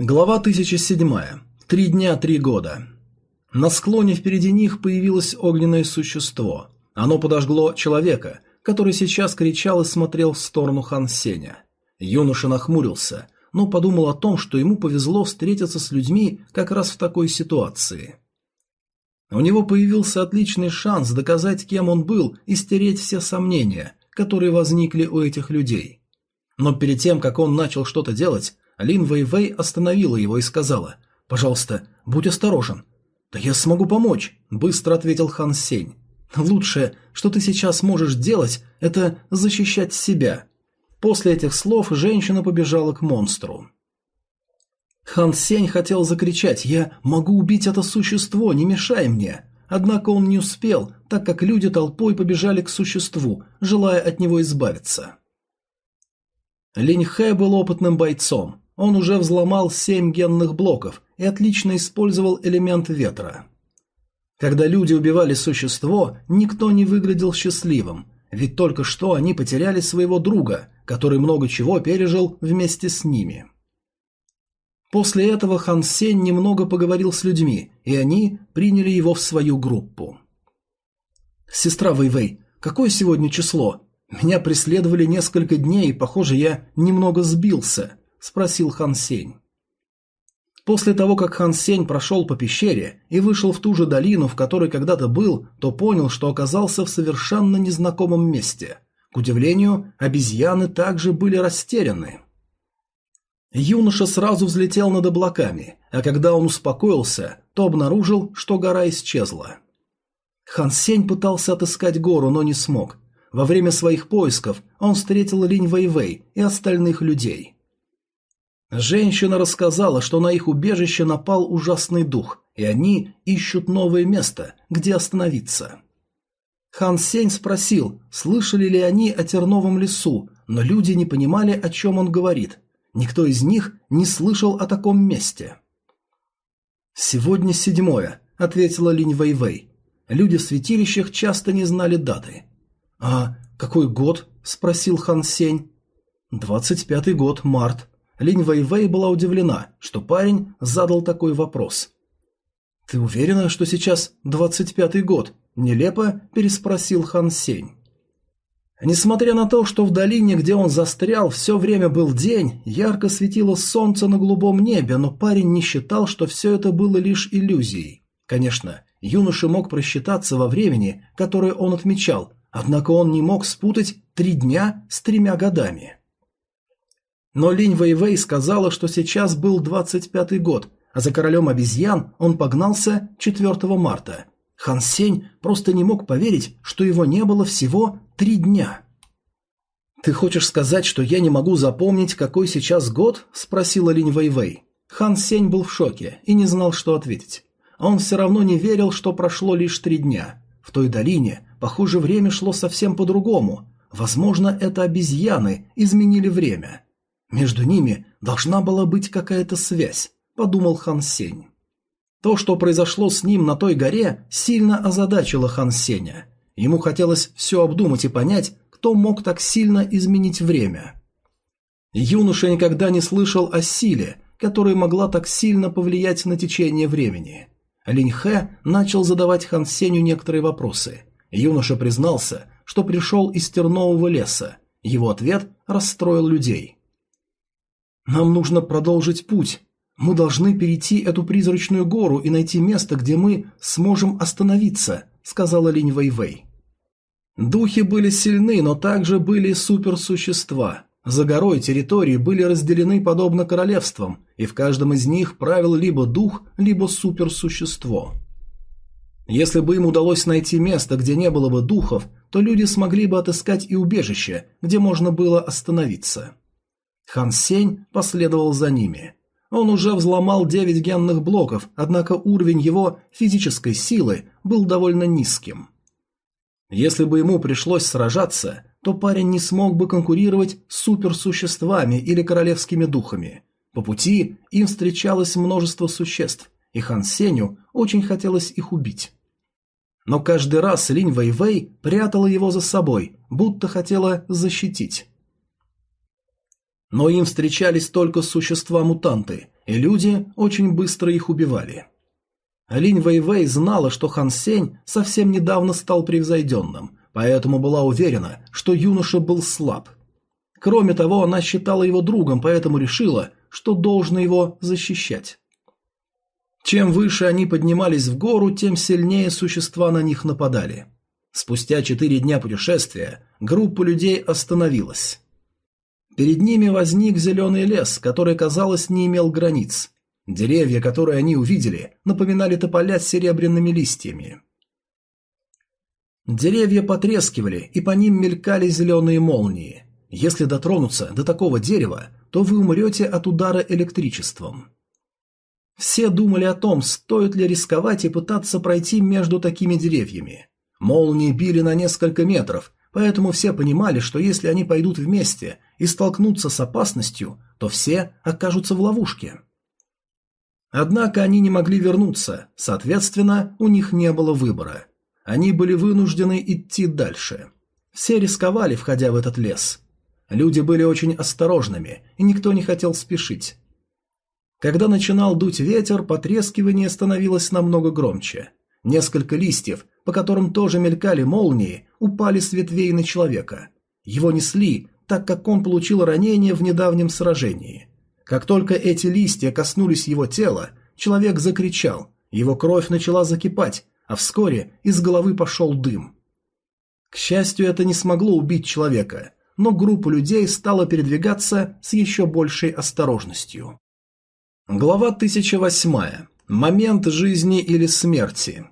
Глава 1007. Три дня, три года. На склоне впереди них появилось огненное существо. Оно подожгло человека, который сейчас кричал и смотрел в сторону Хан Сеня. Юноша нахмурился, но подумал о том, что ему повезло встретиться с людьми как раз в такой ситуации. У него появился отличный шанс доказать, кем он был, и стереть все сомнения, которые возникли у этих людей. Но перед тем, как он начал что-то делать, Лин Вэйвэй остановила его и сказала «Пожалуйста, будь осторожен». «Да я смогу помочь», – быстро ответил Хан Сень. «Лучшее, что ты сейчас можешь делать, это защищать себя». После этих слов женщина побежала к монстру. Хан Сень хотел закричать «Я могу убить это существо, не мешай мне!» Однако он не успел, так как люди толпой побежали к существу, желая от него избавиться. Линь Хэ был опытным бойцом. Он уже взломал семь генных блоков и отлично использовал элемент ветра. Когда люди убивали существо, никто не выглядел счастливым, ведь только что они потеряли своего друга, который много чего пережил вместе с ними. После этого Хан Сень немного поговорил с людьми, и они приняли его в свою группу. «Сестра Вэйвэй, какое сегодня число? Меня преследовали несколько дней, и, похоже, я немного сбился. – спросил Хан Сень. После того, как Хан Сень прошел по пещере и вышел в ту же долину, в которой когда-то был, то понял, что оказался в совершенно незнакомом месте. К удивлению, обезьяны также были растеряны. Юноша сразу взлетел над облаками, а когда он успокоился, то обнаружил, что гора исчезла. Хан Сень пытался отыскать гору, но не смог. Во время своих поисков он встретил Линь Вэйвэй и остальных людей – Женщина рассказала, что на их убежище напал ужасный дух, и они ищут новое место, где остановиться. Хан Сень спросил, слышали ли они о Терновом лесу, но люди не понимали, о чем он говорит. Никто из них не слышал о таком месте. «Сегодня седьмое», — ответила Линь Вэйвэй. Люди в святилищах часто не знали даты. «А какой год?» — спросил Хан Сень. «Двадцать пятый год, март», Линь Вэйвэй была удивлена, что парень задал такой вопрос. «Ты уверена, что сейчас двадцать пятый год?» – нелепо переспросил Хан Сень. Несмотря на то, что в долине, где он застрял, все время был день, ярко светило солнце на голубом небе, но парень не считал, что все это было лишь иллюзией. Конечно, юноша мог просчитаться во времени, которое он отмечал, однако он не мог спутать три дня с тремя годами. Но Линь Вэйвэй сказала, что сейчас был 25-й год, а за королем обезьян он погнался 4 марта. Хан Сень просто не мог поверить, что его не было всего три дня. «Ты хочешь сказать, что я не могу запомнить, какой сейчас год?» – спросила Линь Вэйвэй. Хан Сень был в шоке и не знал, что ответить. Он все равно не верил, что прошло лишь три дня. В той долине, похоже, время шло совсем по-другому. Возможно, это обезьяны изменили время. Между ними должна была быть какая-то связь, подумал Хан Сень. То, что произошло с ним на той горе, сильно озадачило Хан Сеня. Ему хотелось все обдумать и понять, кто мог так сильно изменить время. Юноша никогда не слышал о силе, которая могла так сильно повлиять на течение времени. Линь Хэ начал задавать Хан Сеню некоторые вопросы. Юноша признался, что пришел из тернового леса. Его ответ расстроил людей. Нам нужно продолжить путь. Мы должны перейти эту призрачную гору и найти место, где мы сможем остановиться, сказала Линь Вэйвэй. Духи были сильны, но также были суперсущества. За горой территории были разделены подобно королевствам, и в каждом из них правил либо дух, либо суперсущество. Если бы им удалось найти место, где не было бы духов, то люди смогли бы отыскать и убежище, где можно было остановиться. Хан Сень последовал за ними. Он уже взломал девять генных блоков, однако уровень его физической силы был довольно низким. Если бы ему пришлось сражаться, то парень не смог бы конкурировать с суперсуществами или королевскими духами. По пути им встречалось множество существ, и Хан Сеню очень хотелось их убить. Но каждый раз Линь Вэйвэй прятала его за собой, будто хотела защитить. Но им встречались только существа-мутанты, и люди очень быстро их убивали. Линь Вэйвэй знала, что Хан Сень совсем недавно стал превзойденным, поэтому была уверена, что юноша был слаб. Кроме того, она считала его другом, поэтому решила, что должна его защищать. Чем выше они поднимались в гору, тем сильнее существа на них нападали. Спустя четыре дня путешествия группа людей остановилась. Перед ними возник зеленый лес, который, казалось, не имел границ. Деревья, которые они увидели, напоминали тополя с серебряными листьями. Деревья потрескивали, и по ним мелькали зеленые молнии. Если дотронуться до такого дерева, то вы умрете от удара электричеством. Все думали о том, стоит ли рисковать и пытаться пройти между такими деревьями. Молнии били на несколько метров, поэтому все понимали, что если они пойдут вместе и столкнутся с опасностью, то все окажутся в ловушке. Однако они не могли вернуться, соответственно, у них не было выбора. Они были вынуждены идти дальше. Все рисковали, входя в этот лес. Люди были очень осторожными, и никто не хотел спешить. Когда начинал дуть ветер, потрескивание становилось намного громче. Несколько листьев, по которым тоже мелькали молнии, упали с ветвей на человека. Его несли, так как он получил ранение в недавнем сражении. Как только эти листья коснулись его тела, человек закричал, его кровь начала закипать, а вскоре из головы пошел дым. К счастью, это не смогло убить человека, но группа людей стала передвигаться с еще большей осторожностью. Глава 1008. Момент жизни или смерти.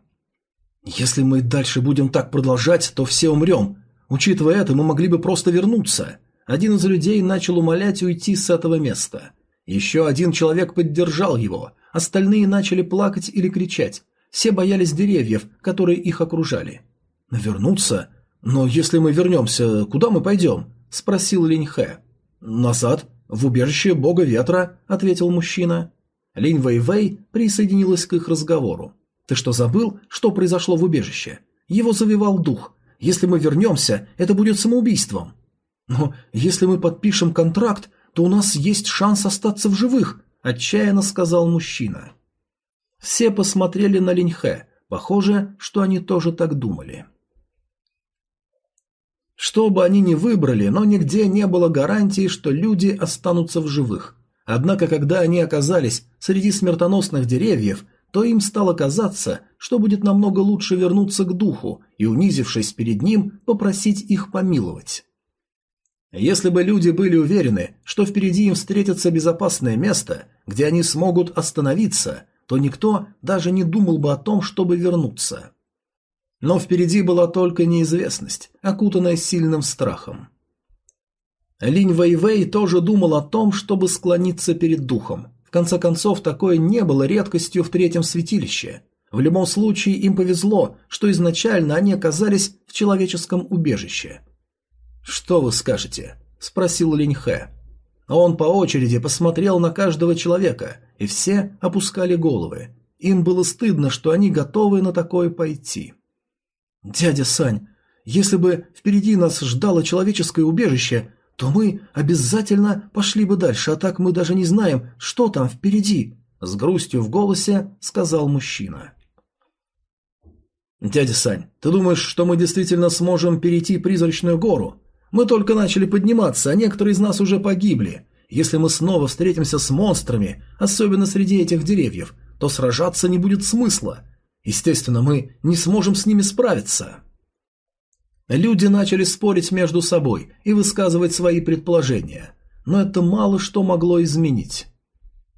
Если мы дальше будем так продолжать, то все умрем. Учитывая это, мы могли бы просто вернуться. Один из людей начал умолять уйти с этого места. Еще один человек поддержал его, остальные начали плакать или кричать. Все боялись деревьев, которые их окружали. «Вернуться? Но если мы вернемся, куда мы пойдем?» – спросил Линьхэ. «Назад, в убежище бога ветра», – ответил мужчина. Линь Вэй-Вэй присоединилась к их разговору. «Ты что, забыл, что произошло в убежище? Его завивал дух. Если мы вернемся, это будет самоубийством». «Но если мы подпишем контракт, то у нас есть шанс остаться в живых», – отчаянно сказал мужчина. Все посмотрели на Линьхэ. Похоже, что они тоже так думали. Что бы они ни выбрали, но нигде не было гарантии, что люди останутся в живых. Однако, когда они оказались среди смертоносных деревьев, то им стало казаться, что будет намного лучше вернуться к духу и, унизившись перед ним, попросить их помиловать. Если бы люди были уверены, что впереди им встретится безопасное место, где они смогут остановиться, то никто даже не думал бы о том, чтобы вернуться. Но впереди была только неизвестность, окутанная сильным страхом. Линь Вэйвэй тоже думал о том, чтобы склониться перед духом. Конце концов, такое не было редкостью в третьем святилище. В любом случае, им повезло, что изначально они оказались в человеческом убежище. «Что вы скажете?» – спросил Линь Хэ. Он по очереди посмотрел на каждого человека, и все опускали головы. Им было стыдно, что они готовы на такое пойти. «Дядя Сань, если бы впереди нас ждало человеческое убежище, то мы обязательно пошли бы дальше, а так мы даже не знаем, что там впереди», — с грустью в голосе сказал мужчина. «Дядя Сань, ты думаешь, что мы действительно сможем перейти призрачную гору? Мы только начали подниматься, а некоторые из нас уже погибли. Если мы снова встретимся с монстрами, особенно среди этих деревьев, то сражаться не будет смысла. Естественно, мы не сможем с ними справиться». Люди начали спорить между собой и высказывать свои предположения, но это мало что могло изменить.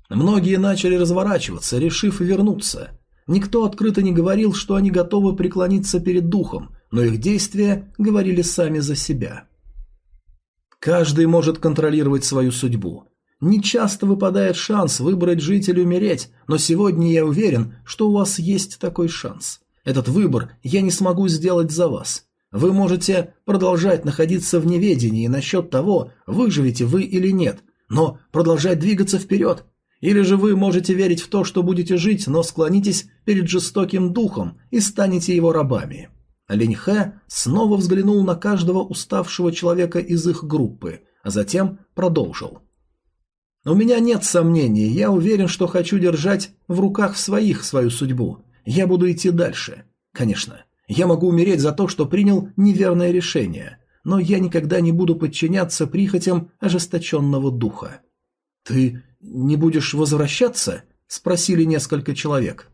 Многие начали разворачиваться, решив вернуться. Никто открыто не говорил, что они готовы преклониться перед духом, но их действия говорили сами за себя. Каждый может контролировать свою судьбу. Не часто выпадает шанс выбрать жить или умереть, но сегодня я уверен, что у вас есть такой шанс. Этот выбор я не смогу сделать за вас. Вы можете продолжать находиться в неведении насчет того, выживете вы или нет, но продолжать двигаться вперед. Или же вы можете верить в то, что будете жить, но склонитесь перед жестоким духом и станете его рабами. Линьхэ снова взглянул на каждого уставшего человека из их группы, а затем продолжил. У меня нет сомнений, я уверен, что хочу держать в руках своих свою судьбу. Я буду идти дальше. Конечно, я могу умереть за то, что принял неверное решение, но я никогда не буду подчиняться прихотям ожесточенного духа. Ты не будешь возвращаться? спросили несколько человек.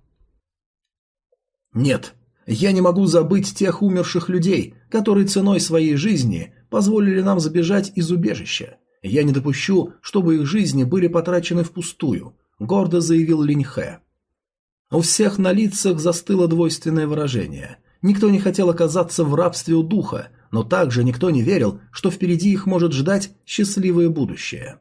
Нет, я не могу забыть тех умерших людей, которые ценой своей жизни позволили нам забежать из убежища. Я не допущу, чтобы их жизни были потрачены впустую, гордо заявил Линьхэ. У всех на лицах застыло двойственное выражение. Никто не хотел оказаться в рабстве у духа, но также никто не верил, что впереди их может ждать счастливое будущее.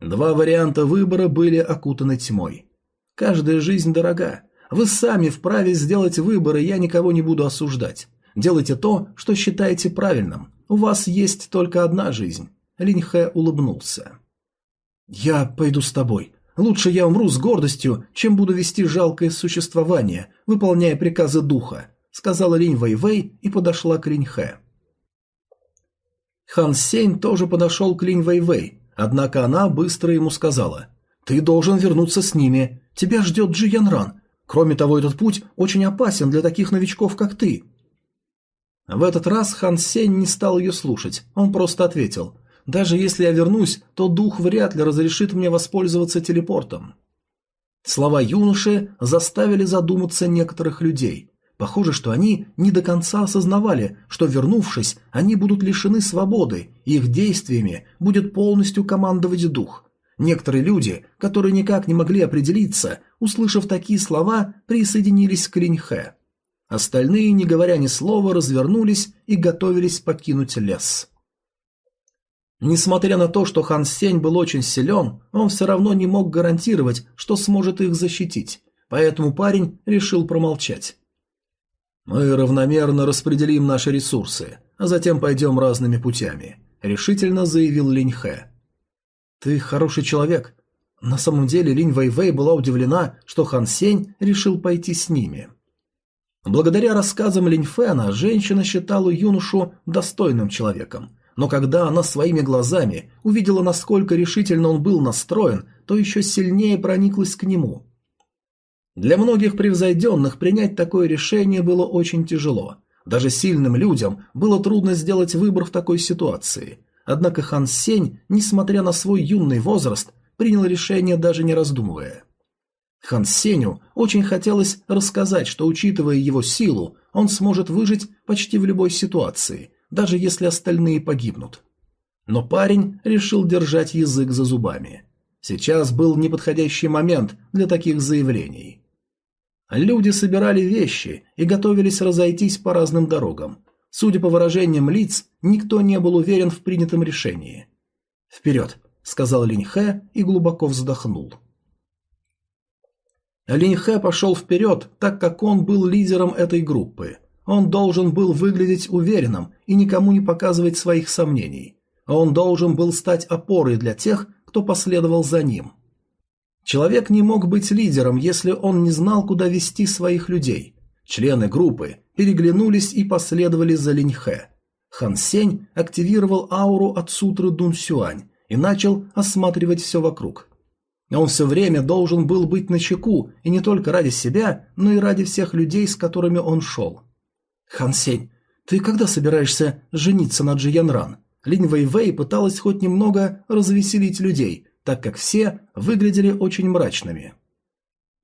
Два варианта выбора были окутаны тьмой. Каждая жизнь дорога. Вы сами вправе сделать выбор, и я никого не буду осуждать. Делайте то, что считаете правильным. У вас есть только одна жизнь. Линьхэ улыбнулся. Я пойду с тобой. Лучше я умру с гордостью, чем буду вести жалкое существование, выполняя приказы духа, сказала Линь Вэйвэй и подошла к Линьхэ. Хан Сень тоже подошел к Линь Вэйвэй, однако она быстро ему сказала: "Ты должен вернуться с ними. Тебя ждет Джи Янран. Кроме того, этот путь очень опасен для таких новичков, как ты. В этот раз Хан Сень не стал ее слушать, он просто ответил «Даже если я вернусь, то дух вряд ли разрешит мне воспользоваться телепортом». Слова юноши заставили задуматься некоторых людей. Похоже, что они не до конца осознавали, что вернувшись, они будут лишены свободы, их действиями будет полностью командовать дух. Некоторые люди, которые никак не могли определиться, услышав такие слова, присоединились к Линьхэ. Остальные, не говоря ни слова, развернулись и готовились покинуть лес. Несмотря на то, что Хан Сень был очень силен, он все равно не мог гарантировать, что сможет их защитить, поэтому парень решил промолчать. «Мы равномерно распределим наши ресурсы, а затем пойдем разными путями», — решительно заявил Линь Хэ. «Ты хороший человек». На самом деле Линь Вэйвэй была удивлена, что Хан Сень решил пойти с ними. Благодаря рассказам Линьфена женщина считала юношу достойным человеком, но когда она своими глазами увидела, насколько решительно он был настроен, то еще сильнее прониклась к нему. Для многих превзойденных принять такое решение было очень тяжело. Даже сильным людям было трудно сделать выбор в такой ситуации. Однако Хан Сень, несмотря на свой юный возраст, принял решение даже не раздумывая. Хан Сеню очень хотелось рассказать, что, учитывая его силу, он сможет выжить почти в любой ситуации, даже если остальные погибнут. Но парень решил держать язык за зубами. Сейчас был неподходящий момент для таких заявлений. Люди собирали вещи и готовились разойтись по разным дорогам. Судя по выражениям лиц, никто не был уверен в принятом решении. «Вперед!» — сказал Линьхэ и глубоко вздохнул. Линьхэ пошел вперед, так как он был лидером этой группы. Он должен был выглядеть уверенным и никому не показывать своих сомнений. Он должен был стать опорой для тех, кто последовал за ним. Человек не мог быть лидером, если он не знал, куда вести своих людей. Члены группы переглянулись и последовали за Линьхэ. Хан Сень активировал ауру от сутры Дун Сюань и начал осматривать все вокруг. Он все время должен был быть на чеку, и не только ради себя, но и ради всех людей, с которыми он шел. «Хан Сень, ты когда собираешься жениться на Джи Янран?» Линь Вэй Вэй пыталась хоть немного развеселить людей, так как все выглядели очень мрачными.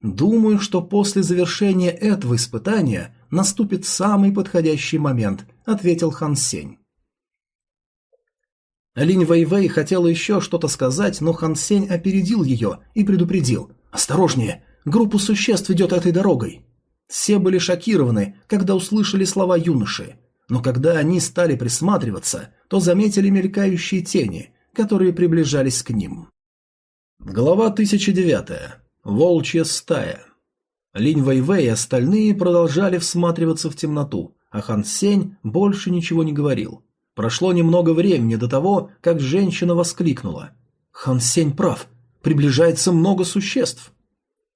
«Думаю, что после завершения этого испытания наступит самый подходящий момент», — ответил Хан Сень. Линь Вэйвэй хотела еще что-то сказать, но Хан Сень опередил ее и предупредил. «Осторожнее! Группа существ идет этой дорогой!» Все были шокированы, когда услышали слова юноши. Но когда они стали присматриваться, то заметили мелькающие тени, которые приближались к ним. Глава 1009. Волчья стая. Линь Вэйвэй и остальные продолжали всматриваться в темноту, а Хан Сень больше ничего не говорил. Прошло немного времени до того, как женщина воскликнула. «Хан Сень прав. Приближается много существ».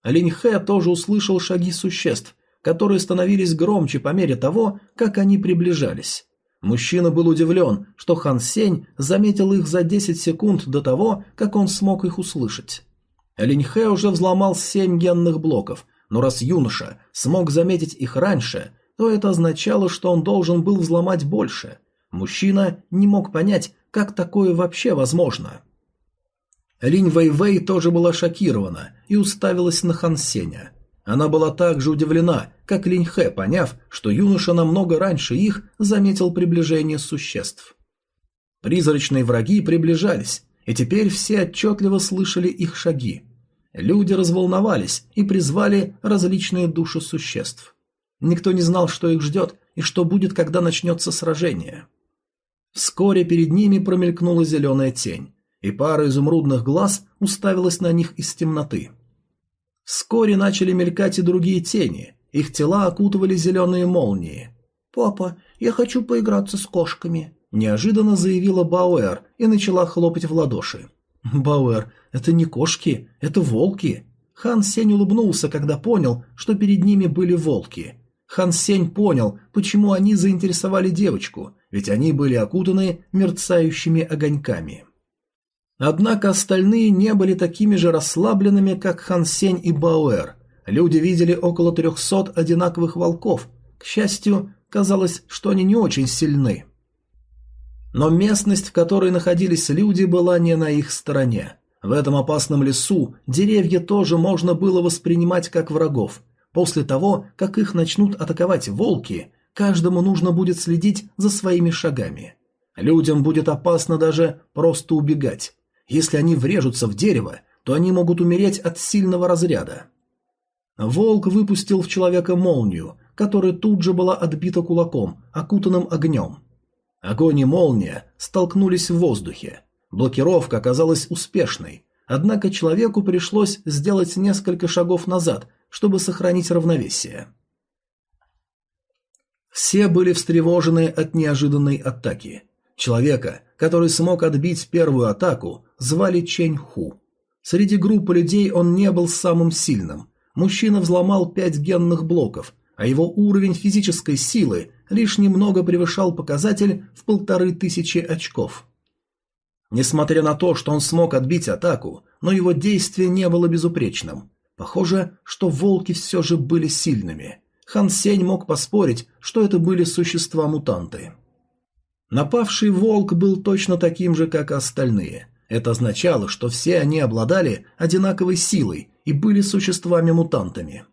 Линь Хэ тоже услышал шаги существ, которые становились громче по мере того, как они приближались. Мужчина был удивлен, что Хан Сень заметил их за 10 секунд до того, как он смог их услышать. Линьхэ уже взломал семь генных блоков, но раз юноша смог заметить их раньше, то это означало, что он должен был взломать больше. Мужчина не мог понять, как такое вообще возможно. Линь Вэйвэй тоже была шокирована и уставилась на Хан Сеня. Она была так же удивлена, как Линь Хэ, поняв, что юноша намного раньше их заметил приближение существ. Призрачные враги приближались, и теперь все отчетливо слышали их шаги. Люди разволновались и призвали различные души существ. Никто не знал, что их ждет и что будет, когда начнется сражение. Вскоре перед ними промелькнула зеленая тень, и пара изумрудных глаз уставилась на них из темноты. Вскоре начали мелькать и другие тени, их тела окутывали зеленые молнии. «Папа, я хочу поиграться с кошками», – неожиданно заявила Бауэр и начала хлопать в ладоши. «Бауэр, это не кошки, это волки». Хан Сень улыбнулся, когда понял, что перед ними были волки. Хан Сень понял, почему они заинтересовали девочку, ведь они были окутаны мерцающими огоньками. Однако остальные не были такими же расслабленными, как Хан Сень и Бауэр. Люди видели около трехсот одинаковых волков. К счастью, казалось, что они не очень сильны. Но местность, в которой находились люди, была не на их стороне. В этом опасном лесу деревья тоже можно было воспринимать как врагов. После того, как их начнут атаковать волки, каждому нужно будет следить за своими шагами. Людям будет опасно даже просто убегать. Если они врежутся в дерево, то они могут умереть от сильного разряда. Волк выпустил в человека молнию, которая тут же была отбита кулаком, окутанным огнем. Огонь и молния столкнулись в воздухе. Блокировка оказалась успешной, однако человеку пришлось сделать несколько шагов назад, чтобы сохранить равновесие. Все были встревожены от неожиданной атаки. Человека, который смог отбить первую атаку, звали Чень Ху. Среди группы людей он не был самым сильным. Мужчина взломал пять генных блоков, а его уровень физической силы лишь немного превышал показатель в полторы тысячи очков. Несмотря на то, что он смог отбить атаку, но его действие не было безупречным. Похоже, что волки все же были сильными. Хан Сень мог поспорить, что это были существа-мутанты. Напавший волк был точно таким же, как и остальные. Это означало, что все они обладали одинаковой силой и были существами-мутантами.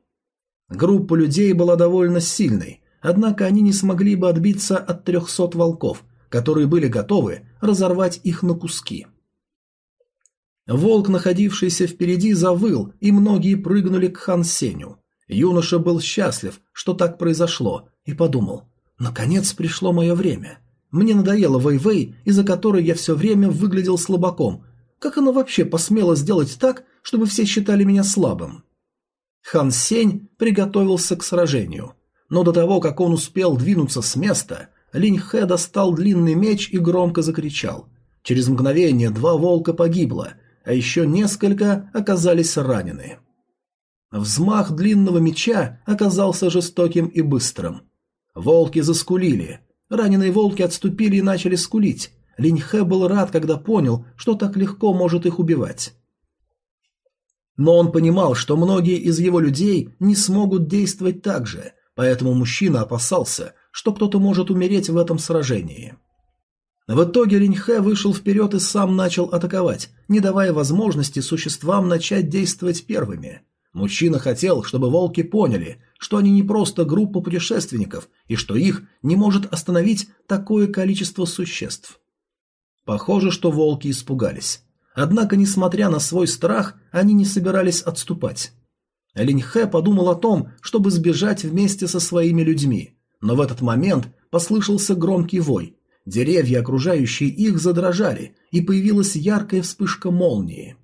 Группа людей была довольно сильной, однако они не смогли бы отбиться от трехсот волков, которые были готовы разорвать их на куски. Волк, находившийся впереди, завыл, и многие прыгнули к Хан Сеню. Юноша был счастлив, что так произошло, и подумал, «Наконец пришло мое время. Мне надоело Вэй-Вэй, из-за которой я все время выглядел слабаком. Как она вообще посмела сделать так, чтобы все считали меня слабым?» Хан Сень приготовился к сражению. Но до того, как он успел двинуться с места, Линь Хэ достал длинный меч и громко закричал. Через мгновение два волка погибло, а еще несколько оказались ранены. Взмах длинного меча оказался жестоким и быстрым. Волки заскулили. Раненые волки отступили и начали скулить. Линь Хэ был рад, когда понял, что так легко может их убивать. Но он понимал, что многие из его людей не смогут действовать так же, поэтому мужчина опасался, что кто-то может умереть в этом сражении. В итоге Линьхэ вышел вперед и сам начал атаковать, не давая возможности существам начать действовать первыми. Мужчина хотел, чтобы волки поняли, что они не просто группа путешественников и что их не может остановить такое количество существ. Похоже, что волки испугались. Однако, несмотря на свой страх, они не собирались отступать. Линьхэ подумал о том, чтобы сбежать вместе со своими людьми, но в этот момент послышался громкий вой. Деревья, окружающие их, задрожали, и появилась яркая вспышка молнии.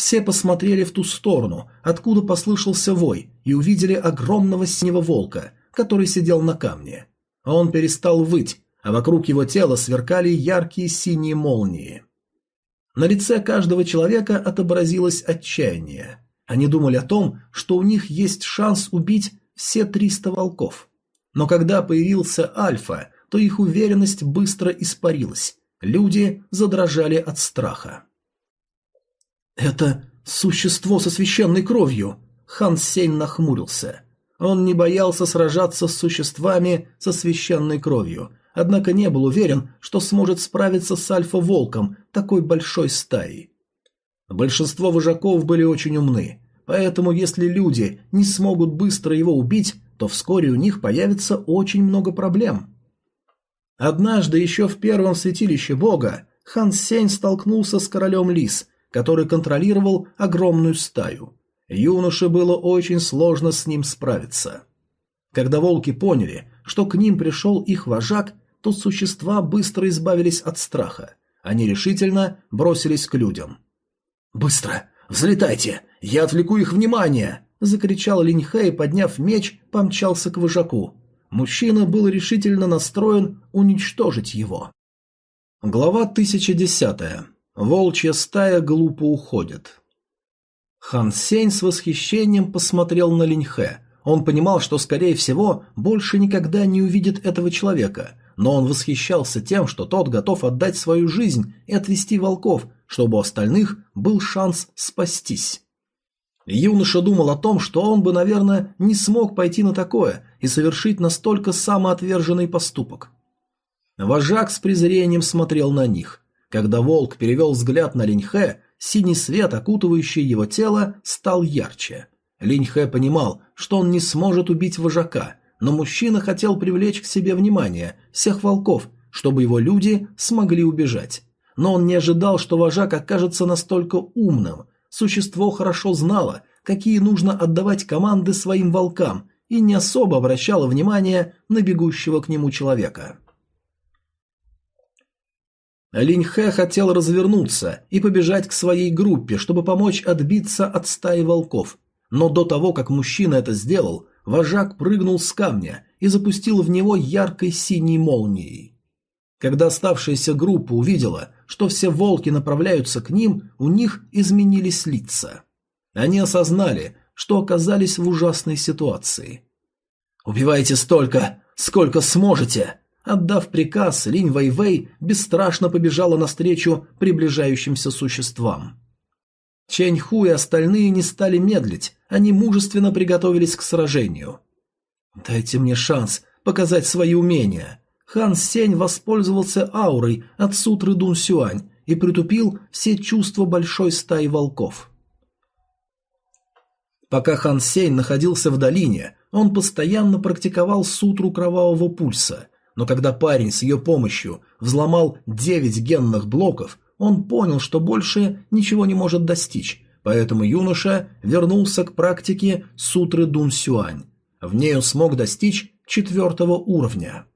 Все посмотрели в ту сторону, откуда послышался вой, и увидели огромного синего волка, который сидел на камне. Он перестал выть, а вокруг его тела сверкали яркие синие молнии. На лице каждого человека отобразилось отчаяние. Они думали о том, что у них есть шанс убить все 300 волков. Но когда появился Альфа, то их уверенность быстро испарилась. Люди задрожали от страха. «Это существо со священной кровью!» Хан Сень нахмурился. Он не боялся сражаться с существами со священной кровью, однако не был уверен, что сможет справиться с альфа-волком такой большой стаей. Большинство вожаков были очень умны, поэтому если люди не смогут быстро его убить, то вскоре у них появится очень много проблем. Однажды еще в первом святилище бога Хан Сень столкнулся с королем лис, который контролировал огромную стаю. Юноше было очень сложно с ним справиться. Когда волки поняли, что к ним пришел их вожак, то существа быстро избавились от страха. Они решительно бросились к людям. «Быстро! Взлетайте! Я отвлеку их внимание!» – закричал Линьхэй, подняв меч, помчался к вожаку. Мужчина был решительно настроен уничтожить его. Глава 1010. Волчья стая глупо уходит. Хан Сень с восхищением посмотрел на Линьхэ. Он понимал, что, скорее всего, больше никогда не увидит этого человека, но он восхищался тем, что тот готов отдать свою жизнь и отвести волков, чтобы у остальных был шанс спастись. Юноша думал о том, что он бы, наверное, не смог пойти на такое и совершить настолько самоотверженный поступок. Вожак с презрением смотрел на них. Когда волк перевел взгляд на Линьхэ, синий свет, окутывающий его тело, стал ярче. Линьхэ понимал, что он не сможет убить вожака, но мужчина хотел привлечь к себе внимание всех волков, чтобы его люди смогли убежать. Но он не ожидал, что вожак окажется настолько умным. Существо хорошо знало, какие нужно отдавать команды своим волкам, и не особо обращало внимание на бегущего к нему человека. Линьхэ хотел развернуться и побежать к своей группе, чтобы помочь отбиться от стаи волков. Но до того, как мужчина это сделал, вожак прыгнул с камня и запустил в него яркой синей молнией. Когда оставшаяся группа увидела, что все волки направляются к ним, у них изменились лица. Они осознали, что оказались в ужасной ситуации. «Убивайте столько, сколько сможете!» Отдав приказ, Линь Вэйвэй бесстрашно побежала навстречу приближающимся существам. Чэнь Ху и остальные не стали медлить, они мужественно приготовились к сражению. «Дайте мне шанс показать свои умения». Хан Сень воспользовался аурой от сутры Дун Сюань и притупил все чувства большой стаи волков. Пока Хан Сень находился в долине, он постоянно практиковал сутру кровавого пульса, но когда парень с ее помощью взломал девять генных блоков, он понял, что больше ничего не может достичь, поэтому юноша вернулся к практике сутры Дун Сюань. В ней он смог достичь четвертого уровня.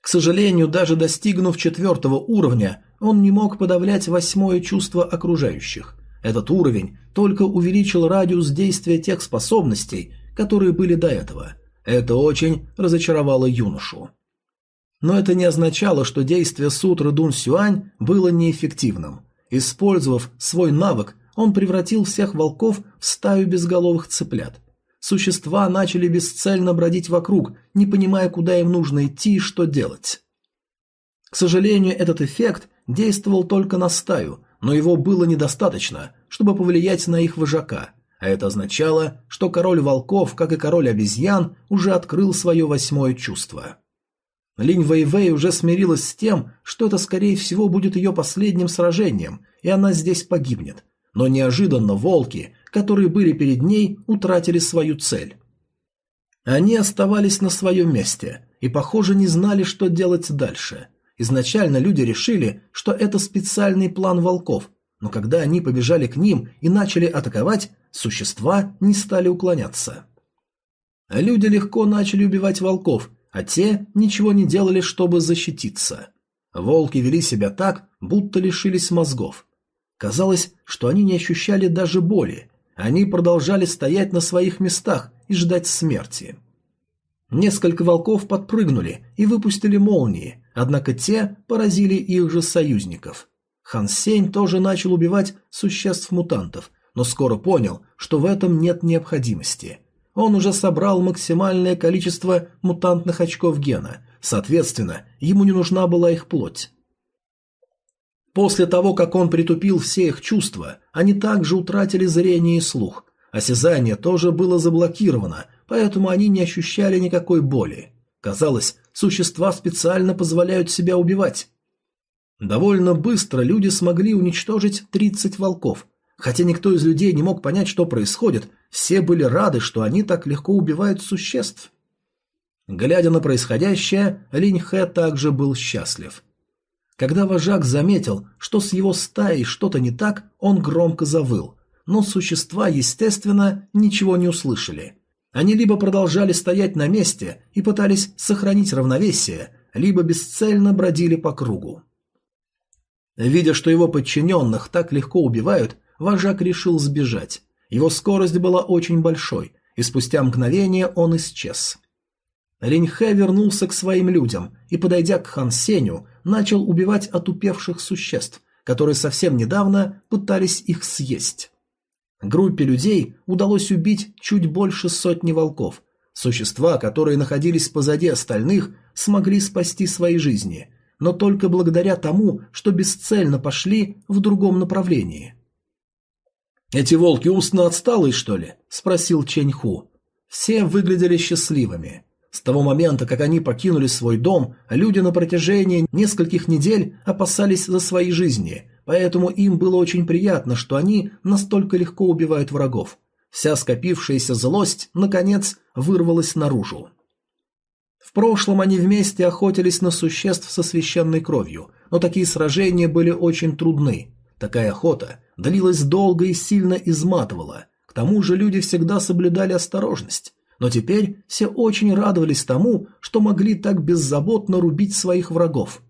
К сожалению, даже достигнув четвертого уровня, он не мог подавлять восьмое чувство окружающих. Этот уровень только увеличил радиус действия тех способностей, которые были до этого. Это очень разочаровало юношу. Но это не означало, что действие сутры Дун Сюань было неэффективным. Использовав свой навык, он превратил всех волков в стаю безголовых цыплят. Существа начали бесцельно бродить вокруг, не понимая, куда им нужно идти и что делать. К сожалению, этот эффект действовал только на стаю, но его было недостаточно, чтобы повлиять на их вожака, а это означало, что король волков, как и король обезьян, уже открыл свое восьмое чувство. Линь Вэйвэй уже смирилась с тем, что это, скорее всего, будет ее последним сражением, и она здесь погибнет. Но неожиданно волки, которые были перед ней, утратили свою цель. Они оставались на своем месте и, похоже, не знали, что делать дальше. Изначально люди решили, что это специальный план волков, но когда они побежали к ним и начали атаковать, существа не стали уклоняться. Люди легко начали убивать волков, а те ничего не делали, чтобы защититься. Волки вели себя так, будто лишились мозгов. Казалось, что они не ощущали даже боли. Они продолжали стоять на своих местах и ждать смерти. Несколько волков подпрыгнули и выпустили молнии, однако те поразили их же союзников. Хан Сень тоже начал убивать существ-мутантов, но скоро понял, что в этом нет необходимости – он уже собрал максимальное количество мутантных очков гена, соответственно, ему не нужна была их плоть. После того, как он притупил все их чувства, они также утратили зрение и слух. Осязание тоже было заблокировано, поэтому они не ощущали никакой боли. Казалось, существа специально позволяют себя убивать. Довольно быстро люди смогли уничтожить 30 волков. Хотя никто из людей не мог понять, что происходит, все были рады, что они так легко убивают существ. Глядя на происходящее, Линь также был счастлив. Когда вожак заметил, что с его стаей что-то не так, он громко завыл, но существа, естественно, ничего не услышали. Они либо продолжали стоять на месте и пытались сохранить равновесие, либо бесцельно бродили по кругу. Видя, что его подчиненных так легко убивают, вожак решил сбежать. Его скорость была очень большой, и спустя мгновение он исчез. Линьхэ вернулся к своим людям и, подойдя к Хан Сеню, начал убивать отупевших существ, которые совсем недавно пытались их съесть. Группе людей удалось убить чуть больше сотни волков. Существа, которые находились позади остальных, смогли спасти свои жизни, но только благодаря тому, что бесцельно пошли в другом направлении. «Эти волки устно отсталые, что ли?» – спросил Ченьху. Все выглядели счастливыми. С того момента, как они покинули свой дом, люди на протяжении нескольких недель опасались за свои жизни, поэтому им было очень приятно, что они настолько легко убивают врагов. Вся скопившаяся злость, наконец, вырвалась наружу. В прошлом они вместе охотились на существ со священной кровью, но такие сражения были очень трудны. Такая охота длилась долго и сильно изматывала. К тому же люди всегда соблюдали осторожность но теперь все очень радовались тому, что могли так беззаботно рубить своих врагов.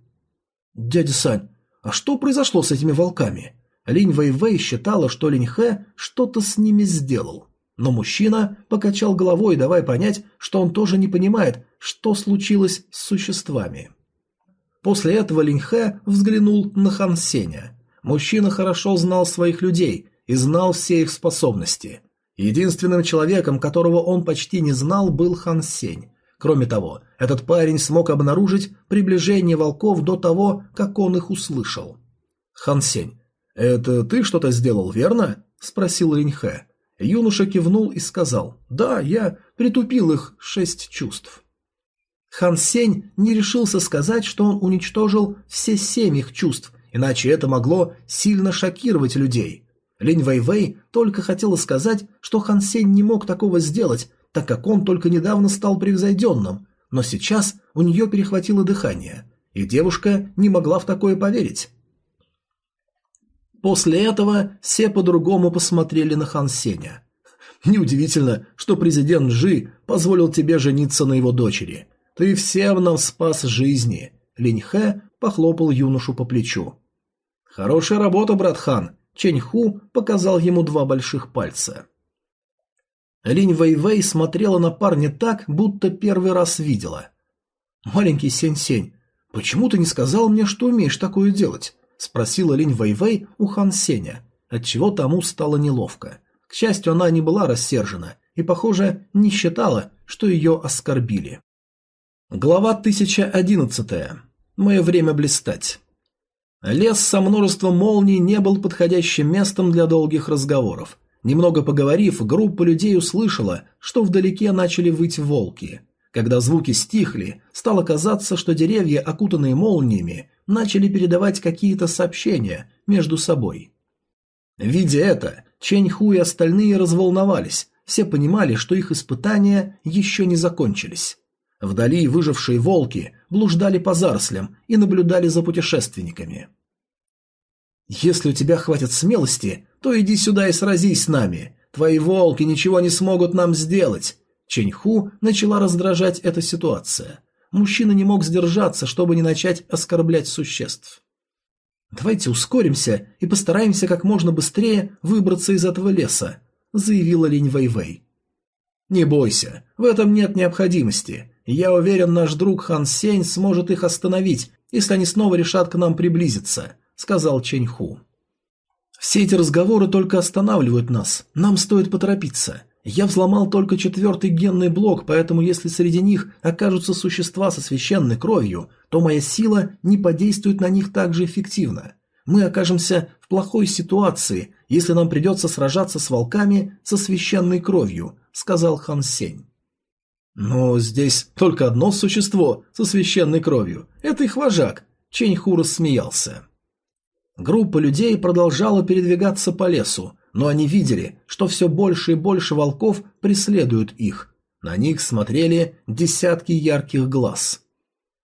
«Дядя Сань, а что произошло с этими волками?» Линь Вэйвэй считала, что Линь Хэ что-то с ними сделал. Но мужчина покачал головой, давая понять, что он тоже не понимает, что случилось с существами. После этого Линь Хэ взглянул на Хан Сеня. Мужчина хорошо знал своих людей и знал все их способности. Единственным человеком, которого он почти не знал, был Хан Сень. Кроме того, этот парень смог обнаружить приближение волков до того, как он их услышал. «Хан Сень, это ты что-то сделал, верно?» – спросил Линьхэ. Юноша кивнул и сказал, «Да, я притупил их шесть чувств». Хан Сень не решился сказать, что он уничтожил все семь их чувств, иначе это могло сильно шокировать людей. Линь Вэйвэй только хотела сказать, что Хан Сень не мог такого сделать, так как он только недавно стал превзойденным, но сейчас у нее перехватило дыхание, и девушка не могла в такое поверить. После этого все по-другому посмотрели на Хан Сеня. Неудивительно, что президент Жи позволил тебе жениться на его дочери. Ты всем нам спас жизни. Линь Хэ похлопал юношу по плечу. Хорошая работа, брат Хан. Чэньху показал ему два больших пальца. Линь Вэйвэй смотрела на парня так, будто первый раз видела. «Маленький Сень-Сень, почему ты не сказал мне, что умеешь такое делать?» – спросила Линь Вэйвэй у Хан Сеня, отчего тому стало неловко. К счастью, она не была рассержена и, похоже, не считала, что ее оскорбили. Глава 1011. Мое время блистать. Лес со множеством молний не был подходящим местом для долгих разговоров. Немного поговорив, группа людей услышала, что вдалеке начали выть волки. Когда звуки стихли, стало казаться, что деревья, окутанные молниями, начали передавать какие-то сообщения между собой. Видя это, Чэнь Ху и остальные разволновались, все понимали, что их испытания еще не закончились. Вдали выжившие волки блуждали по зарослям и наблюдали за путешественниками. «Если у тебя хватит смелости, то иди сюда и сразись с нами. Твои волки ничего не смогут нам сделать». Ченьху начала раздражать эта ситуация. Мужчина не мог сдержаться, чтобы не начать оскорблять существ. «Давайте ускоримся и постараемся как можно быстрее выбраться из этого леса», заявила Линь Вэйвэй. «Не бойся, в этом нет необходимости. Я уверен, наш друг Хан Сень сможет их остановить, если они снова решат к нам приблизиться», — сказал Чэнь Ху. «Все эти разговоры только останавливают нас. Нам стоит поторопиться. Я взломал только четвертый генный блок, поэтому если среди них окажутся существа со священной кровью, то моя сила не подействует на них так же эффективно. Мы окажемся в плохой ситуации, если нам придется сражаться с волками со священной кровью», — сказал Хан Сень. «Но здесь только одно существо со священной кровью. Это их вожак», — Чень Ху рассмеялся. Группа людей продолжала передвигаться по лесу, но они видели, что все больше и больше волков преследуют их. На них смотрели десятки ярких глаз.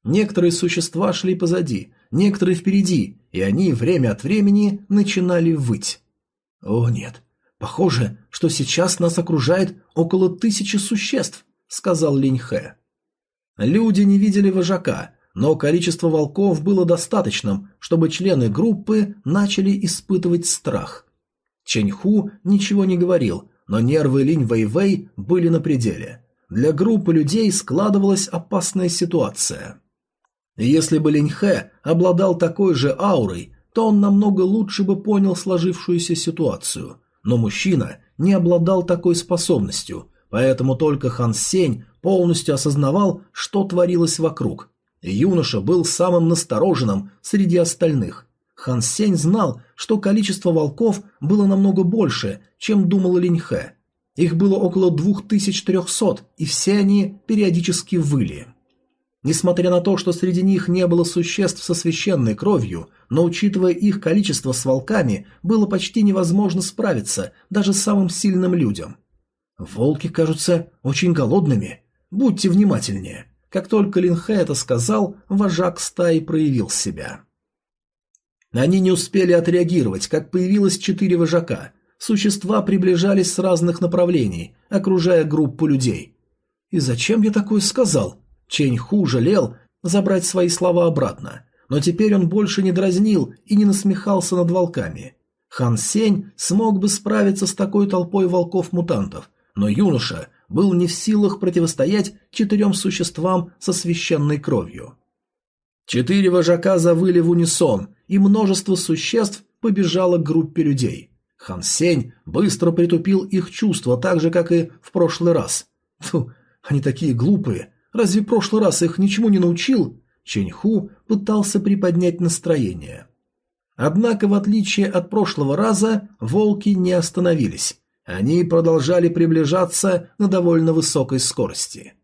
Некоторые существа шли позади, некоторые впереди, и они время от времени начинали выть. «О нет, похоже, что сейчас нас окружает около тысячи существ», — сказал Линьхэ. Люди не видели вожака, но количество волков было достаточным, чтобы члены группы начали испытывать страх. Чэньху ничего не говорил, но нервы Линь Вэйвэй были на пределе. Для группы людей складывалась опасная ситуация. Если бы Линь Хэ обладал такой же аурой, то он намного лучше бы понял сложившуюся ситуацию. Но мужчина не обладал такой способностью, поэтому только Хан Сень полностью осознавал, что творилось вокруг. Юноша был самым настороженным среди остальных, Хан Сень знал, что количество волков было намного больше, чем думал Линьхэ. Их было около 2300, и все они периодически выли. Несмотря на то, что среди них не было существ со священной кровью, но учитывая их количество с волками, было почти невозможно справиться даже самым сильным людям. Волки кажутся очень голодными. Будьте внимательнее. Как только Линхэ это сказал, вожак стаи проявил себя. Они не успели отреагировать, как появилось четыре вожака. Существа приближались с разных направлений, окружая группу людей. «И зачем я такое сказал?» Чень Ху жалел забрать свои слова обратно, но теперь он больше не дразнил и не насмехался над волками. Хан Сень смог бы справиться с такой толпой волков-мутантов, но юноша был не в силах противостоять четырем существам со священной кровью. Четыре вожака завыли в унисон, и множество существ побежало к группе людей. Хан Сень быстро притупил их чувства, так же, как и в прошлый раз. Фу, они такие глупые. Разве в прошлый раз их ничему не научил? Чэнь Ху пытался приподнять настроение. Однако, в отличие от прошлого раза, волки не остановились. Они продолжали приближаться на довольно высокой скорости.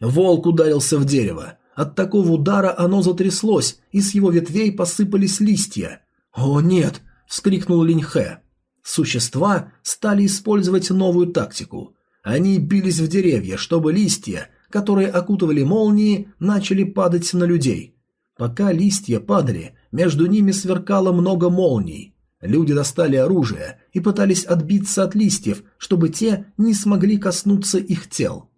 Волк ударился в дерево. От такого удара оно затряслось, и с его ветвей посыпались листья. «О, нет!» – вскрикнул Линьхэ. Существа стали использовать новую тактику. Они бились в деревья, чтобы листья, которые окутывали молнии, начали падать на людей. Пока листья падали, между ними сверкало много молний. Люди достали оружие и пытались отбиться от листьев, чтобы те не смогли коснуться их тел.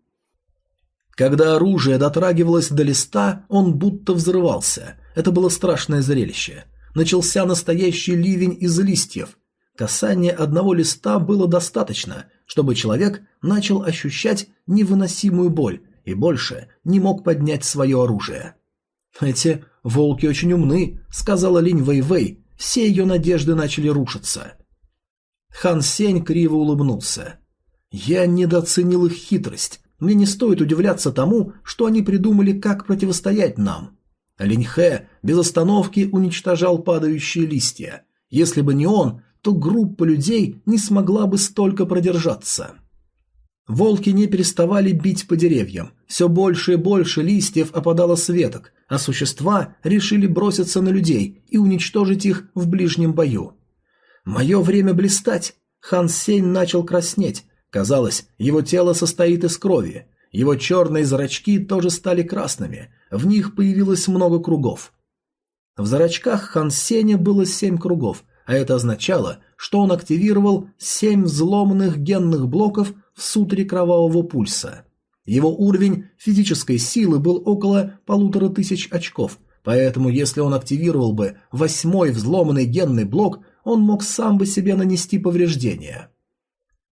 Когда оружие дотрагивалось до листа, он будто взрывался. Это было страшное зрелище. Начался настоящий ливень из листьев. Касание одного листа было достаточно, чтобы человек начал ощущать невыносимую боль и больше не мог поднять свое оружие. «Эти волки очень умны», — сказала Линь Вэй-Вэй. Все ее надежды начали рушиться. Хан Сень криво улыбнулся. «Я недооценил их хитрость. Мне не стоит удивляться тому, что они придумали, как противостоять нам. Линьхэ без остановки уничтожал падающие листья. Если бы не он, то группа людей не смогла бы столько продержаться. Волки не переставали бить по деревьям. Все больше и больше листьев опадало с веток, а существа решили броситься на людей и уничтожить их в ближнем бою. «Мое время блистать!» Хан Сень начал краснеть, Казалось, его тело состоит из крови. Его черные зрачки тоже стали красными, в них появилось много кругов. В зрачках Хан Сеня было семь кругов, а это означало, что он активировал семь взломанных генных блоков в сутре кровавого пульса. Его уровень физической силы был около полутора тысяч очков, поэтому если он активировал бы восьмой взломанный генный блок, он мог сам бы себе нанести повреждения.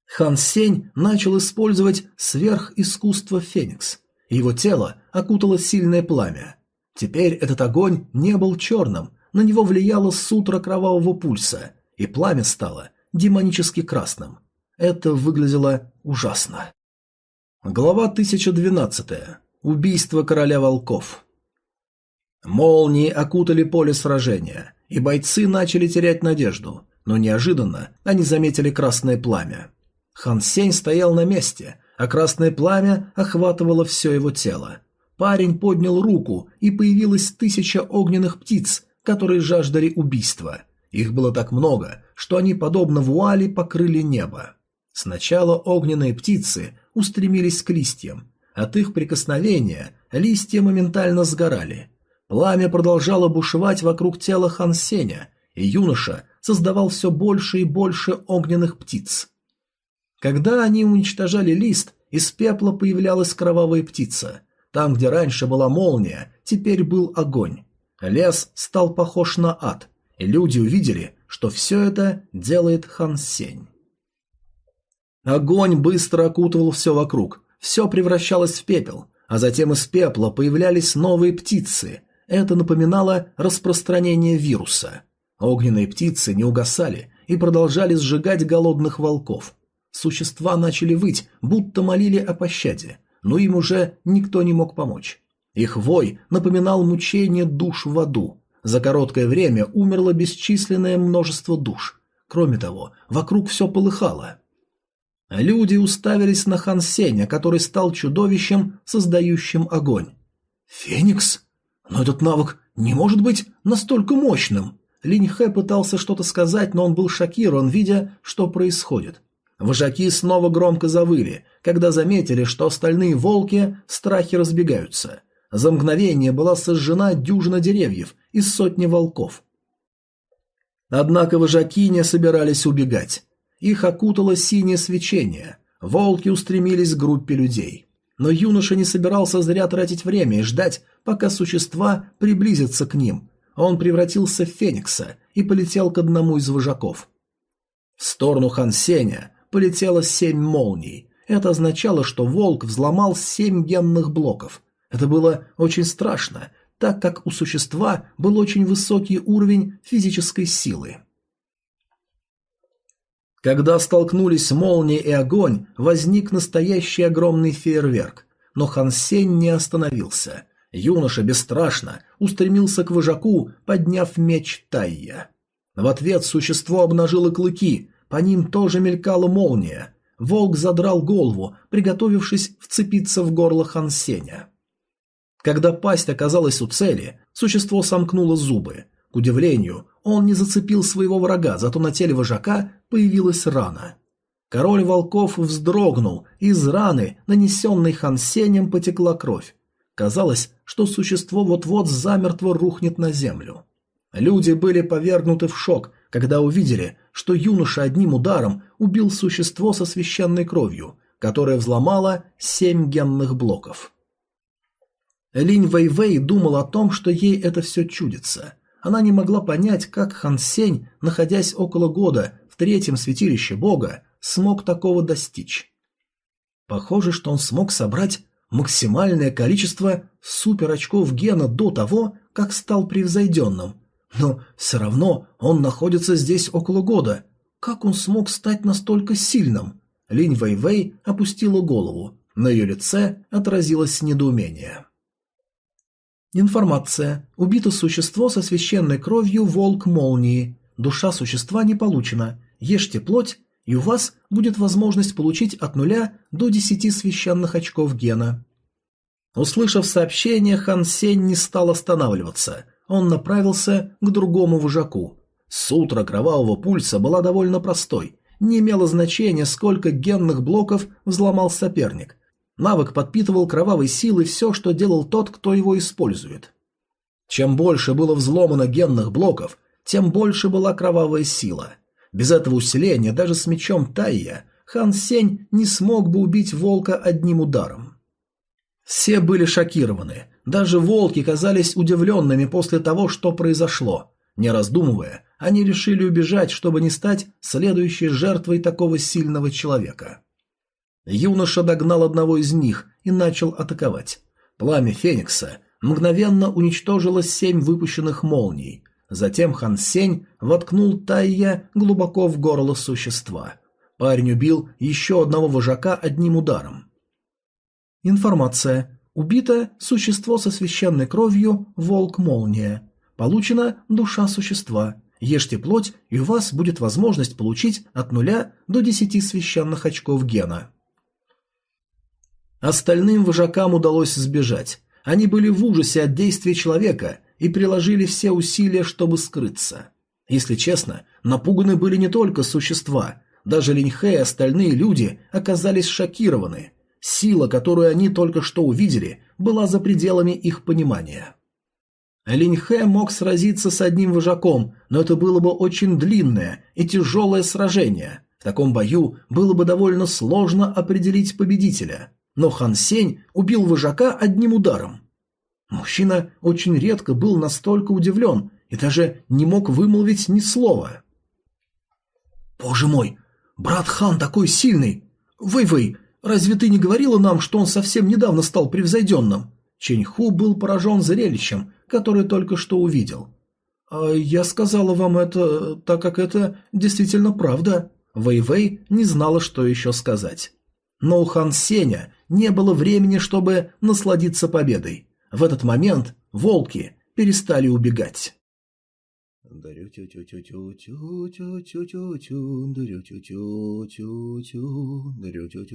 Хан Сень начал использовать сверхискусство Феникс. Его тело окутало сильное пламя. Теперь этот огонь не был черным, на него влияло сутра кровавого пульса, и пламя стало демонически красным. Это выглядело ужасно. Глава 1012. Убийство короля волков. Молнии окутали поле сражения, и бойцы начали терять надежду, но неожиданно они заметили красное пламя. Хан Сень стоял на месте, а красное пламя охватывало все его тело. Парень поднял руку, и появилась тысяча огненных птиц, которые жаждали убийства. Их было так много, что они, подобно вуали, покрыли небо. Сначала огненные птицы устремились к листьям. От их прикосновения листья моментально сгорали. Пламя продолжало бушевать вокруг тела Хан Сеня, и юноша создавал все больше и больше огненных птиц. Когда они уничтожали лист, из пепла появлялась кровавая птица. Там, где раньше была молния, теперь был огонь. Лес стал похож на ад, и люди увидели, что все это делает Хан Сень. Огонь быстро окутывал все вокруг, все превращалось в пепел, а затем из пепла появлялись новые птицы. Это напоминало распространение вируса. Огненные птицы не угасали и продолжали сжигать голодных волков. Существа начали выть, будто молили о пощаде, но им уже никто не мог помочь. Их вой напоминал мучение душ в аду. За короткое время умерло бесчисленное множество душ. Кроме того, вокруг все полыхало. Люди уставились на Хан Сеня, который стал чудовищем, создающим огонь. «Феникс? Но этот навык не может быть настолько мощным!» Линь Хэ пытался что-то сказать, но он был шокирован, видя, что происходит. Вожаки снова громко завыли, когда заметили, что остальные волки в страхе разбегаются. За мгновение была сожжена дюжина деревьев из сотни волков. Однако вожаки не собирались убегать. Их окутало синее свечение. Волки устремились к группе людей. Но юноша не собирался зря тратить время и ждать, пока существа приблизятся к ним. Он превратился в феникса и полетел к одному из вожаков. В сторону Хан Сеня полетело семь молний. Это означало, что волк взломал семь генных блоков. Это было очень страшно, так как у существа был очень высокий уровень физической силы. Когда столкнулись молния и огонь, возник настоящий огромный фейерверк. Но Хан Сень не остановился. Юноша бесстрашно устремился к вожаку, подняв меч Тайя. В ответ существо обнажило клыки, по ним тоже мелькала молния. Волк задрал голову, приготовившись вцепиться в горло Хан Сеня. Когда пасть оказалась у цели, существо сомкнуло зубы. К удивлению, он не зацепил своего врага, зато на теле вожака появилась рана. Король волков вздрогнул, из раны, нанесенной Хансенем, потекла кровь. Казалось, что существо вот-вот замертво рухнет на землю. Люди были повергнуты в шок, когда увидели, что юноша одним ударом убил существо со священной кровью, которое взломало семь генных блоков. Линь Вэйвэй думал о том, что ей это все чудится. Она не могла понять, как Хан Сень, находясь около года в третьем святилище бога, смог такого достичь. Похоже, что он смог собрать максимальное количество суперочков гена до того, как стал превзойденным. Но все равно он находится здесь около года. Как он смог стать настолько сильным? Линь Вэйвэй опустила голову. На ее лице отразилось недоумение. Информация. Убито существо со священной кровью волк молнии. Душа существа не получена. Ешьте плоть, и у вас будет возможность получить от нуля до десяти священных очков гена. Услышав сообщение, Хан Сень не стал останавливаться. Он направился к другому вожаку. Сутра кровавого пульса была довольно простой. Не имело значения, сколько генных блоков взломал соперник. Навык подпитывал кровавой силой все, что делал тот, кто его использует. Чем больше было взломано генных блоков, тем больше была кровавая сила. Без этого усиления даже с мечом Тайя Хан Сень не смог бы убить волка одним ударом. Все были шокированы, даже волки казались удивленными после того, что произошло. Не раздумывая, они решили убежать, чтобы не стать следующей жертвой такого сильного человека. Юноша догнал одного из них и начал атаковать. Пламя Феникса мгновенно уничтожило семь выпущенных молний. Затем Хан Сень воткнул Тайя глубоко в горло существа. Парень убил еще одного вожака одним ударом. Информация. Убито существо со священной кровью Волк-молния. Получена душа существа. Ешьте плоть, и у вас будет возможность получить от нуля до десяти священных очков гена. Остальным вожакам удалось сбежать. Они были в ужасе от действий человека и приложили все усилия, чтобы скрыться. Если честно, напуганы были не только существа, даже Линьхэ и остальные люди оказались шокированы. Сила, которую они только что увидели, была за пределами их понимания. Линьхэ мог сразиться с одним вожаком, но это было бы очень длинное и тяжелое сражение. В таком бою было бы довольно сложно определить победителя. Но Хан Сень убил вожака одним ударом. Мужчина очень редко был настолько удивлен и даже не мог вымолвить ни слова. «Боже мой! Брат Хан такой сильный! Вэй-Вэй, разве ты не говорила нам, что он совсем недавно стал превзойденным?» Чень Ху был поражен зрелищем, которое только что увидел. «А я сказала вам это, так как это действительно правда». Вэй-Вэй не знала, что еще сказать. Но у Хан Сеня не было времени, чтобы насладиться победой. В этот момент волки перестали убегать.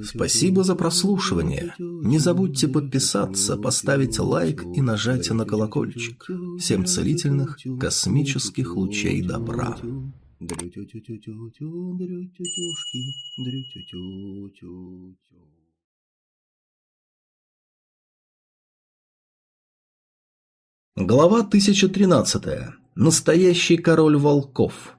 Спасибо за прослушивание. Не забудьте подписаться, поставить лайк и нажать на колокольчик. Всем целительных космических лучей добра. Глава 1013. Настоящий король волков.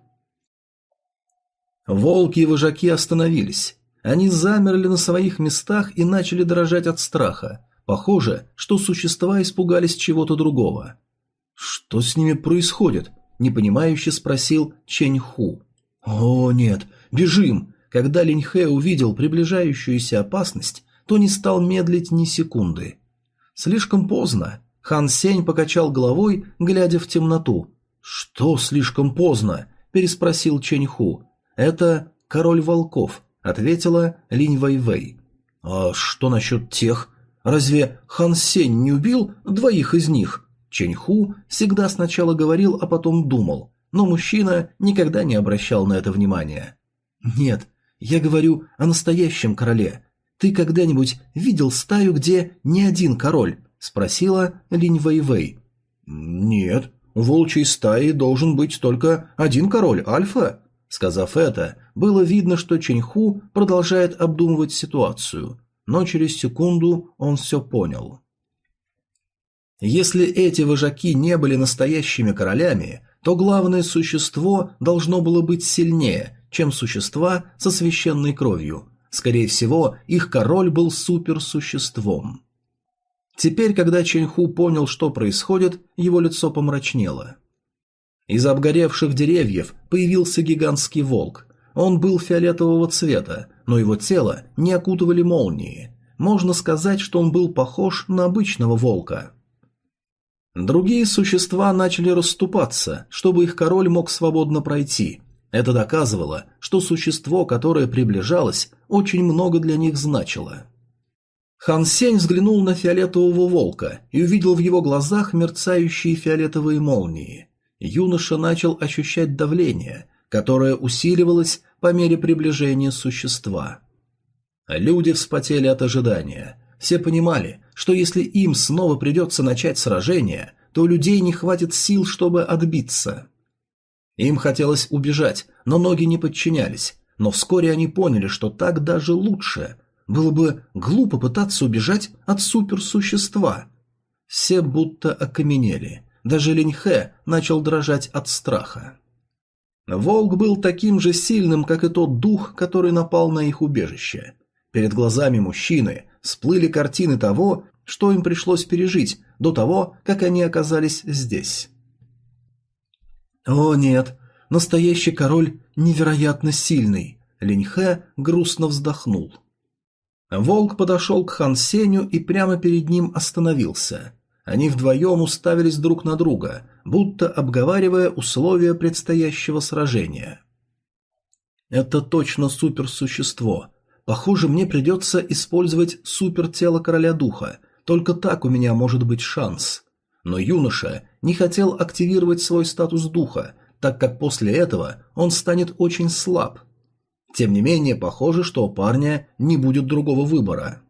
Волки и вожаки остановились. Они замерли на своих местах и начали дрожать от страха. Похоже, что существа испугались чего-то другого. «Что с ними происходит?» – непонимающе спросил Чень Ху. «О, нет, бежим!» Когда Линь Хэ увидел приближающуюся опасность, то не стал медлить ни секунды. Слишком поздно. Хан Сень покачал головой, глядя в темноту, «Что слишком поздно?» – переспросил Ченьху. «Это король волков», – ответила Линь Вэйвэй. «А что насчет тех? Разве Хан Сень не убил двоих из них?» Ченьху всегда сначала говорил, а потом думал, но мужчина никогда не обращал на это внимания. «Нет, я говорю о настоящем короле. Ты когда-нибудь видел стаю, где не один король?» – спросила Линь Вэйвэй. «Нет», у волчьей стаи должен быть только один король, Альфа. Сказав это, было видно, что Ченьху продолжает обдумывать ситуацию, но через секунду он все понял. Если эти вожаки не были настоящими королями, то главное существо должно было быть сильнее, чем существа со священной кровью. Скорее всего, их король был суперсуществом. Теперь, когда Ченьху понял, что происходит, его лицо помрачнело. Из обгоревших деревьев появился гигантский волк. Он был фиолетового цвета, но его тело не окутывали молнии. Можно сказать, что он был похож на обычного волка. Другие существа начали расступаться, чтобы их король мог свободно пройти. Это доказывало, что существо, которое приближалось, очень много для них значило. Хан Сень взглянул на фиолетового волка и увидел в его глазах мерцающие фиолетовые молнии. Юноша начал ощущать давление, которое усиливалось по мере приближения существа. Люди вспотели от ожидания. Все понимали, что если им снова придется начать сражение, то у людей не хватит сил, чтобы отбиться. Им хотелось убежать, но ноги не подчинялись, но вскоре они поняли, что так даже лучше – было бы глупо пытаться убежать от суперсущества. Все будто окаменели. Даже Линьхэ начал дрожать от страха. Волк был таким же сильным, как и тот дух, который напал на их убежище. Перед глазами мужчины всплыли картины того, что им пришлось пережить до того, как они оказались здесь. «О нет, настоящий король невероятно сильный», — Линьхэ грустно вздохнул. Волк подошел к Хан Сеню и прямо перед ним остановился. Они вдвоем уставились друг на друга, будто обговаривая условия предстоящего сражения. Это точно суперсущество. Похоже, мне придется использовать супертело короля духа. Только так у меня может быть шанс. Но юноша не хотел активировать свой статус духа, так как после этого он станет очень слаб. Тем не менее, похоже, что у парня не будет другого выбора.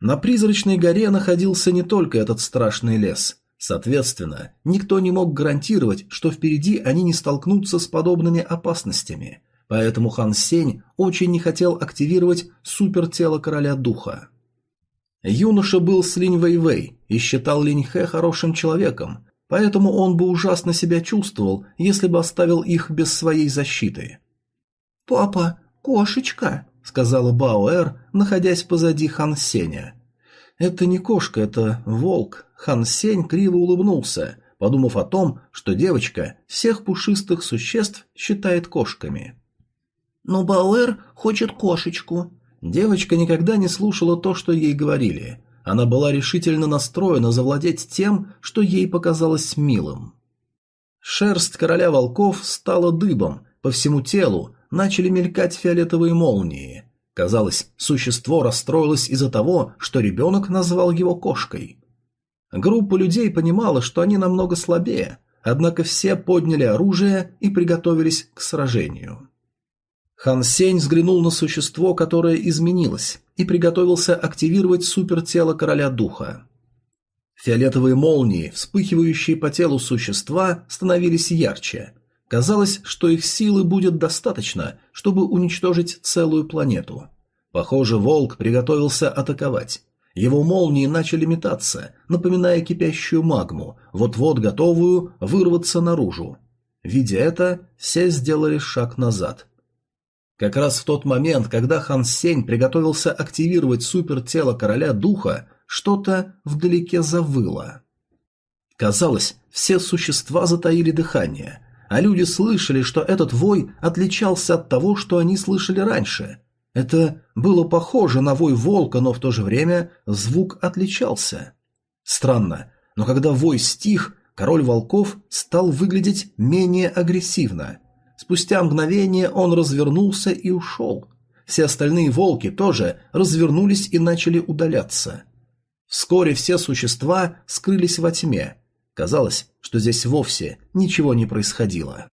На призрачной горе находился не только этот страшный лес. Соответственно, никто не мог гарантировать, что впереди они не столкнутся с подобными опасностями. Поэтому Хан Сень очень не хотел активировать супертело короля духа. Юноша был с Линь Вэй Вэй и считал Линь Хэ хорошим человеком, поэтому он бы ужасно себя чувствовал, если бы оставил их без своей защиты. «Папа, кошечка!» — сказала Баоэр, находясь позади Хан Сеня. «Это не кошка, это волк». Хан Сень криво улыбнулся, подумав о том, что девочка всех пушистых существ считает кошками. «Но Баоэр хочет кошечку». Девочка никогда не слушала то, что ей говорили. Она была решительно настроена завладеть тем, что ей показалось милым. Шерсть короля волков стала дыбом, по всему телу начали мелькать фиолетовые молнии. Казалось, существо расстроилось из-за того, что ребенок назвал его кошкой. Группа людей понимала, что они намного слабее, однако все подняли оружие и приготовились к сражению. Хан Сень взглянул на существо, которое изменилось, и приготовился активировать супертело короля духа. Фиолетовые молнии, вспыхивающие по телу существа, становились ярче. Казалось, что их силы будет достаточно, чтобы уничтожить целую планету. Похоже, волк приготовился атаковать. Его молнии начали метаться, напоминая кипящую магму, вот-вот готовую вырваться наружу. Видя это, все сделали шаг назад. Как раз в тот момент, когда Хан Сень приготовился активировать супертело короля духа, что-то вдалеке завыло. Казалось, все существа затаили дыхание, а люди слышали, что этот вой отличался от того, что они слышали раньше. Это было похоже на вой волка, но в то же время звук отличался. Странно, но когда вой стих, король волков стал выглядеть менее агрессивно – Спустя мгновение он развернулся и ушел. Все остальные волки тоже развернулись и начали удаляться. Вскоре все существа скрылись во тьме. Казалось, что здесь вовсе ничего не происходило.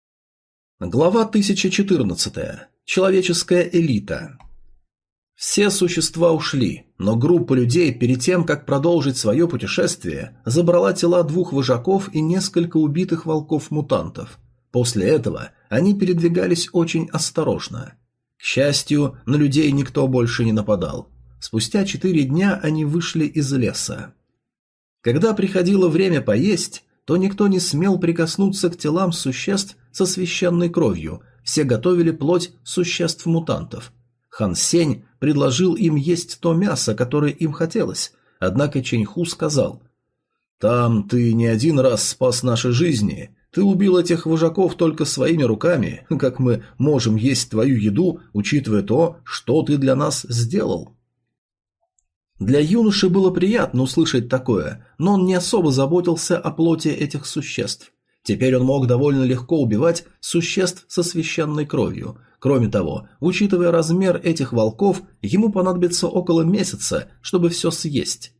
Глава 1014. Человеческая элита. Все существа ушли, но группа людей перед тем, как продолжить свое путешествие, забрала тела двух вожаков и несколько убитых волков-мутантов. После этого они передвигались очень осторожно. К счастью, на людей никто больше не нападал. Спустя четыре дня они вышли из леса. Когда приходило время поесть, то никто не смел прикоснуться к телам существ со священной кровью, все готовили плоть существ-мутантов. Хан Сень предложил им есть то мясо, которое им хотелось, однако Ченьху сказал «Там ты не один раз спас наши жизни, ты убил этих вожаков только своими руками. Как мы можем есть твою еду, учитывая то, что ты для нас сделал?» Для юноши было приятно услышать такое, но он не особо заботился о плоти этих существ. Теперь он мог довольно легко убивать существ со священной кровью. Кроме того, учитывая размер этих волков, ему понадобится около месяца, чтобы все съесть.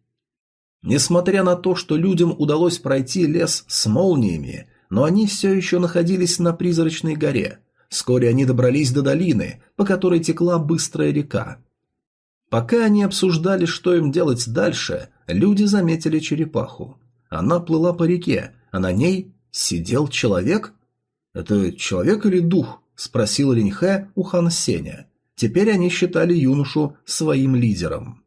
Несмотря на то, что людям удалось пройти лес с молниями, но они все еще находились на призрачной горе. Вскоре они добрались до долины, по которой текла быстрая река. Пока они обсуждали, что им делать дальше, люди заметили черепаху. Она плыла по реке, а на ней сидел человек? «Это человек или дух?» – спросил Линьхэ у Хан Сеня. Теперь они считали юношу своим лидером.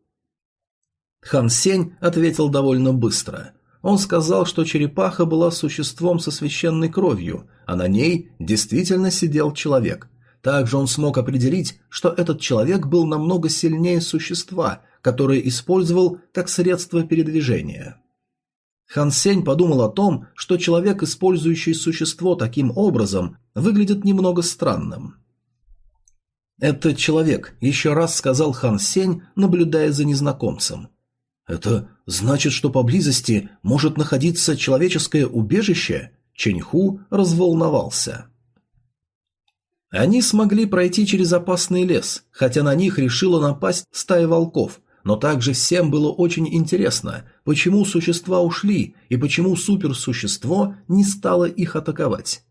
Хан Сень ответил довольно быстро. Он сказал, что черепаха была существом со священной кровью, а на ней действительно сидел человек. Также он смог определить, что этот человек был намного сильнее существа, которое использовал как средство передвижения. Хан Сень подумал о том, что человек, использующий существо таким образом, выглядит немного странным. «Это человек», – еще раз сказал Хан Сень, наблюдая за незнакомцем. «Это значит, что поблизости может находиться человеческое убежище?» Ченьху разволновался. Они смогли пройти через опасный лес, хотя на них решила напасть стая волков, но также всем было очень интересно, почему существа ушли и почему суперсущество не стало их атаковать.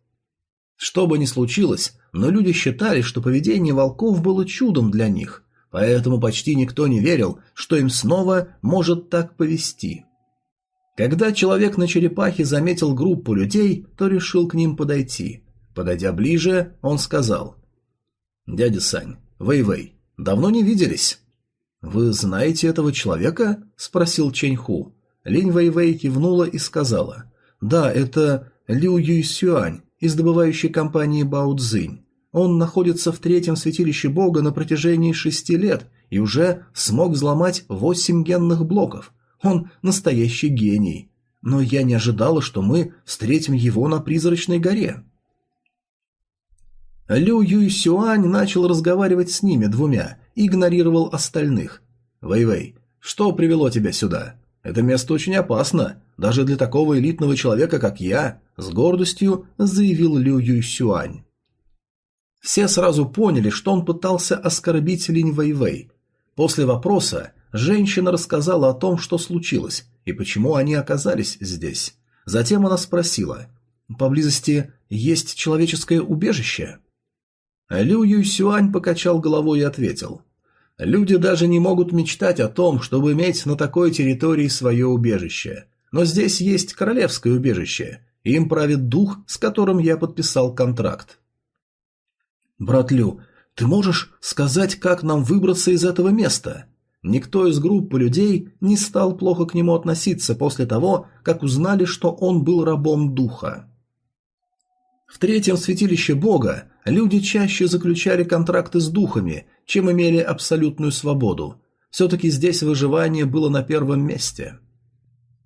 Что бы ни случилось, но люди считали, что поведение волков было чудом для них, поэтому почти никто не верил, что им снова может так повести. Когда человек на черепахе заметил группу людей, то решил к ним подойти. Подойдя ближе, он сказал. «Дядя Сань, Вэй-Вэй, давно не виделись?» «Вы знаете этого человека?» – спросил Чэньху. Линь Вэйвэй кивнула и сказала. «Да, это Лю Юйсюань из добывающей компании Бао Цзинь. Он находится в третьем святилище бога на протяжении шести лет и уже смог взломать восемь генных блоков. Он настоящий гений. Но я не ожидала, что мы встретим его на призрачной горе». Лю Юйсюань начал разговаривать с ними двумя – игнорировал остальных. «Вэй-Вэй, что привело тебя сюда? Это место очень опасно, даже для такого элитного человека, как я», – с гордостью заявил Лю Юйсюань. Все сразу поняли, что он пытался оскорбить Линь Вэй-Вэй. После вопроса женщина рассказала о том, что случилось и почему они оказались здесь. Затем она спросила, «Поблизости есть человеческое убежище?» Лю Юйсюань покачал головой и ответил. «Люди даже не могут мечтать о том, чтобы иметь на такой территории свое убежище. Но здесь есть королевское убежище, и им правит дух, с которым я подписал контракт». «Брат Лю, ты можешь сказать, как нам выбраться из этого места?» Никто из группы людей не стал плохо к нему относиться после того, как узнали, что он был рабом духа. В третьем святилище бога люди чаще заключали контракты с духами, чем имели абсолютную свободу. Все-таки здесь выживание было на первом месте.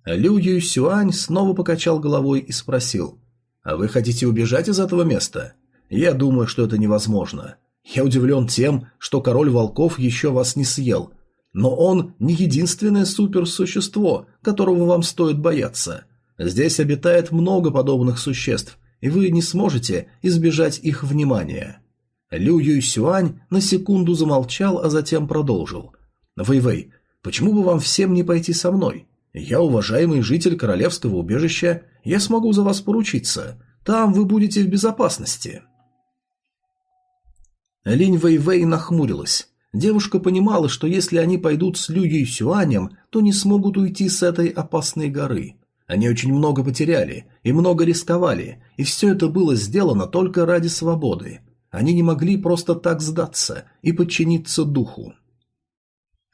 Лю Юйсюань снова покачал головой и спросил, «А вы хотите убежать из этого места? Я думаю, что это невозможно. Я удивлен тем, что король волков еще вас не съел. Но он не единственное суперсущество, которого вам стоит бояться. Здесь обитает много подобных существ – и вы не сможете избежать их внимания. Лю Юйсюань на секунду замолчал, а затем продолжил. «Вэй-Вэй, почему бы вам всем не пойти со мной? Я уважаемый житель королевского убежища, я смогу за вас поручиться. Там вы будете в безопасности». Линь Вэй-Вэй нахмурилась. Девушка понимала, что если они пойдут с Лю Юйсюанем, то не смогут уйти с этой опасной горы. Они очень много потеряли и много рисковали, и все это было сделано только ради свободы. Они не могли просто так сдаться и подчиниться духу.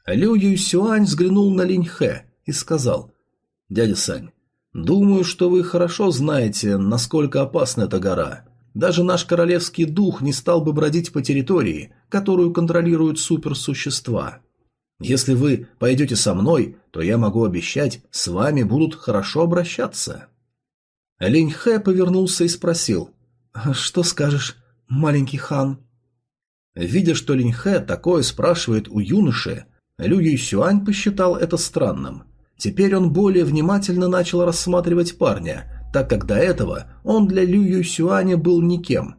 Лю Юйсюань взглянул на Линь Хэ и сказал, «Дядя Сань, думаю, что вы хорошо знаете, насколько опасна эта гора. Даже наш королевский дух не стал бы бродить по территории, которую контролируют суперсущества. Если вы пойдете со мной, то я могу обещать, с вами будут хорошо обращаться». Линь Хэ повернулся и спросил, «Что скажешь, маленький хан?» Видя, что Линь Хэ такое спрашивает у юноши, Лю Юйсюань посчитал это странным. Теперь он более внимательно начал рассматривать парня, так как до этого он для Лю Юйсюаня был никем.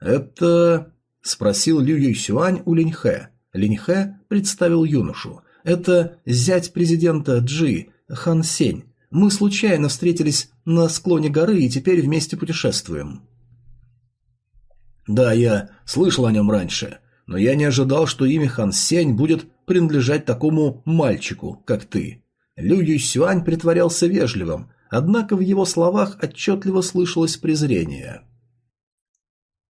«Это...» – спросил Лю Юйсюань у Линь Хэ. Линьхэ представил юношу. «Это зять президента Джи, Хан Сень. Мы случайно встретились на склоне горы и теперь вместе путешествуем». «Да, я слышал о нем раньше, но я не ожидал, что имя Хан Сень будет принадлежать такому мальчику, как ты». Лю Юйсюань притворялся вежливым, однако в его словах отчетливо слышалось презрение.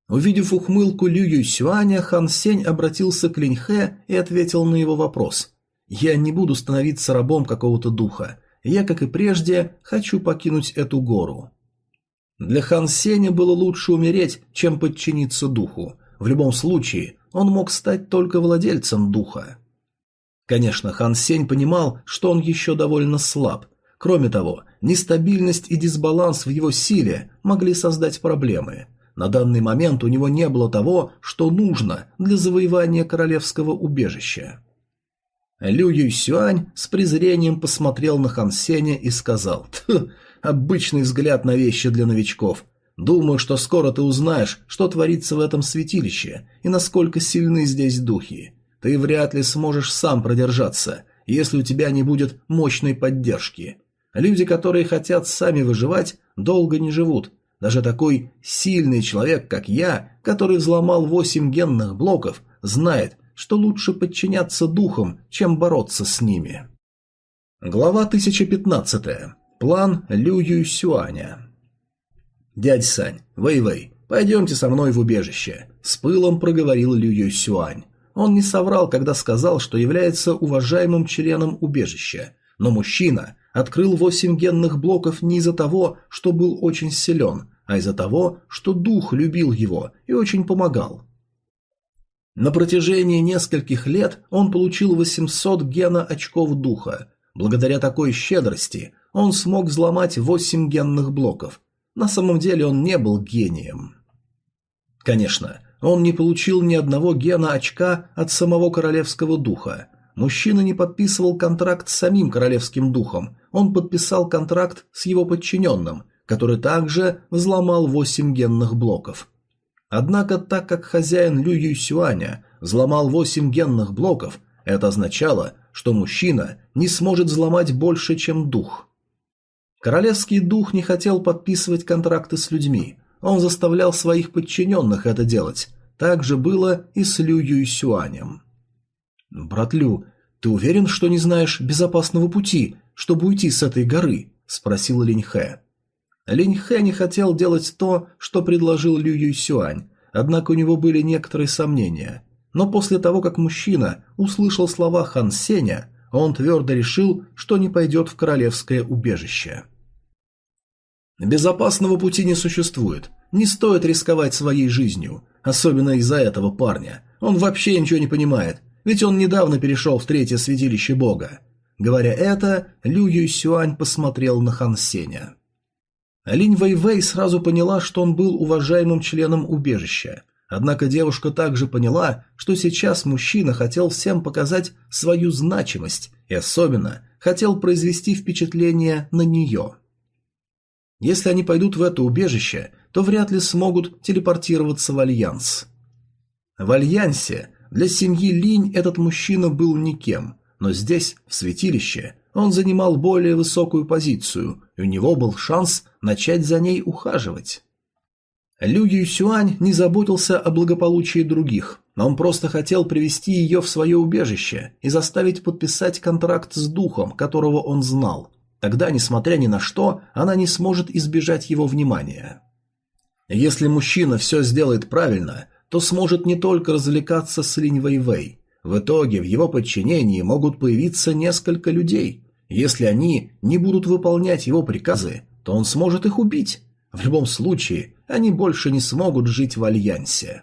Увидев ухмылку Лю Юйсюаня, Хан Сень обратился к Линьхэ и ответил на его вопрос. «Я не буду становиться рабом какого-то духа. Я, как и прежде, хочу покинуть эту гору». Для Хан Сеня было лучше умереть, чем подчиниться духу. В любом случае, он мог стать только владельцем духа. Конечно, Хан Сень понимал, что он еще довольно слаб. Кроме того, нестабильность и дисбаланс в его силе могли создать проблемы – на данный момент у него не было того, что нужно для завоевания королевского убежища. Лю Юйсюань с презрением посмотрел на Хан Сеня и сказал, «Обычный взгляд на вещи для новичков. Думаю, что скоро ты узнаешь, что творится в этом святилище и насколько сильны здесь духи. Ты вряд ли сможешь сам продержаться, если у тебя не будет мощной поддержки. Люди, которые хотят сами выживать, долго не живут. Даже такой сильный человек, как я, который взломал восемь генных блоков, знает, что лучше подчиняться духам, чем бороться с ними. Глава 1015. План Лю Юйсюаня. «Дядь Сань, Вэй-Вэй, пойдемте со мной в убежище», – с пылом проговорил Лю Юйсюань. Он не соврал, когда сказал, что является уважаемым членом убежища, но мужчина открыл восемь генных блоков не из-за того, что был очень силен, а из-за того, что дух любил его и очень помогал. На протяжении нескольких лет он получил 800 гена очков духа. Благодаря такой щедрости он смог взломать 8 генных блоков. На самом деле он не был гением. Конечно, он не получил ни одного гена очка от самого королевского духа. Мужчина не подписывал контракт с самим королевским духом, он подписал контракт с его подчиненным, который также взломал 8 генных блоков. Однако, так как хозяин Лю Юйсюаня взломал 8 генных блоков, это означало, что мужчина не сможет взломать больше, чем дух. Королевский дух не хотел подписывать контракты с людьми, он заставлял своих подчиненных это делать. Так же было и с Лю Юйсюанем. «Брат Лю, ты уверен, что не знаешь безопасного пути, чтобы уйти с этой горы?» – спросил Линь Хэ. Линь Хэ не хотел делать то, что предложил Лю Юйсюань, однако у него были некоторые сомнения. Но после того, как мужчина услышал слова Хан Сеня, он твердо решил, что не пойдет в королевское убежище. Безопасного пути не существует. Не стоит рисковать своей жизнью, особенно из-за этого парня. Он вообще ничего не понимает, ведь он недавно перешел в третье святилище бога. Говоря это, Лю Юйсюань посмотрел на Хан Сеня. Линь Вэйвэй сразу поняла, что он был уважаемым членом убежища. Однако девушка также поняла, что сейчас мужчина хотел всем показать свою значимость и особенно хотел произвести впечатление на нее. Если они пойдут в это убежище, то вряд ли смогут телепортироваться в Альянс. В Альянсе для семьи Линь этот мужчина был никем, но здесь, в святилище, он занимал более высокую позицию, и у него был шанс начать за ней ухаживать. Лю Юсюань не заботился о благополучии других, но он просто хотел привести ее в свое убежище и заставить подписать контракт с духом, которого он знал. Тогда, несмотря ни на что, она не сможет избежать его внимания. Если мужчина все сделает правильно, то сможет не только развлекаться с Линь Вэй Вэй. В итоге в его подчинении могут появиться несколько людей, если они не будут выполнять его приказы, то он сможет их убить. В любом случае, они больше не смогут жить в Альянсе.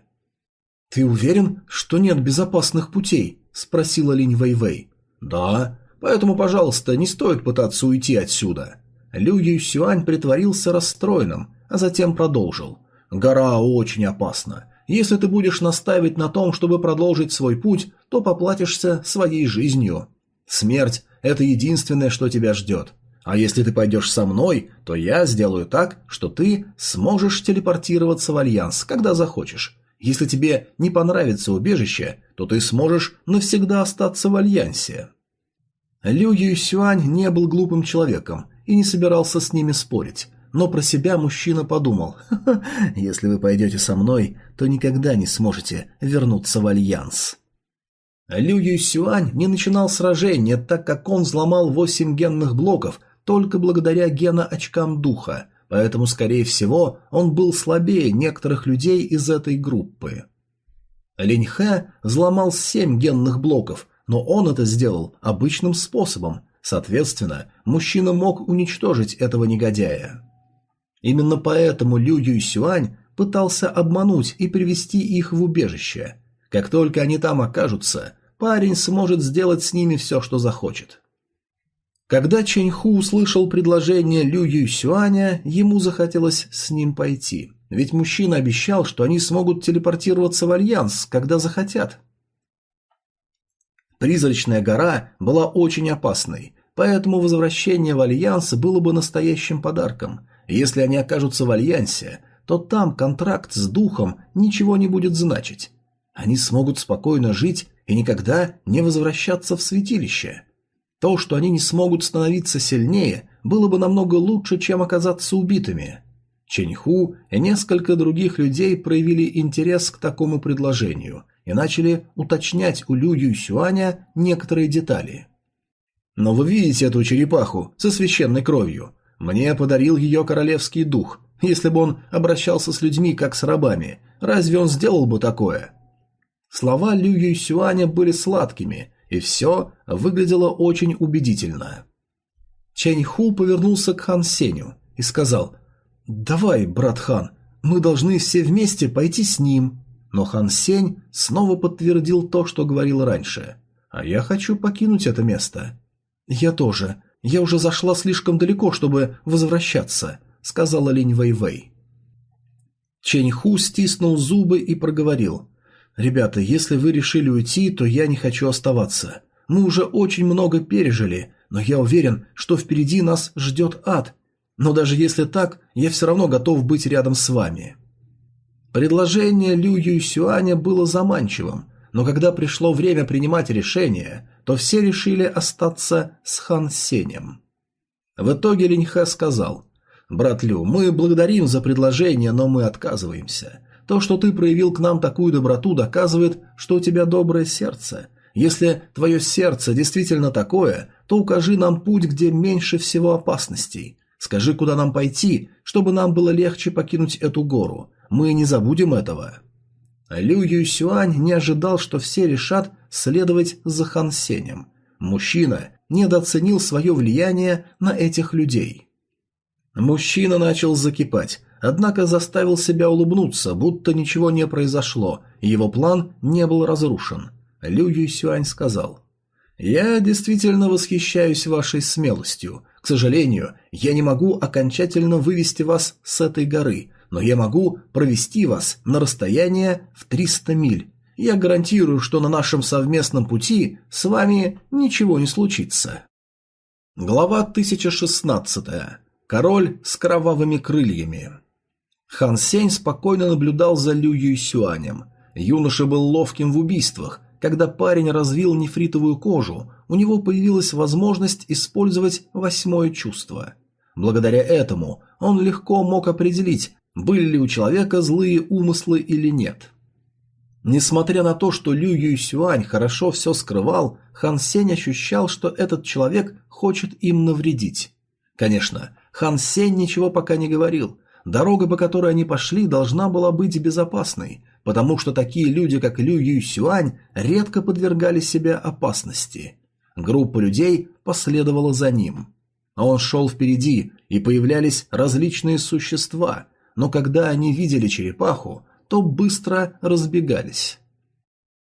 «Ты уверен, что нет безопасных путей?» – спросила Линь Вэйвэй. «Да, поэтому, пожалуйста, не стоит пытаться уйти отсюда». Лю Юсюань притворился расстроенным, а затем продолжил. «Гора очень опасна. Если ты будешь настаивать на том, чтобы продолжить свой путь, то поплатишься своей жизнью. Смерть это единственное, что тебя ждет. А если ты пойдешь со мной, то я сделаю так, что ты сможешь телепортироваться в Альянс, когда захочешь. Если тебе не понравится убежище, то ты сможешь навсегда остаться в Альянсе». Лю Юйсюань не был глупым человеком и не собирался с ними спорить, но про себя мужчина подумал, «Ха -ха, «Если вы пойдете со мной, то никогда не сможете вернуться в Альянс». Лю Юсюань не начинал сражения, так как он взломал восемь генных блоков только благодаря гена-очкам духа, поэтому, скорее всего, он был слабее некоторых людей из этой группы. Линь Хэ взломал семь генных блоков, но он это сделал обычным способом, соответственно, мужчина мог уничтожить этого негодяя. Именно поэтому Лю Юйсюань пытался обмануть и привести их в убежище. Как только они там окажутся, парень сможет сделать с ними все, что захочет. Когда Чэнь Ху услышал предложение Лю Юйсюаня, ему захотелось с ним пойти. Ведь мужчина обещал, что они смогут телепортироваться в Альянс, когда захотят. Призрачная гора была очень опасной, поэтому возвращение в Альянс было бы настоящим подарком. Если они окажутся в Альянсе, то там контракт с духом ничего не будет значить. Они смогут спокойно жить и никогда не возвращаться в святилище. То, что они не смогут становиться сильнее, было бы намного лучше, чем оказаться убитыми. Ченьху и несколько других людей проявили интерес к такому предложению и начали уточнять у Лю Юйсюаня некоторые детали. «Но вы видите эту черепаху со священной кровью? Мне подарил ее королевский дух. Если бы он обращался с людьми, как с рабами, разве он сделал бы такое?» Слова Лю Юйсюаня были сладкими, и все выглядело очень убедительно. Чэнь Ху повернулся к Хан Сеню и сказал «Давай, брат Хан, мы должны все вместе пойти с ним». Но Хан Сень снова подтвердил то, что говорил раньше. «А я хочу покинуть это место». «Я тоже. Я уже зашла слишком далеко, чтобы возвращаться», — сказала Линь Вэй. Чэнь Ху стиснул зубы и проговорил. «Ребята, если вы решили уйти, то я не хочу оставаться. Мы уже очень много пережили, но я уверен, что впереди нас ждет ад. Но даже если так, я все равно готов быть рядом с вами». Предложение Лю Юйсюаня было заманчивым, но когда пришло время принимать решение, то все решили остаться с Хан Сенем. В итоге Линьхэ сказал, «Брат Лю, мы благодарим за предложение, но мы отказываемся. То, что ты проявил к нам такую доброту, доказывает, что у тебя доброе сердце. Если твое сердце действительно такое, то укажи нам путь, где меньше всего опасностей. Скажи, куда нам пойти, чтобы нам было легче покинуть эту гору. Мы не забудем этого». Лю Юйсюань не ожидал, что все решат следовать за Хан Сенем. Мужчина недооценил свое влияние на этих людей. Мужчина начал закипать, однако заставил себя улыбнуться, будто ничего не произошло, его план не был разрушен. Лю Юйсюань сказал, «Я действительно восхищаюсь вашей смелостью. К сожалению, я не могу окончательно вывести вас с этой горы, но я могу провести вас на расстояние в 300 миль. Я гарантирую, что на нашем совместном пути с вами ничего не случится». Глава 1016. Король с кровавыми крыльями. Хан Сень спокойно наблюдал за Лю Юйсюанем. Юноша был ловким в убийствах. Когда парень развил нефритовую кожу, у него появилась возможность использовать восьмое чувство. Благодаря этому он легко мог определить, были ли у человека злые умыслы или нет. Несмотря на то, что Лю Юйсюань хорошо все скрывал, Хан Сень ощущал, что этот человек хочет им навредить. Конечно, Хан Сень ничего пока не говорил, Дорога, по которой они пошли, должна была быть безопасной, потому что такие люди, как Лю Юйсюань, редко подвергали себя опасности. Группа людей последовала за ним. А он шел впереди, и появлялись различные существа, но когда они видели черепаху, то быстро разбегались.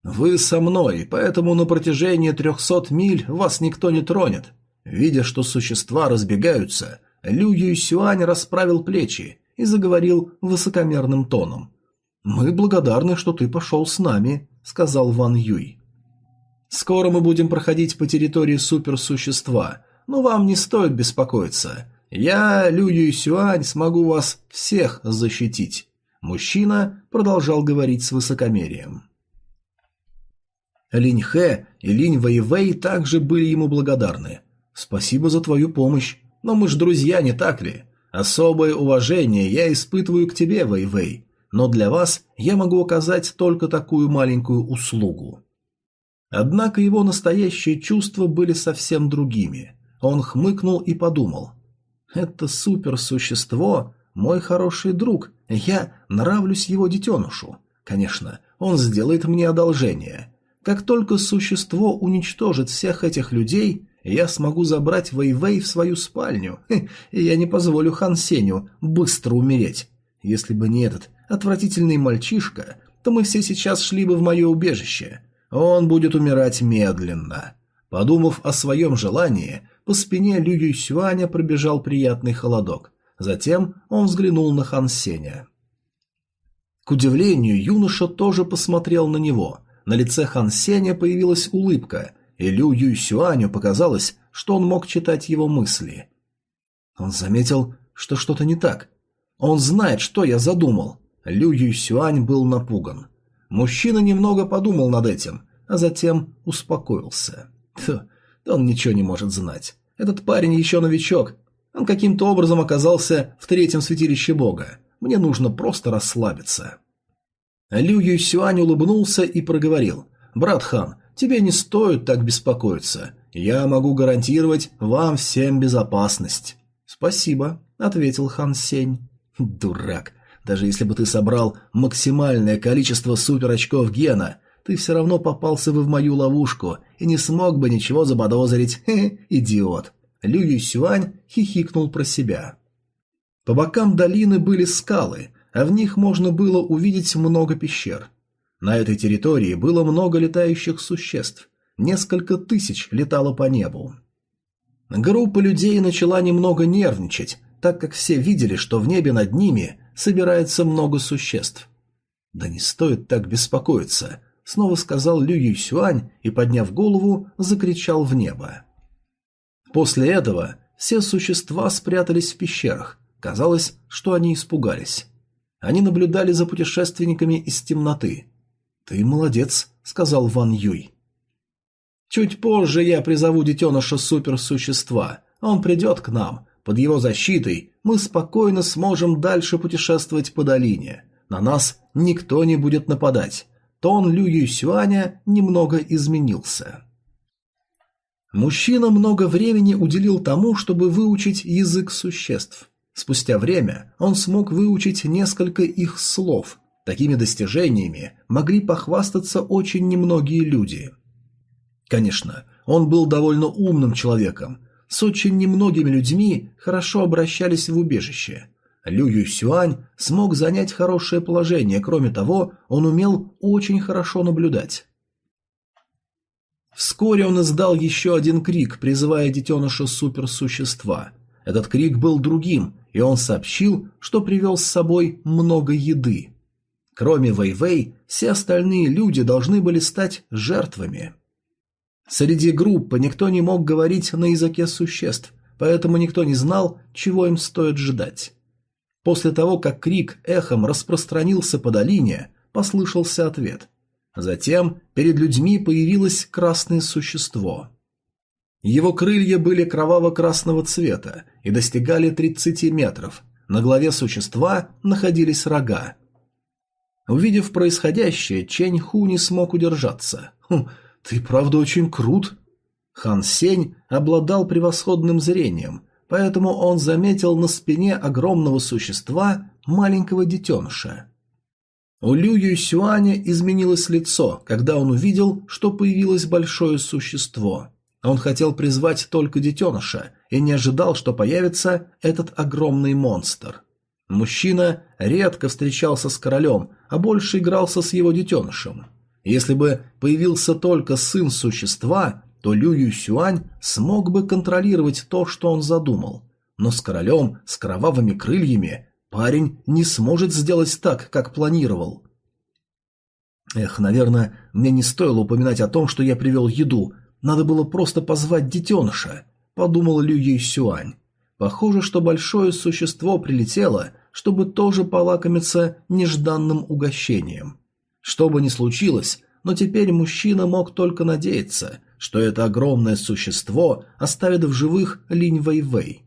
«Вы со мной, поэтому на протяжении трехсот миль вас никто не тронет». Видя, что существа разбегаются, Лю Юйсюань расправил плечи и заговорил высокомерным тоном. «Мы благодарны, что ты пошел с нами», — сказал Ван Юй. «Скоро мы будем проходить по территории суперсущества, но вам не стоит беспокоиться. Я, Лю Юй Сюань, смогу вас всех защитить». Мужчина продолжал говорить с высокомерием. Линь Хэ и Линь Вэй Вэй также были ему благодарны. «Спасибо за твою помощь, но мы ж друзья, не так ли? Особое уважение я испытываю к тебе, Вэй-Вэй, но для вас я могу оказать только такую маленькую услугу. Однако его настоящие чувства были совсем другими. Он хмыкнул и подумал. «Это суперсущество, мой хороший друг, я нравлюсь его детенышу. Конечно, он сделает мне одолжение. Как только существо уничтожит всех этих людей, я смогу забрать Вэйвэй -Вэй в свою спальню, и я не позволю Хан Сеню быстро умереть. Если бы не этот отвратительный мальчишка, то мы все сейчас шли бы в мое убежище. Он будет умирать медленно. Подумав о своем желании, по спине Лю Юйсюаня пробежал приятный холодок. Затем он взглянул на Хан Сеня. К удивлению, юноша тоже посмотрел на него. На лице Хан Сеня появилась улыбка, и Лю Юйсюаню показалось, что он мог читать его мысли. Он заметил, что что-то не так. Он знает, что я задумал. Лю Юйсюань был напуган. Мужчина немного подумал над этим, а затем успокоился. Фу, он ничего не может знать. Этот парень еще новичок. Он каким-то образом оказался в третьем святилище бога. Мне нужно просто расслабиться. Лю Юйсюань улыбнулся и проговорил. «Брат Хан, тебе не стоит так беспокоиться. Я могу гарантировать вам всем безопасность». «Спасибо», — ответил Хан Сень. «Дурак. Даже если бы ты собрал максимальное количество суперочков гена, ты все равно попался бы в мою ловушку и не смог бы ничего заподозрить. Хе-хе, идиот». Лю Юсюань хихикнул про себя. По бокам долины были скалы, а в них можно было увидеть много пещер. На этой территории было много летающих существ. Несколько тысяч летало по небу. Группа людей начала немного нервничать, так как все видели, что в небе над ними собирается много существ. «Да не стоит так беспокоиться», — снова сказал Лю Юсюань и, подняв голову, закричал в небо. После этого все существа спрятались в пещерах. Казалось, что они испугались. Они наблюдали за путешественниками из темноты. «Ты молодец», — сказал Ван Юй. «Чуть позже я призову детеныша суперсущества. Он придет к нам. Под его защитой мы спокойно сможем дальше путешествовать по долине. На нас никто не будет нападать». Тон Лю Юсюаня немного изменился. Мужчина много времени уделил тому, чтобы выучить язык существ. Спустя время он смог выучить несколько их слов. Такими достижениями могли похвастаться очень немногие люди. Конечно, он был довольно умным человеком. С очень немногими людьми хорошо обращались в убежище. Лю Юсюань смог занять хорошее положение, кроме того, он умел очень хорошо наблюдать. Вскоре он издал еще один крик, призывая детеныша суперсущества. Этот крик был другим, и он сообщил, что привел с собой много еды. Кроме Вэйвэй, все остальные люди должны были стать жертвами. Среди группы никто не мог говорить на языке существ, поэтому никто не знал, чего им стоит ждать. После того, как крик эхом распространился по долине, послышался ответ. Затем перед людьми появилось красное существо. Его крылья были кроваво-красного цвета и достигали 30 метров. На голове существа находились рога. Увидев происходящее, Чэнь Ху не смог удержаться. «Хм, ты правда очень крут». Хан Сень обладал превосходным зрением, поэтому он заметил на спине огромного существа маленького детеныша. У Лю Юсюаня изменилось лицо, когда он увидел, что появилось большое существо. Он хотел призвать только детеныша и не ожидал, что появится этот огромный монстр. Мужчина редко встречался с королем, а больше игрался с его детенышем. Если бы появился только сын существа, то Лю Юсюань смог бы контролировать то, что он задумал. Но с королем, с кровавыми крыльями, парень не сможет сделать так, как планировал. Эх, наверное, мне не стоило упоминать о том, что я привел еду, надо было просто позвать детеныша, подумал Лю Юйсюань. Похоже, что большое существо прилетело, чтобы тоже полакомиться нежданным угощением. Что бы ни случилось, но теперь мужчина мог только надеяться, что это огромное существо оставит в живых Линь Вэйвэй.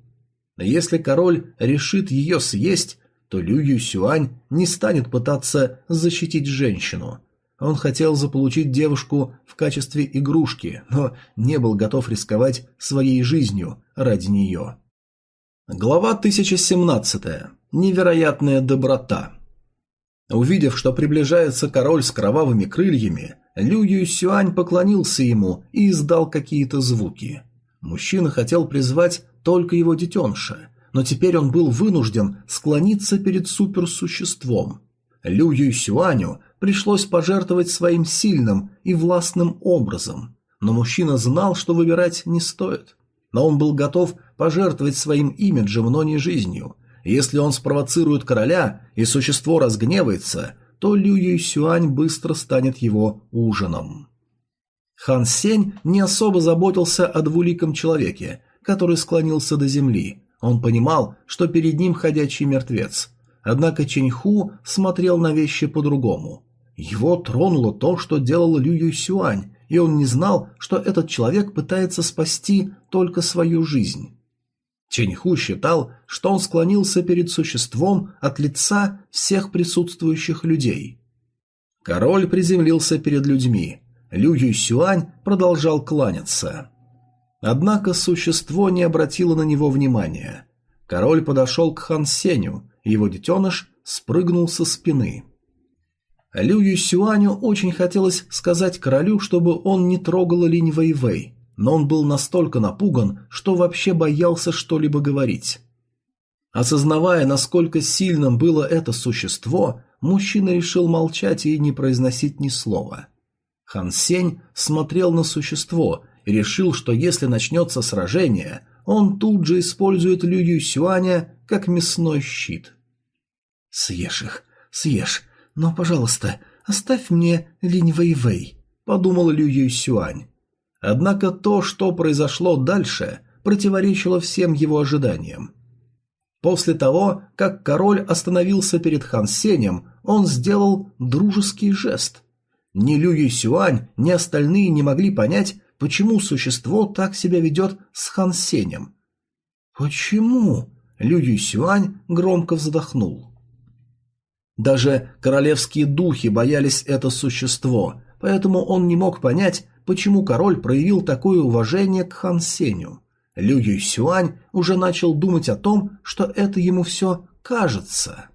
Если король решит ее съесть, то Лю Юсюань не станет пытаться защитить женщину – он хотел заполучить девушку в качестве игрушки, но не был готов рисковать своей жизнью ради нее. Глава 1017. Невероятная доброта. Увидев, что приближается король с кровавыми крыльями, Лю Юсюань поклонился ему и издал какие-то звуки. Мужчина хотел призвать только его детеныша, но теперь он был вынужден склониться перед суперсуществом. Лю Юсюаню пришлось пожертвовать своим сильным и властным образом, но мужчина знал, что выбирать не стоит. Но он был готов пожертвовать своим имиджем, но не жизнью. Если он спровоцирует короля, и существо разгневается, то Лю Юйсюань быстро станет его ужином. Хан Сень не особо заботился о двуликом человеке, который склонился до земли. Он понимал, что перед ним ходячий мертвец. однако Ченьху смотрел на вещи по-другому. Его тронуло то, что делал Лю Юсюань, и он не знал, что этот человек пытается спасти только свою жизнь. Ченьху считал, что он склонился перед существом от лица всех присутствующих людей. Король приземлился перед людьми. Лю Юсюань продолжал кланяться. Однако существо не обратило на него внимания. Король подошел к Хан Сеню, и его детеныш спрыгнул со спины. Лю Юсюаню очень хотелось сказать королю, чтобы он не трогал Линь Вэйвэй, но он был настолько напуган, что вообще боялся что-либо говорить. Осознавая, насколько сильным было это существо, мужчина решил молчать и не произносить ни слова. Хан Сень смотрел на существо и решил, что если начнется сражение, он тут же использует Лю Юсюаня как мясной щит. «Съешь их, съешь, но, пожалуйста, оставь мне Линь Вэйвэй», — подумал Лю Юсюань. Однако то, что произошло дальше, противоречило всем его ожиданиям. После того, как король остановился перед Хан Сенем, он сделал дружеский жест. Ни Лю Юсюань, ни остальные не могли понять, почему существо так себя ведет с Хан Сенем. «Почему?» – Лю Юсюань громко вздохнул. Даже королевские духи боялись это существо, поэтому он не мог понять, почему король проявил такое уважение к Хан Сеню. Лю Юсюань уже начал думать о том, что это ему все кажется.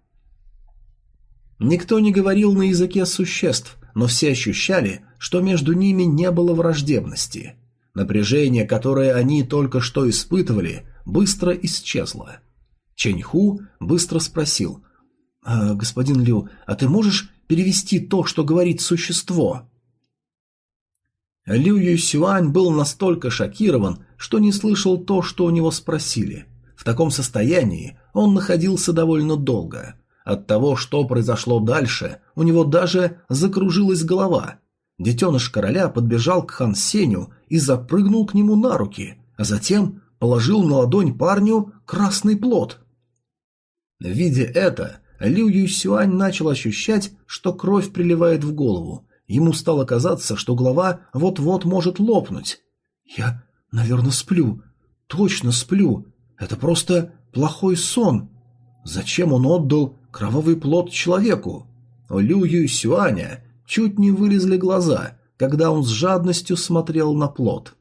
Никто не говорил на языке существ, но все ощущали, что между ними не было враждебности. Напряжение, которое они только что испытывали, быстро исчезло. Чэньху быстро спросил, «А, «Господин Лю, а ты можешь перевести то, что говорит существо?» Лю Юсюань был настолько шокирован, что не слышал то, что у него спросили. В таком состоянии он находился довольно долго. От того, что произошло дальше, у него даже закружилась голова. Детеныш короля подбежал к Хан Сеню и запрыгнул к нему на руки, а затем положил на ладонь парню красный плод. Видя это, Лю Юсюань начал ощущать, что кровь приливает в голову, Ему стало казаться, что голова вот-вот может лопнуть. «Я, наверное, сплю. Точно сплю. Это просто плохой сон. Зачем он отдал кровавый плод человеку?» Лю Юсюаня чуть не вылезли глаза, когда он с жадностью смотрел на плод.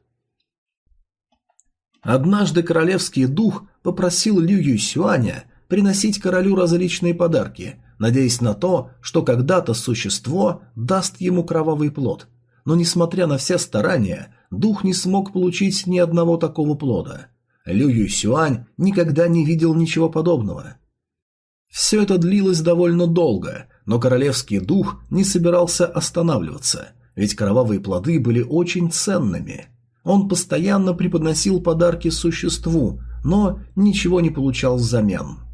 Однажды королевский дух попросил Лю Юсюаня приносить королю различные подарки, надеясь на то, что когда-то существо даст ему кровавый плод. Но несмотря на все старания, дух не смог получить ни одного такого плода. Лю Юсюань никогда не видел ничего подобного. Все это длилось довольно долго, но королевский дух не собирался останавливаться, ведь кровавые плоды были очень ценными. Он постоянно преподносил подарки существу, но ничего не получал взамен.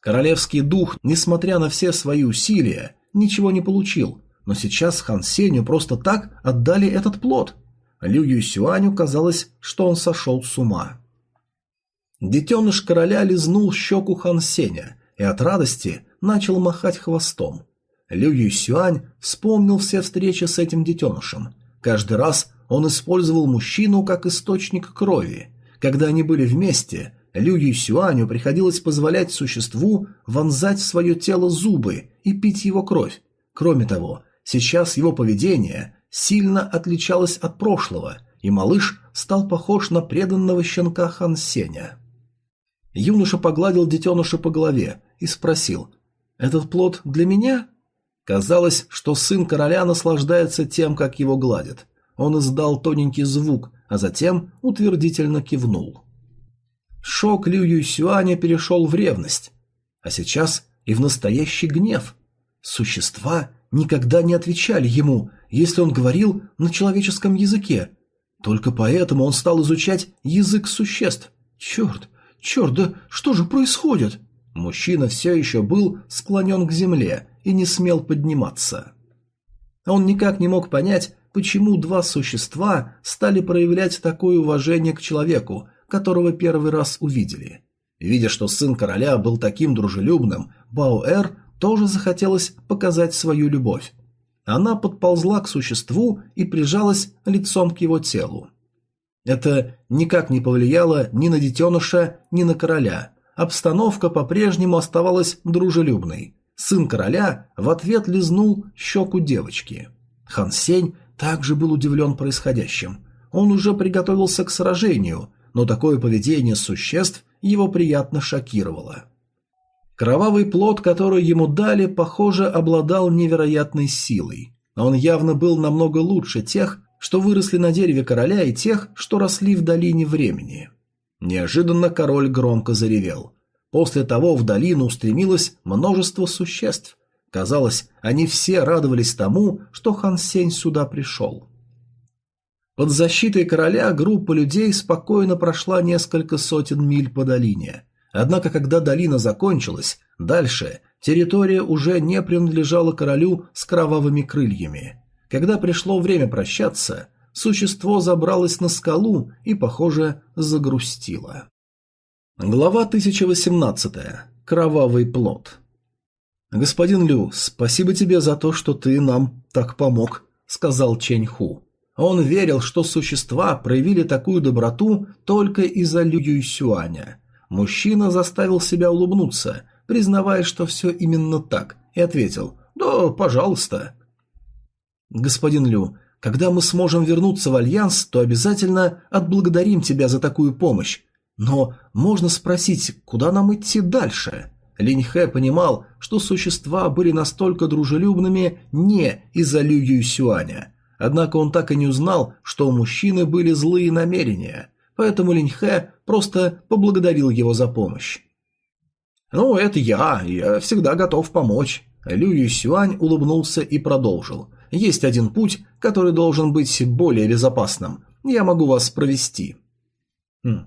Королевский дух, несмотря на все свои усилия, ничего не получил, но сейчас Хан Сеню просто так отдали этот плод. Лю Юсюаню казалось, что он сошел с ума. Детеныш короля лизнул щеку Хан Сеня и от радости начал махать хвостом. Лю Юсюань вспомнил все встречи с этим детенышем. Каждый раз он использовал мужчину как источник крови. Когда они были вместе, Лю Юсюаню приходилось позволять существу вонзать в свое тело зубы и пить его кровь. Кроме того, сейчас его поведение сильно отличалось от прошлого, и малыш стал похож на преданного щенка Хан Сеня. Юноша погладил детеныша по голове и спросил, «Этот плод для меня?» Казалось, что сын короля наслаждается тем, как его гладят. Он издал тоненький звук, а затем утвердительно кивнул. Шок Лю Юсюаня перешел в ревность, а сейчас и в настоящий гнев. Существа никогда не отвечали ему, если он говорил на человеческом языке. Только поэтому он стал изучать язык существ. Черт, черт, да что же происходит? Мужчина все еще был склонен к земле и не смел подниматься. Он никак не мог понять, почему два существа стали проявлять такое уважение к человеку, которого первый раз увидели. Видя, что сын короля был таким дружелюбным, Баоэр тоже захотелось показать свою любовь. Она подползла к существу и прижалась лицом к его телу. Это никак не повлияло ни на детеныша, ни на короля. Обстановка по-прежнему оставалась дружелюбной. Сын короля в ответ лизнул щеку девочки. Хан Сень также был удивлен происходящим. Он уже приготовился к сражению, но такое поведение существ его приятно шокировало. Кровавый плод, который ему дали, похоже, обладал невероятной силой. Он явно был намного лучше тех, что выросли на дереве короля, и тех, что росли в долине времени. Неожиданно король громко заревел. После того в долину устремилось множество существ. Казалось, они все радовались тому, что Хан Сень сюда пришел. Под защитой короля группа людей спокойно прошла несколько сотен миль по долине. Однако, когда долина закончилась, дальше территория уже не принадлежала королю с кровавыми крыльями. Когда пришло время прощаться, существо забралось на скалу и, похоже, загрустило. Глава 1018. Кровавый плод. «Господин Лю, спасибо тебе за то, что ты нам так помог», — сказал Чень Ху. Он верил, что существа проявили такую доброту только из-за Лю Юйсюаня. Мужчина заставил себя улыбнуться, признавая, что все именно так, и ответил «Да, пожалуйста». «Господин Лю, когда мы сможем вернуться в Альянс, то обязательно отблагодарим тебя за такую помощь. Но можно спросить, куда нам идти дальше?» Линь Хэ понимал, что существа были настолько дружелюбными не из-за Лю Юйсюаня, Однако он так и не узнал, что у мужчины были злые намерения, поэтому Линьхэ просто поблагодарил его за помощь. «Ну, это я, я всегда готов помочь». Лю Юсюань улыбнулся и продолжил. «Есть один путь, который должен быть более безопасным. Я могу вас провести». «Хм.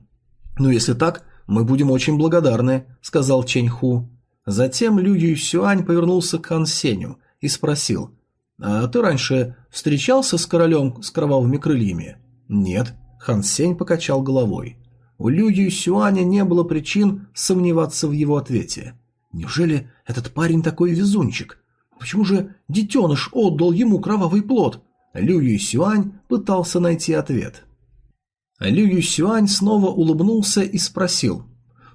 «Ну, если так, мы будем очень благодарны», — сказал Чэнь Ху. Затем Лю Юсюань повернулся к Хан Сеню и спросил, «А ты раньше встречался с королем с кровавыми крыльями?» «Нет», — Хан Сень покачал головой. У Лю Юсюаня не было причин сомневаться в его ответе. «Неужели этот парень такой везунчик? Почему же детеныш отдал ему кровавый плод?» Лю Юсюань пытался найти ответ. Лю Юсюань снова улыбнулся и спросил.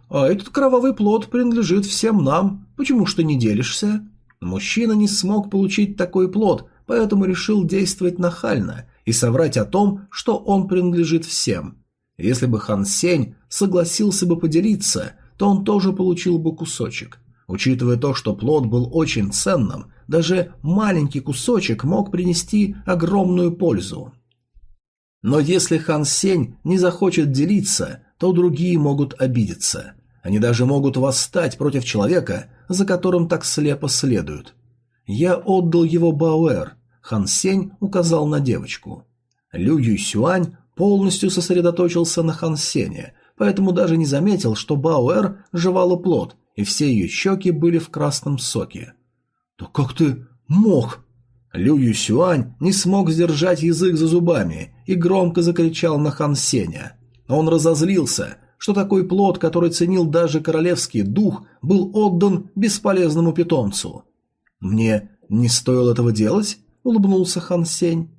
«А этот кровавый плод принадлежит всем нам. Почему что не делишься?» Мужчина не смог получить такой плод, поэтому решил действовать нахально и соврать о том, что он принадлежит всем. Если бы Хан Сень согласился бы поделиться, то он тоже получил бы кусочек. Учитывая то, что плод был очень ценным, даже маленький кусочек мог принести огромную пользу. Но если Хан Сень не захочет делиться, то другие могут обидеться. Они даже могут восстать против человека, за которым так слепо следуют. Я отдал его Бауэр. Хан Сень указал на девочку. Лю Юйсюань полностью сосредоточился на Хан Сене, поэтому даже не заметил, что Бауэр жевала плод, и все ее щеки были в красном соке. «Да как ты мог?» Лю Юсюань не смог сдержать язык за зубами и громко закричал на Хан Сеня. Он разозлился, что такой плод, который ценил даже королевский дух, был отдан бесполезному питомцу. «Мне не стоило этого делать?» – улыбнулся Хан Сень.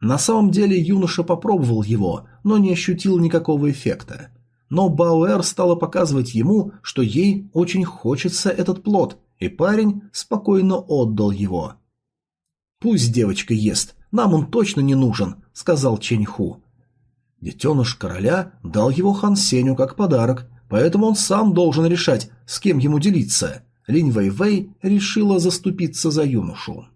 На самом деле юноша попробовал его, но не ощутил никакого эффекта. Но Бауэр стала показывать ему, что ей очень хочется этот плод, и парень спокойно отдал его. «Пусть девочка ест, нам он точно не нужен», — сказал Ченьху. Детеныш короля дал его Хан Сеню как подарок, поэтому он сам должен решать, с кем ему делиться. Линь Вэй Вэй решила заступиться за юношу.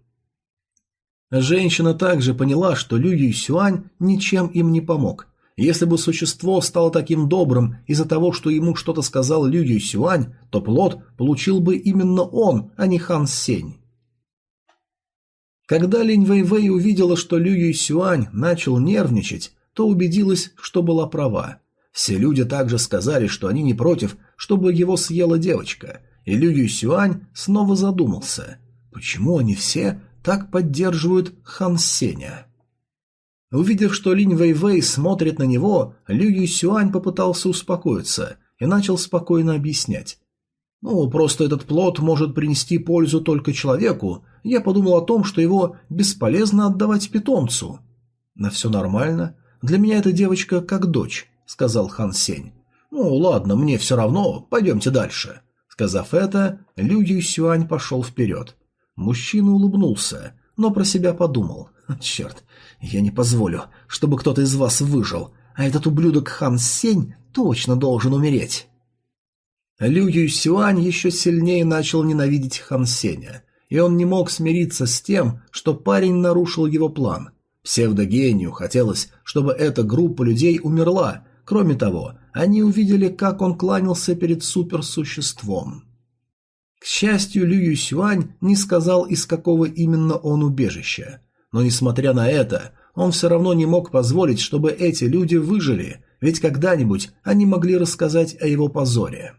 Женщина также поняла, что Лю Юйсюань ничем им не помог. Если бы существо стало таким добрым из-за того, что ему что-то сказал Лю Юйсюань, то плод получил бы именно он, а не Хан Сень. Когда Линь Вэй Вэй увидела, что Лю Юйсюань начал нервничать, то убедилась, что была права. Все люди также сказали, что они не против, чтобы его съела девочка, и Лю Юсюань снова задумался, почему они все так поддерживают Хан Сеня. Увидев, что Линь Вэй Вэй смотрит на него, Лю Юсюань попытался успокоиться и начал спокойно объяснять. «Ну, просто этот плод может принести пользу только человеку. Я подумал о том, что его бесполезно отдавать питомцу». «На все нормально. Для меня эта девочка как дочь», — сказал Хан Сень. «Ну, ладно, мне все равно. Пойдемте дальше». Сказав это, Лю Юсюань пошел вперед. Мужчина улыбнулся, но про себя подумал. «Черт, я не позволю, чтобы кто-то из вас выжил, а этот ублюдок Хан Сень точно должен умереть». Лю Юсюань еще сильнее начал ненавидеть Хан Сеня, и он не мог смириться с тем, что парень нарушил его план. Псевдогению хотелось, чтобы эта группа людей умерла, кроме того, они увидели, как он кланялся перед суперсуществом. К счастью, Лю Юсюань не сказал, из какого именно он убежища. Но, несмотря на это, он все равно не мог позволить, чтобы эти люди выжили, ведь когда-нибудь они могли рассказать о его позоре.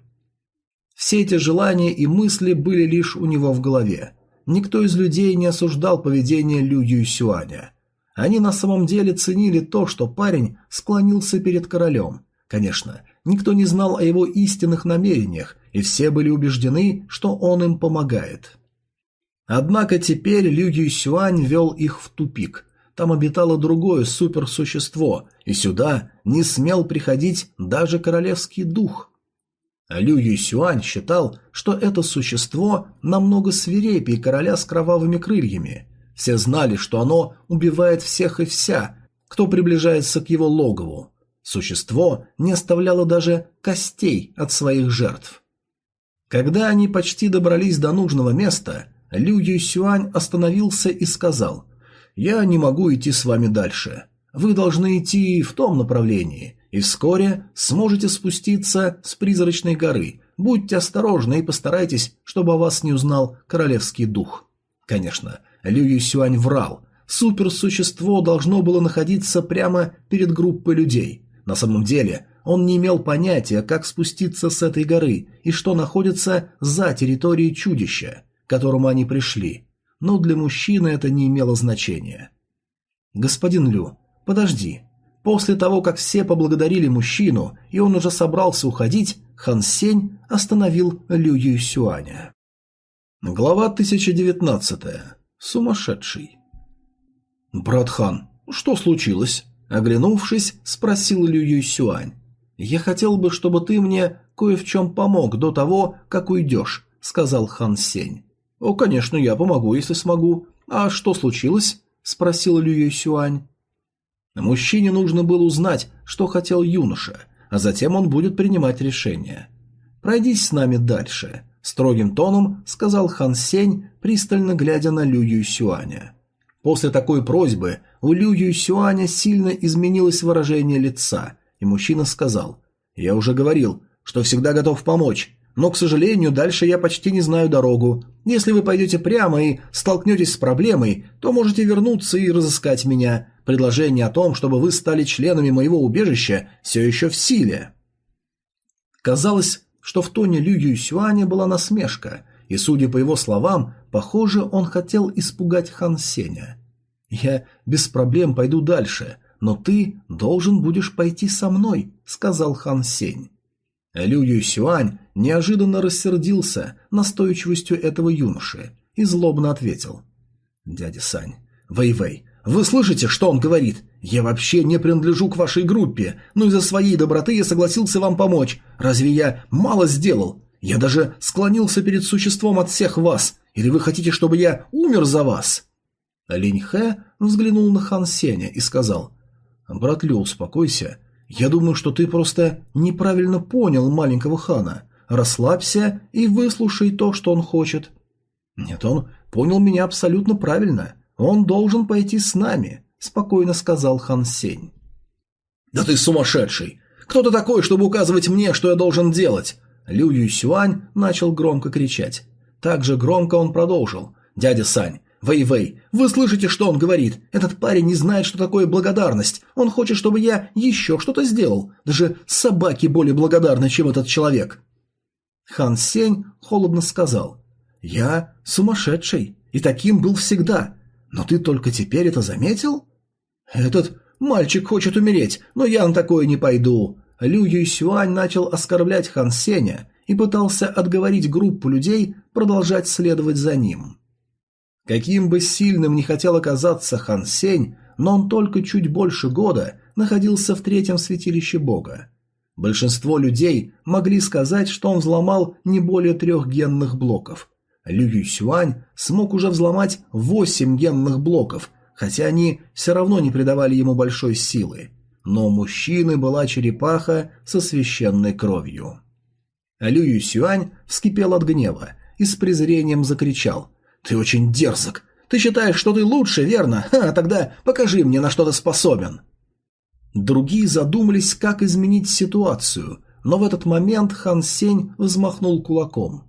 Все эти желания и мысли были лишь у него в голове. Никто из людей не осуждал поведение Лю Юсюаня. Они на самом деле ценили то, что парень склонился перед королем, Конечно, никто не знал о его истинных намерениях, и все были убеждены, что он им помогает. Однако теперь Лю Юйсюань вел их в тупик. Там обитало другое суперсущество, и сюда не смел приходить даже королевский дух. Лю Юйсюань считал, что это существо намного свирепее короля с кровавыми крыльями. Все знали, что оно убивает всех и вся, кто приближается к его логову. Существо не оставляло даже костей от своих жертв. Когда они почти добрались до нужного места, Лю Юсюань остановился и сказал «Я не могу идти с вами дальше. Вы должны идти в том направлении, и вскоре сможете спуститься с призрачной горы. Будьте осторожны и постарайтесь, чтобы о вас не узнал королевский дух». Конечно, Лю Юсюань врал. Суперсущество должно было находиться прямо перед группой людей – на самом деле, он не имел понятия, как спуститься с этой горы и что находится за территорией чудища, к которому они пришли. Но для мужчины это не имело значения. «Господин Лю, подожди». После того, как все поблагодарили мужчину, и он уже собрался уходить, Хан Сень остановил Лю Юсюаня. Глава 1019. Сумасшедший. «Брат Хан, что случилось?» Оглянувшись, спросил Лю Юсюань. «Я хотел бы, чтобы ты мне кое в чем помог до того, как уйдешь», — сказал Хан Сень. «О, конечно, я помогу, если смогу. А что случилось?» — спросил Лю Юсюань. Мужчине нужно было узнать, что хотел юноша, а затем он будет принимать решение. «Пройдись с нами дальше», — строгим тоном сказал Хан Сень, пристально глядя на Лю Юсюаня. После такой просьбы у Лю Юсюаня сильно изменилось выражение лица, и мужчина сказал, «Я уже говорил, что всегда готов помочь, но, к сожалению, дальше я почти не знаю дорогу. Если вы пойдете прямо и столкнетесь с проблемой, то можете вернуться и разыскать меня. Предложение о том, чтобы вы стали членами моего убежища, все еще в силе». Казалось, что в тоне Лю Юсюаня была насмешка, и, судя по его словам, похоже, он хотел испугать Хан Сеня. «Я без проблем пойду дальше, но ты должен будешь пойти со мной», — сказал Хан Сень. Лю Юсюань неожиданно рассердился настойчивостью этого юноши и злобно ответил. «Дядя Сань, Вэй-Вэй, вы слышите, что он говорит? Я вообще не принадлежу к вашей группе, но из-за своей доброты я согласился вам помочь. Разве я мало сделал? Я даже склонился перед существом от всех вас. Или вы хотите, чтобы я умер за вас?» Линь Хэ взглянул на Хан Сеня и сказал, «Брат Лю, успокойся. Я думаю, что ты просто неправильно понял маленького хана. Расслабься и выслушай то, что он хочет». «Нет, он понял меня абсолютно правильно. Он должен пойти с нами», – спокойно сказал Хан Сень. «Да ты сумасшедший! Кто ты такой, чтобы указывать мне, что я должен делать?» Лю Юсюань начал громко кричать. Так же громко он продолжил. «Дядя Сань, Вэй-Вэй, вы слышите, что он говорит? Этот парень не знает, что такое благодарность. Он хочет, чтобы я еще что-то сделал. Даже собаки более благодарны, чем этот человек». Хан Сень холодно сказал. «Я сумасшедший, и таким был всегда. Но ты только теперь это заметил?» «Этот мальчик хочет умереть, но я на такое не пойду». Лю Юйсюань начал оскорблять Хан Сеня и пытался отговорить группу людей продолжать следовать за ним. Каким бы сильным ни хотел оказаться Хан Сень, но он только чуть больше года находился в третьем святилище бога. Большинство людей могли сказать, что он взломал не более трех генных блоков. Лю Юйсюань смог уже взломать восемь генных блоков, хотя они все равно не придавали ему большой силы. Но у мужчины была черепаха со священной кровью. Лю Юйсюань вскипел от гнева и с презрением закричал «Ты очень дерзок! Ты считаешь, что ты лучше, верно? Ха, тогда покажи мне, на что ты способен!» Другие задумались, как изменить ситуацию, но в этот момент Хан Сень взмахнул кулаком.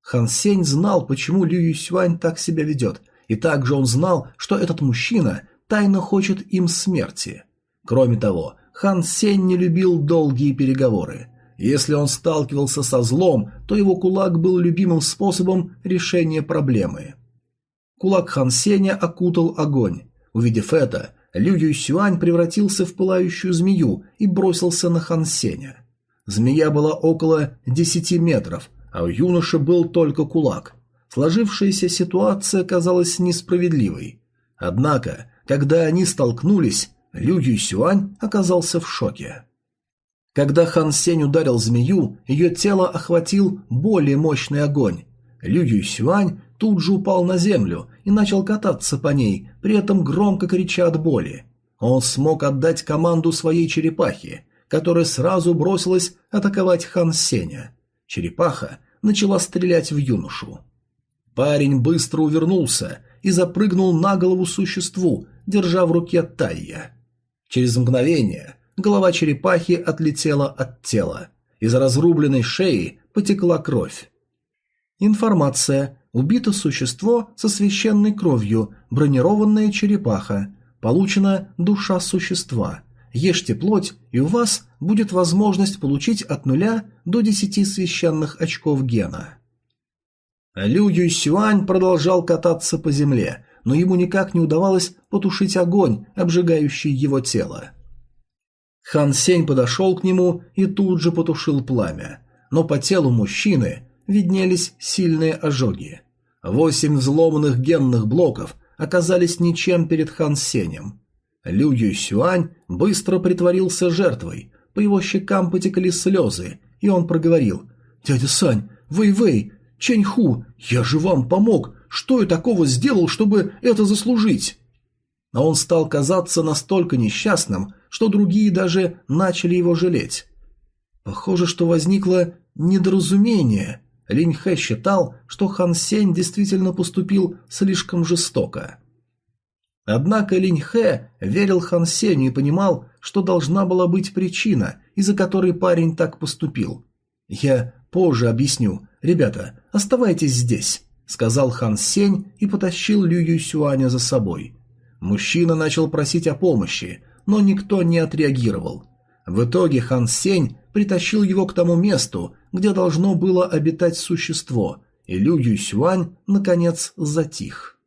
Хан Сень знал, почему Лю Юсюань так себя ведет, и также он знал, что этот мужчина тайно хочет им смерти. Кроме того, Хан Сень не любил долгие переговоры. Если он сталкивался со злом, то его кулак был любимым способом решения проблемы. Кулак Хан Сеня окутал огонь. Увидев это, Лю Юйсюань превратился в пылающую змею и бросился на Хан Сеня. Змея была около десяти метров, а у юноши был только кулак. Сложившаяся ситуация казалась несправедливой. Однако, когда они столкнулись, Лю Юйсюань оказался в шоке. Когда Хан Сень ударил змею, ее тело охватил более мощный огонь. Лю Юйсюань тут же упал на землю и начал кататься по ней, при этом громко крича от боли. Он смог отдать команду своей черепахе, которая сразу бросилась атаковать Хан Сеня. Черепаха начала стрелять в юношу. Парень быстро увернулся и запрыгнул на голову существу, держа в руке Тайя. Через мгновение голова черепахи отлетела от тела. Из разрубленной шеи потекла кровь. Информация. Убито существо со священной кровью, бронированная черепаха. Получена душа существа. Ешьте плоть, и у вас будет возможность получить от нуля до десяти священных очков гена. Лю Юйсюань продолжал кататься по земле, но ему никак не удавалось потушить огонь, обжигающий его тело. Хан Сень подошел к нему и тут же потушил пламя, но по телу мужчины виднелись сильные ожоги. Восемь взломанных генных блоков оказались ничем перед Хан Сенем. Лю Юсюань быстро притворился жертвой, по его щекам потекли слезы, и он проговорил «Дядя Сань, Вэй-Вэй, Чэнь-Ху, я же вам помог, что я такого сделал, чтобы это заслужить?» Но он стал казаться настолько несчастным, что другие даже начали его жалеть. Похоже, что возникло недоразумение – Линь Хэ считал, что Хан Сень действительно поступил слишком жестоко. Однако Линь Хэ верил Хан Сенью и понимал, что должна была быть причина, из-за которой парень так поступил. «Я позже объясню. Ребята, оставайтесь здесь», — сказал Хан Сень и потащил Лю Юсюаня за собой. Мужчина начал просить о помощи, но никто не отреагировал. В итоге Хан Сень притащил его к тому месту, где должно было обитать существо, и Лю Юсюань, наконец, затих.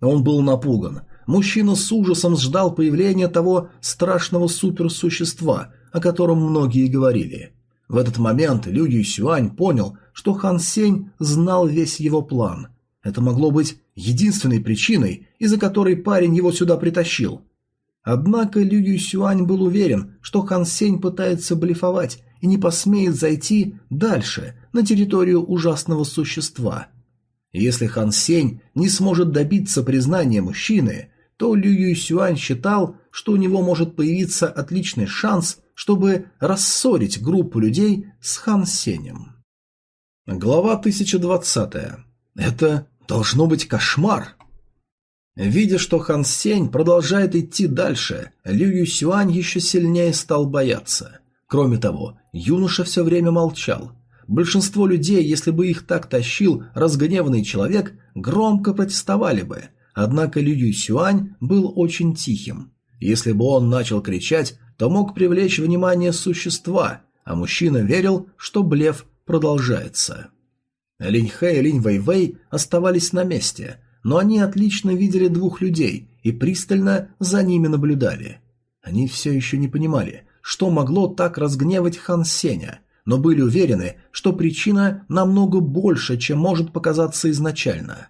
Он был напуган. Мужчина с ужасом ждал появления того страшного суперсущества, о котором многие говорили. В этот момент Лю Юсюань понял, что Хан Сень знал весь его план. Это могло быть единственной причиной, из-за которой парень его сюда притащил. Однако Лю Юсюань был уверен, что Хан Сень пытается блефовать и не посмеет зайти дальше, на территорию ужасного существа. Если Хан Сень не сможет добиться признания мужчины, то Лю Юсюань считал, что у него может появиться отличный шанс, чтобы рассорить группу людей с Хан Сенем. Глава 1020. Это должно быть кошмар. Видя, что Хан Сень продолжает идти дальше, Лю Юсюань еще сильнее стал бояться. Кроме того, юноша все время молчал. Большинство людей, если бы их так тащил разгневанный человек, громко протестовали бы. Однако Лю Юсюань был очень тихим. Если бы он начал кричать, то мог привлечь внимание существа, а мужчина верил, что блеф продолжается. Линь Хэ и Линь Вэй Вэй оставались на месте – но они отлично видели двух людей и пристально за ними наблюдали. Они все еще не понимали, что могло так разгневать Хан Сеня, но были уверены, что причина намного больше, чем может показаться изначально.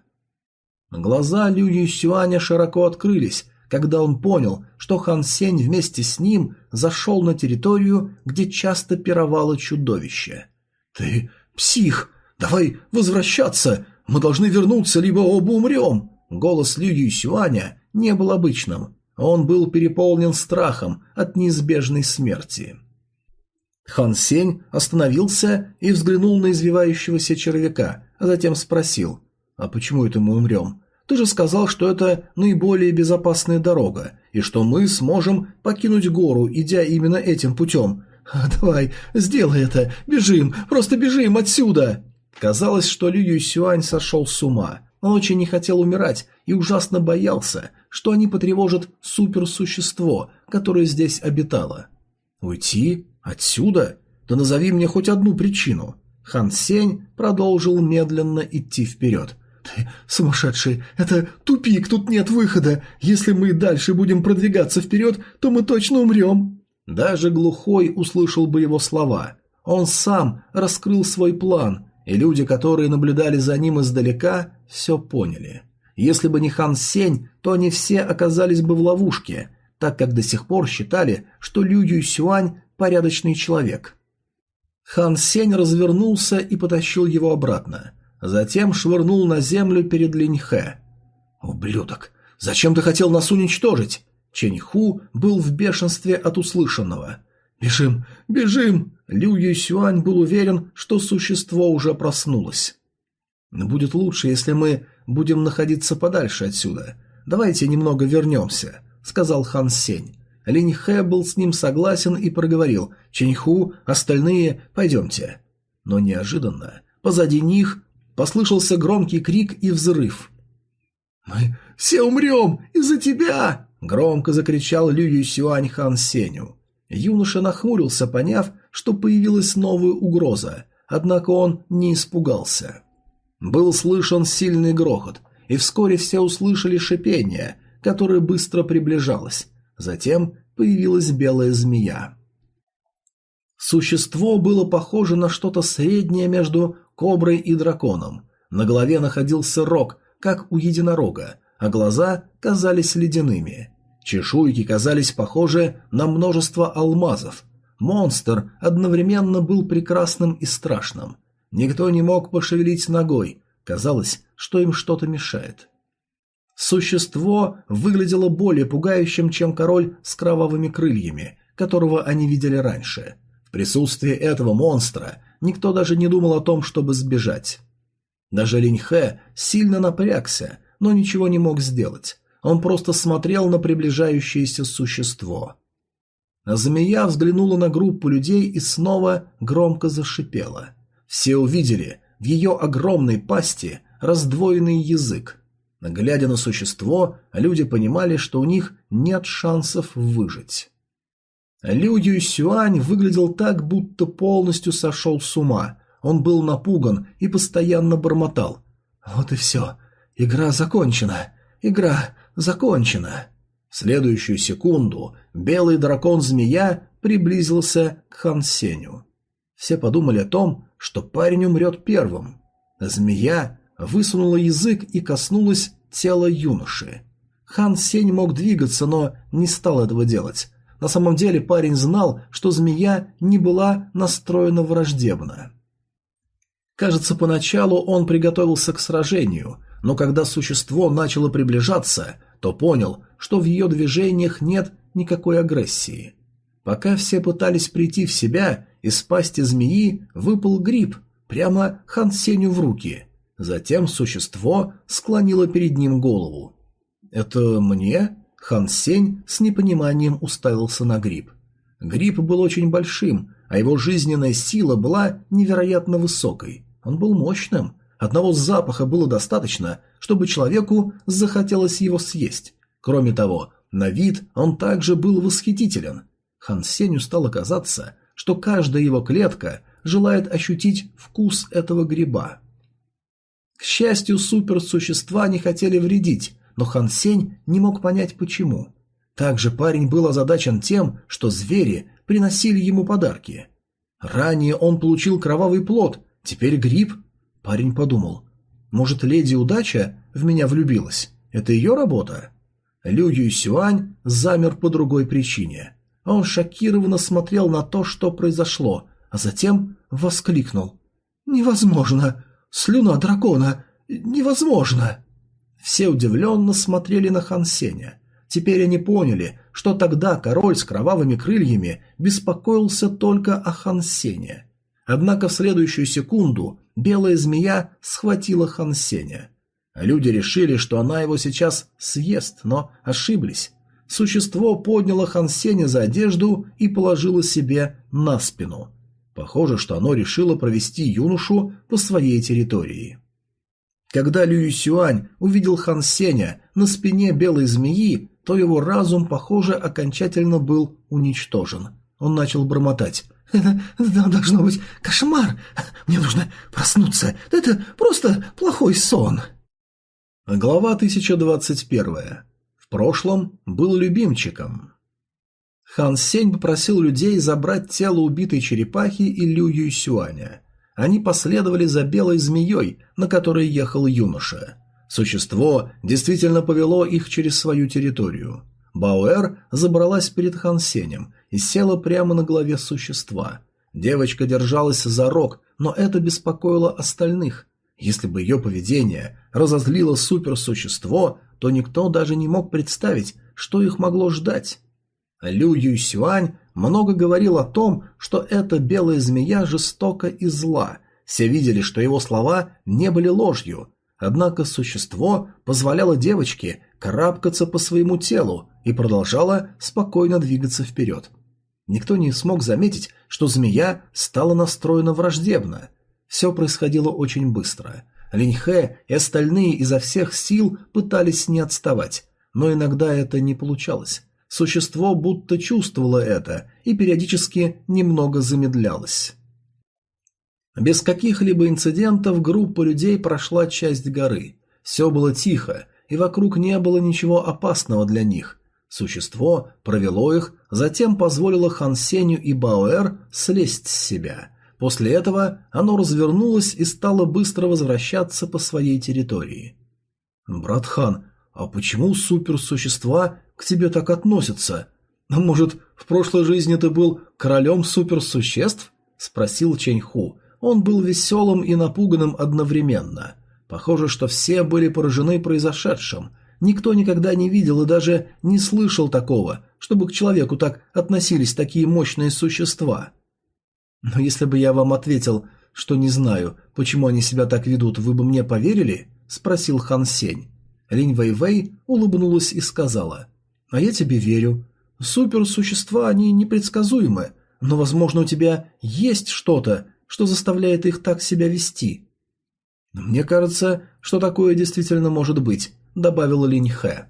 Глаза Лю Юсюаня широко открылись, когда он понял, что Хан Сень вместе с ним зашел на территорию, где часто пировало чудовище. «Ты псих! Давай возвращаться! Мы должны вернуться, либо оба умрем!» Голос Лю Юсюаня не был обычным. Он был переполнен страхом от неизбежной смерти. Хан Сень остановился и взглянул на извивающегося червяка, а затем спросил, «А почему это мы умрем? Ты же сказал, что это наиболее безопасная дорога, и что мы сможем покинуть гору, идя именно этим путем. Давай, сделай это, бежим, просто бежим отсюда!» Казалось, что Лю Юсюань сошел с ума. Он очень не хотел умирать и ужасно боялся, что они потревожат суперсущество, которое здесь обитало. «Уйти? Отсюда? Да назови мне хоть одну причину». Хан Сень продолжил медленно идти вперед. «Ты сумасшедший! Это тупик, тут нет выхода! Если мы дальше будем продвигаться вперед, то мы точно умрем!» Даже глухой услышал бы его слова. Он сам раскрыл свой план, и люди, которые наблюдали за ним издалека, все поняли. Если бы не Хан Сень, то они все оказались бы в ловушке, так как до сих пор считали, что Лю Юйсюань – порядочный человек. Хан Сень развернулся и потащил его обратно. Затем швырнул на землю перед Линь Хэ. «Ублюдок! Зачем ты хотел нас уничтожить?» Чэнь Ху был в бешенстве от услышанного. «Бежим! Бежим!» Лю Юйсюань был уверен, что существо уже проснулось. «Будет лучше, если мы будем находиться подальше отсюда. Давайте немного вернемся», — сказал Хан Сень. Линь Хэ был с ним согласен и проговорил «Чэньху, остальные, пойдемте». Но неожиданно позади них послышался громкий крик и взрыв. «Мы все умрем из-за тебя!» — громко закричал Лю Юсюань Хан Сеню. Юноша нахмурился, поняв, что появилась новая угроза, однако он не испугался. Был слышен сильный грохот, и вскоре все услышали шипение, которое быстро приближалось. Затем появилась белая змея. Существо было похоже на что-то среднее между коброй и драконом. На голове находился рог, как у единорога, а глаза казались ледяными. Чешуйки казались похожи на множество алмазов. Монстр одновременно был прекрасным и страшным. Никто не мог пошевелить ногой, казалось, что им что-то мешает. Существо выглядело более пугающим, чем король с кровавыми крыльями, которого они видели раньше. В присутствии этого монстра никто даже не думал о том, чтобы сбежать. Даже Линьхэ сильно напрягся, но ничего не мог сделать. Он просто смотрел на приближающееся существо. Змея взглянула на группу людей и снова громко зашипела. Все увидели в ее огромной пасти раздвоенный язык. Глядя на существо, люди понимали, что у них нет шансов выжить. Лю Юсюань выглядел так, будто полностью сошел с ума. Он был напуган и постоянно бормотал. «Вот и все. Игра закончена. Игра закончена». В следующую секунду белый дракон-змея приблизился к Хан Сеню. Все подумали о том, что парень умрет первым. Змея высунула язык и коснулась тела юноши. Хан Сень мог двигаться, но не стал этого делать. На самом деле парень знал, что змея не была настроена враждебно. Кажется, поначалу он приготовился к сражению, но когда существо начало приближаться, то понял, что в ее движениях нет никакой агрессии. Пока все пытались прийти в себя, из пасти змеи выпал гриб прямо Хан Сеню в руки. Затем существо склонило перед ним голову. «Это мне?» Хан Сень с непониманием уставился на гриб. Гриб был очень большим, а его жизненная сила была невероятно высокой. Он был мощным. Одного запаха было достаточно, чтобы человеку захотелось его съесть. Кроме того, на вид он также был восхитителен. Хан Сенью стало казаться, что каждая его клетка желает ощутить вкус этого гриба. К счастью, суперсущества не хотели вредить, но Хан Сень не мог понять почему. Также парень был озадачен тем, что звери приносили ему подарки. Ранее он получил кровавый плод, теперь гриб. Парень подумал, может, леди Удача в меня влюбилась? Это ее работа? Лю Юйсюань замер по другой причине. Он шокированно смотрел на то, что произошло, а затем воскликнул. «Невозможно! Слюна дракона! Невозможно!» Все удивленно смотрели на Хан Сеня. Теперь они поняли, что тогда король с кровавыми крыльями беспокоился только о Хан Сене. Однако в следующую секунду белая змея схватила Хан Сеня. Люди решили, что она его сейчас съест, но ошиблись. Существо подняло Хан Сеня за одежду и положило себе на спину. Похоже, что оно решило провести юношу по своей территории. Когда Лю Сюань увидел Хан Сеня на спине белой змеи, то его разум, похоже, окончательно был уничтожен. Он начал бормотать. «Это, должно быть кошмар! Мне нужно проснуться! Это просто плохой сон!» Глава 1021. В прошлом был любимчиком. Хан Сень попросил людей забрать тело убитой черепахи и Лю Юйсюаня. Они последовали за белой змеей, на которой ехал юноша. Существо действительно повело их через свою территорию. Бауэр забралась перед Хан Сенем и села прямо на голове существа. Девочка держалась за рог, но это беспокоило остальных. Если бы ее поведение разозлило суперсущество, то никто даже не мог представить, что их могло ждать. Лю Юйсюань много говорил о том, что эта белая змея жестока и зла. Все видели, что его слова не были ложью. Однако существо позволяло девочке карабкаться по своему телу и продолжало спокойно двигаться вперед. Никто не смог заметить, что змея стала настроена враждебно. Все происходило очень быстро. Линьхэ и остальные изо всех сил пытались не отставать, но иногда это не получалось. Существо будто чувствовало это и периодически немного замедлялось. Без каких-либо инцидентов группа людей прошла часть горы. Все было тихо, и вокруг не было ничего опасного для них. Существо провело их, затем позволило Хан Сеню и Баоэр слезть с себя. После этого оно развернулось и стало быстро возвращаться по своей территории. «Брат Хан, а почему суперсущества к тебе так относятся? Может, в прошлой жизни ты был королем суперсуществ? Спросил Чэньху. Он был веселым и напуганным одновременно. Похоже, что все были поражены произошедшим. Никто никогда не видел и даже не слышал такого, чтобы к человеку так относились такие мощные существа. Но если бы я вам ответил, что не знаю, почему они себя так ведут, вы бы мне поверили? Спросил Хан Сень. Линь Вэй улыбнулась и сказала: а я тебе верю. Суперсущества, они непредсказуемы, но, возможно, у тебя есть что-то, что заставляет их так себя вести. Мне кажется, что такое действительно может быть, добавила Линь Хэ.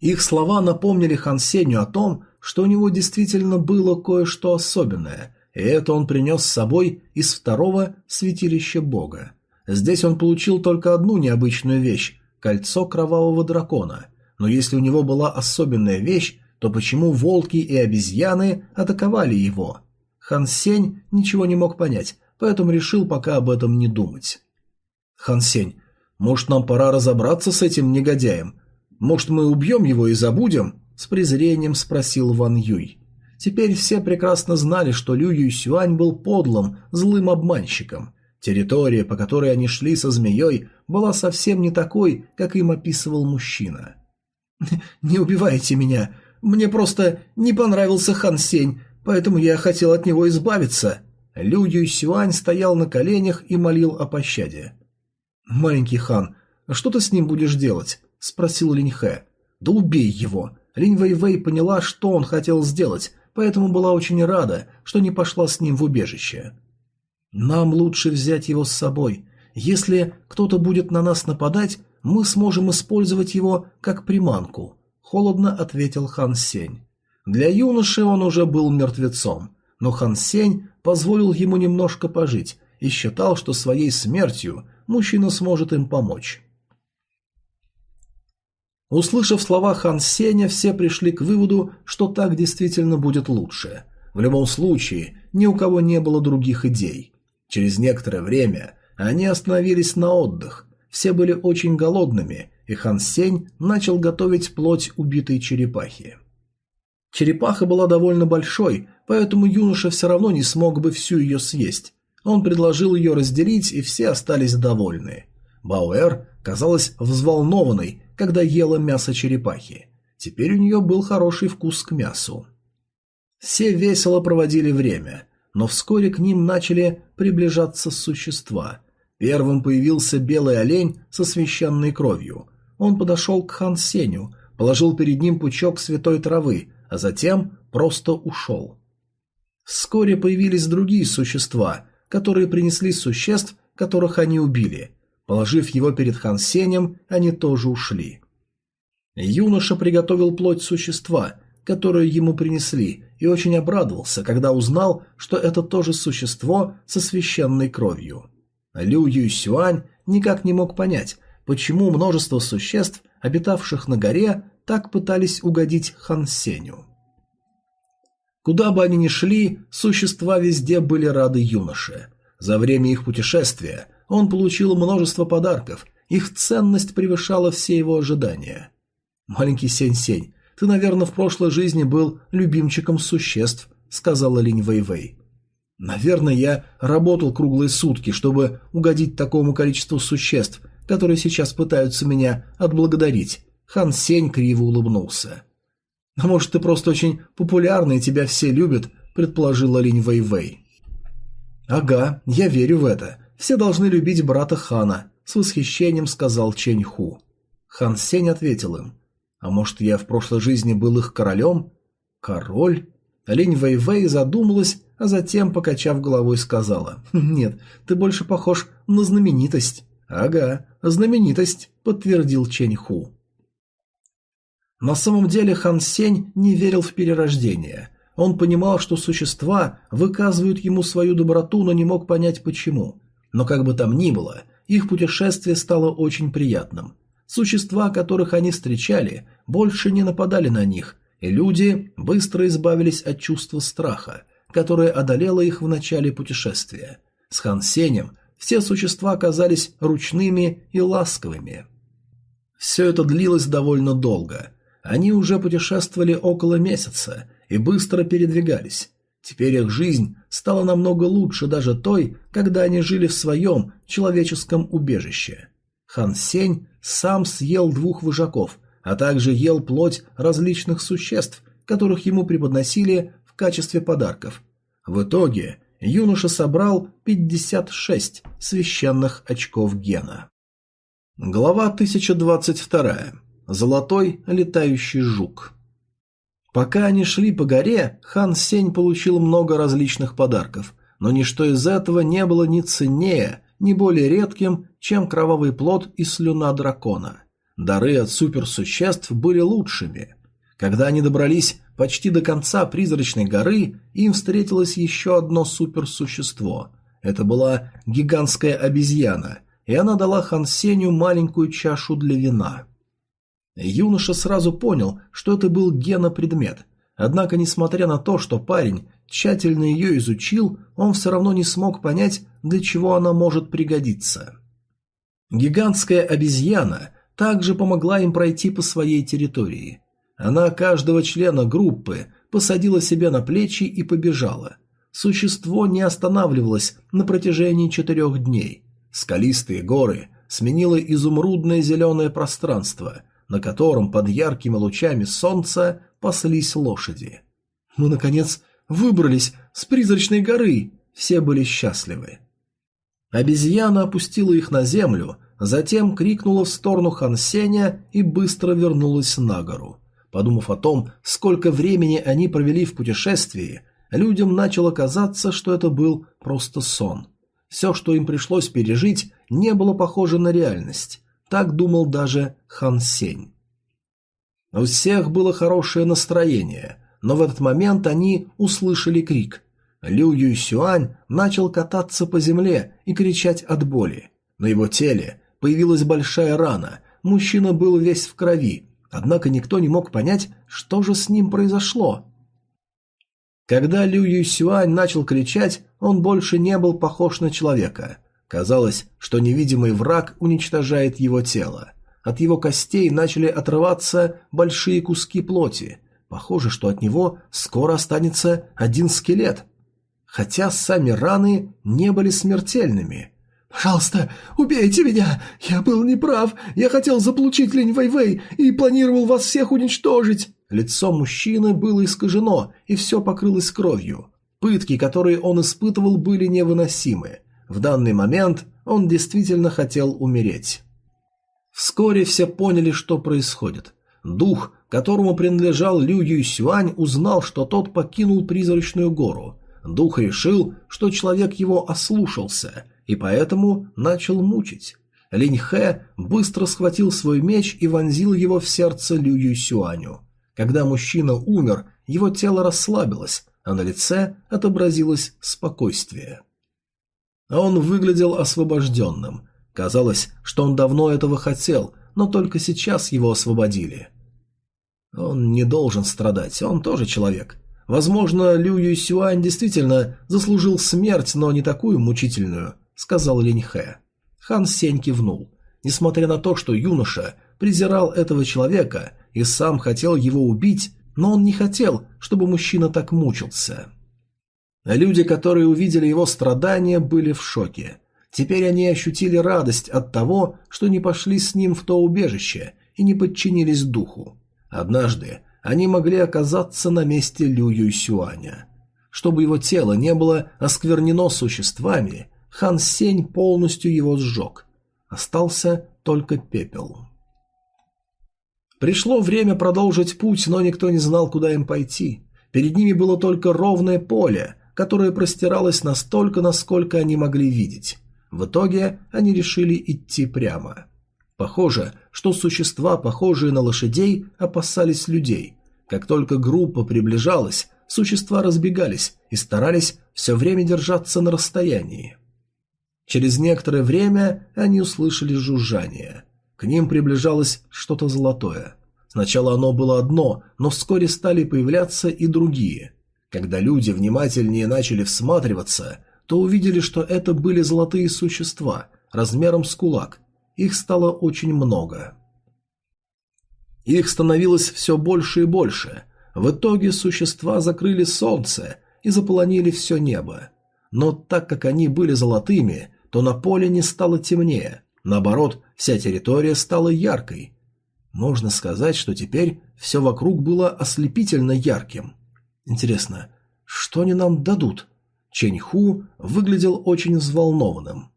Их слова напомнили Хан Сенью о том, что у него действительно было кое-что особенное, и это он принес с собой из второго святилища Бога. Здесь он получил только одну необычную вещь – кольцо кровавого дракона – но если у него была особенная вещь, то почему волки и обезьяны атаковали его? Хан Сень ничего не мог понять, поэтому решил пока об этом не думать. Хан Сень, может нам пора разобраться с этим негодяем? Может мы убьем его и забудем? С презрением спросил Ван Юй. Теперь все прекрасно знали, что Лю Юйсюань был подлым, злым обманщиком. Территория, по которой они шли со змеей, была совсем не такой, как им описывал мужчина. «Не убивайте меня. Мне просто не понравился Хан Сень, поэтому я хотел от него избавиться». Лю Юйсюань стоял на коленях и молил о пощаде. «Маленький хан, что ты с ним будешь делать?» – спросил Линь Хэ. «Да убей его!» Линь Вэй Вэй поняла, что он хотел сделать, поэтому была очень рада, что не пошла с ним в убежище. «Нам лучше взять его с собой. Если кто-то будет на нас нападать, мы сможем использовать его как приманку», – холодно ответил Хан Сень. Для юноши он уже был мертвецом, но Хан Сень позволил ему немножко пожить и считал, что своей смертью мужчина сможет им помочь. Услышав слова Хан Сеня, все пришли к выводу, что так действительно будет лучше. В любом случае, ни у кого не было других идей. Через некоторое время они остановились на отдых. Все были очень голодными, и Хан Сень начал готовить плоть убитой черепахи. Черепаха была довольно большой, поэтому юноша все равно не смог бы всю ее съесть. Он предложил ее разделить, и все остались довольны. Бауэр казалась взволнованной, когда ела мясо черепахи. Теперь у нее был хороший вкус к мясу. Все весело проводили время, но вскоре к ним начали приближаться существа. Первым появился белый олень со священной кровью. Он подошел к хан Сеню, положил перед ним пучок святой травы, а затем просто ушел. Вскоре появились другие существа, которые принесли существ, которых они убили. Положив его перед хан Сенем, они тоже ушли. Юноша приготовил плоть существа, которую ему принесли, и очень обрадовался, когда узнал, что это тоже существо со священной кровью. Лю Юйсюань никак не мог понять, почему множество существ, обитавших на горе, так пытались угодить Хан Сеню. Куда бы они ни шли, существа везде были рады юноше. За время их путешествия он получил множество подарков, их ценность превышала все его ожидания. «Маленький Сень-Сень, ты, наверное, в прошлой жизни был любимчиком существ», — сказала Линь Вэй-Вэй. «Наверное, я работал круглые сутки, чтобы угодить такому количеству существ, которые сейчас пытаются меня отблагодарить», — Хан Сень криво улыбнулся. «А может, ты просто очень популярный тебя все любят», — предположила Линь Вэй-Вэй. «Ага, я верю в это. Все должны любить брата Хана», — с восхищением сказал Чэнь Ху. Хан Сень ответил им. А может, я в прошлой жизни был их королем? Король? Линь Вэйвэй задумалась, а затем, покачав головой, сказала. «Нет, ты больше похож на знаменитость». «Ага, знаменитость», — подтвердил Чэнь Ху. На самом деле Хан Сень не верил в перерождение. Он понимал, что существа выказывают ему свою доброту, но не мог понять почему. Но как бы там ни было, их путешествие стало очень приятным. Существа, которых они встречали, больше не нападали на них, и люди быстро избавились от чувства страха, которое одолело их в начале путешествия. С Хан Сенем все существа оказались ручными и ласковыми. Все это длилось довольно долго. Они уже путешествовали около месяца и быстро передвигались. Теперь их жизнь стала намного лучше даже той, когда они жили в своем человеческом убежище. Хан Сень сам съел двух вожаков, а также ел плоть различных существ, которых ему преподносили в качестве подарков. В итоге юноша собрал 56 священных очков гена. Глава 1022. Золотой летающий жук. Пока они шли по горе, хан Сень получил много различных подарков, но ничто из этого не было ни ценнее, ни более редким, чем кровавый плод и слюна дракона. Дары от суперсуществ были лучшими. Когда они добрались почти до конца призрачной горы, им встретилось еще одно суперсущество. Это была гигантская обезьяна, и она дала Хансеню маленькую чашу для вина. Юноша сразу понял, что это был генопредмет. Однако, несмотря на то, что парень тщательно ее изучил, он все равно не смог понять, для чего она может пригодиться. Гигантская обезьяна также помогла им пройти по своей территории. Она каждого члена группы посадила себе на плечи и побежала. Существо не останавливалось на протяжении четырех дней. Скалистые горы сменило изумрудное зеленое пространство, на котором под яркими лучами солнца паслись лошади. Мы, наконец, выбрались с призрачной горы. Все были счастливы. Обезьяна опустила их на землю, затем крикнула в сторону Хансеня и быстро вернулась на гору. Подумав о том, сколько времени они провели в путешествии, людям начало казаться, что это был просто сон. Все, что им пришлось пережить, не было похоже на реальность. Так думал даже Хан Сень. У всех было хорошее настроение, но в этот момент они услышали крик. Лю Юйсюань начал кататься по земле и кричать от боли. На его теле появилась большая рана, мужчина был весь в крови, однако никто не мог понять, что же с ним произошло. Когда Лю Юсюань начал кричать, он больше не был похож на человека. Казалось, что невидимый враг уничтожает его тело. От его костей начали отрываться большие куски плоти. Похоже, что от него скоро останется один скелет. Хотя сами раны не были смертельными. «Пожалуйста, убейте меня! Я был неправ! Я хотел заполучить Линь Вэйвэй и планировал вас всех уничтожить!» Лицо мужчины было искажено, и все покрылось кровью. Пытки, которые он испытывал, были невыносимы. В данный момент он действительно хотел умереть. Вскоре все поняли, что происходит. Дух, которому принадлежал Лю Юйсюань, узнал, что тот покинул призрачную гору. Дух решил, что человек его ослушался, и поэтому начал мучить. Линь Хэ быстро схватил свой меч и вонзил его в сердце Лю Юйсюаню. Когда мужчина умер, его тело расслабилось, а на лице отобразилось спокойствие. Он выглядел освобожденным. Казалось, что он давно этого хотел, но только сейчас его освободили. Он не должен страдать, он тоже человек. Возможно, Лю Юсюань действительно заслужил смерть, но не такую мучительную, сказал Линь Хэ. Хан Сень кивнул. Несмотря на то, что юноша презирал этого человека и сам хотел его убить, но он не хотел, чтобы мужчина так мучился. Люди, которые увидели его страдания, были в шоке. Теперь они ощутили радость от того, что не пошли с ним в то убежище и не подчинились духу. Однажды они могли оказаться на месте Лю Юйсюаня. Чтобы его тело не было осквернено существами, Хан Сень полностью его сжег. Остался только пепел. Пришло время продолжить путь, но никто не знал, куда им пойти. Перед ними было только ровное поле, которое простиралось настолько, насколько они могли видеть. В итоге они решили идти прямо. Похоже, что существа, похожие на лошадей, опасались людей. Как только группа приближалась, существа разбегались и старались все время держаться на расстоянии. Через некоторое время они услышали жужжание. К ним приближалось что-то золотое. Сначала оно было одно, но вскоре стали появляться и другие. Когда люди внимательнее начали всматриваться, то увидели, что это были золотые существа, размером с кулак. Их стало очень много. Их становилось все больше и больше. В итоге существа закрыли солнце и заполонили все небо. Но так как они были золотыми, то на поле не стало темнее. Наоборот, вся территория стала яркой. Можно сказать, что теперь все вокруг было ослепительно ярким. Интересно, что они нам дадут? Чэньху выглядел очень взволнованным.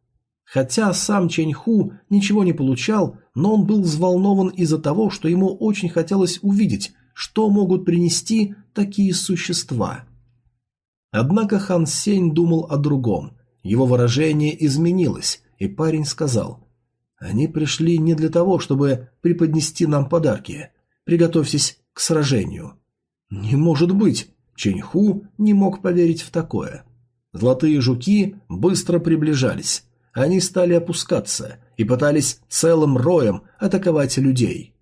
Хотя сам Чэньху ничего не получал, но он был взволнован из-за того, что ему очень хотелось увидеть, что могут принести такие существа. Однако Хан Сень думал о другом. Его выражение изменилось, и парень сказал они пришли не для того, чтобы преподнести нам подарки. Приготовьтесь к сражению. Не может быть. Ченьху не мог поверить в такое. Золотые жуки быстро приближались. Они стали опускаться и пытались целым роем атаковать людей.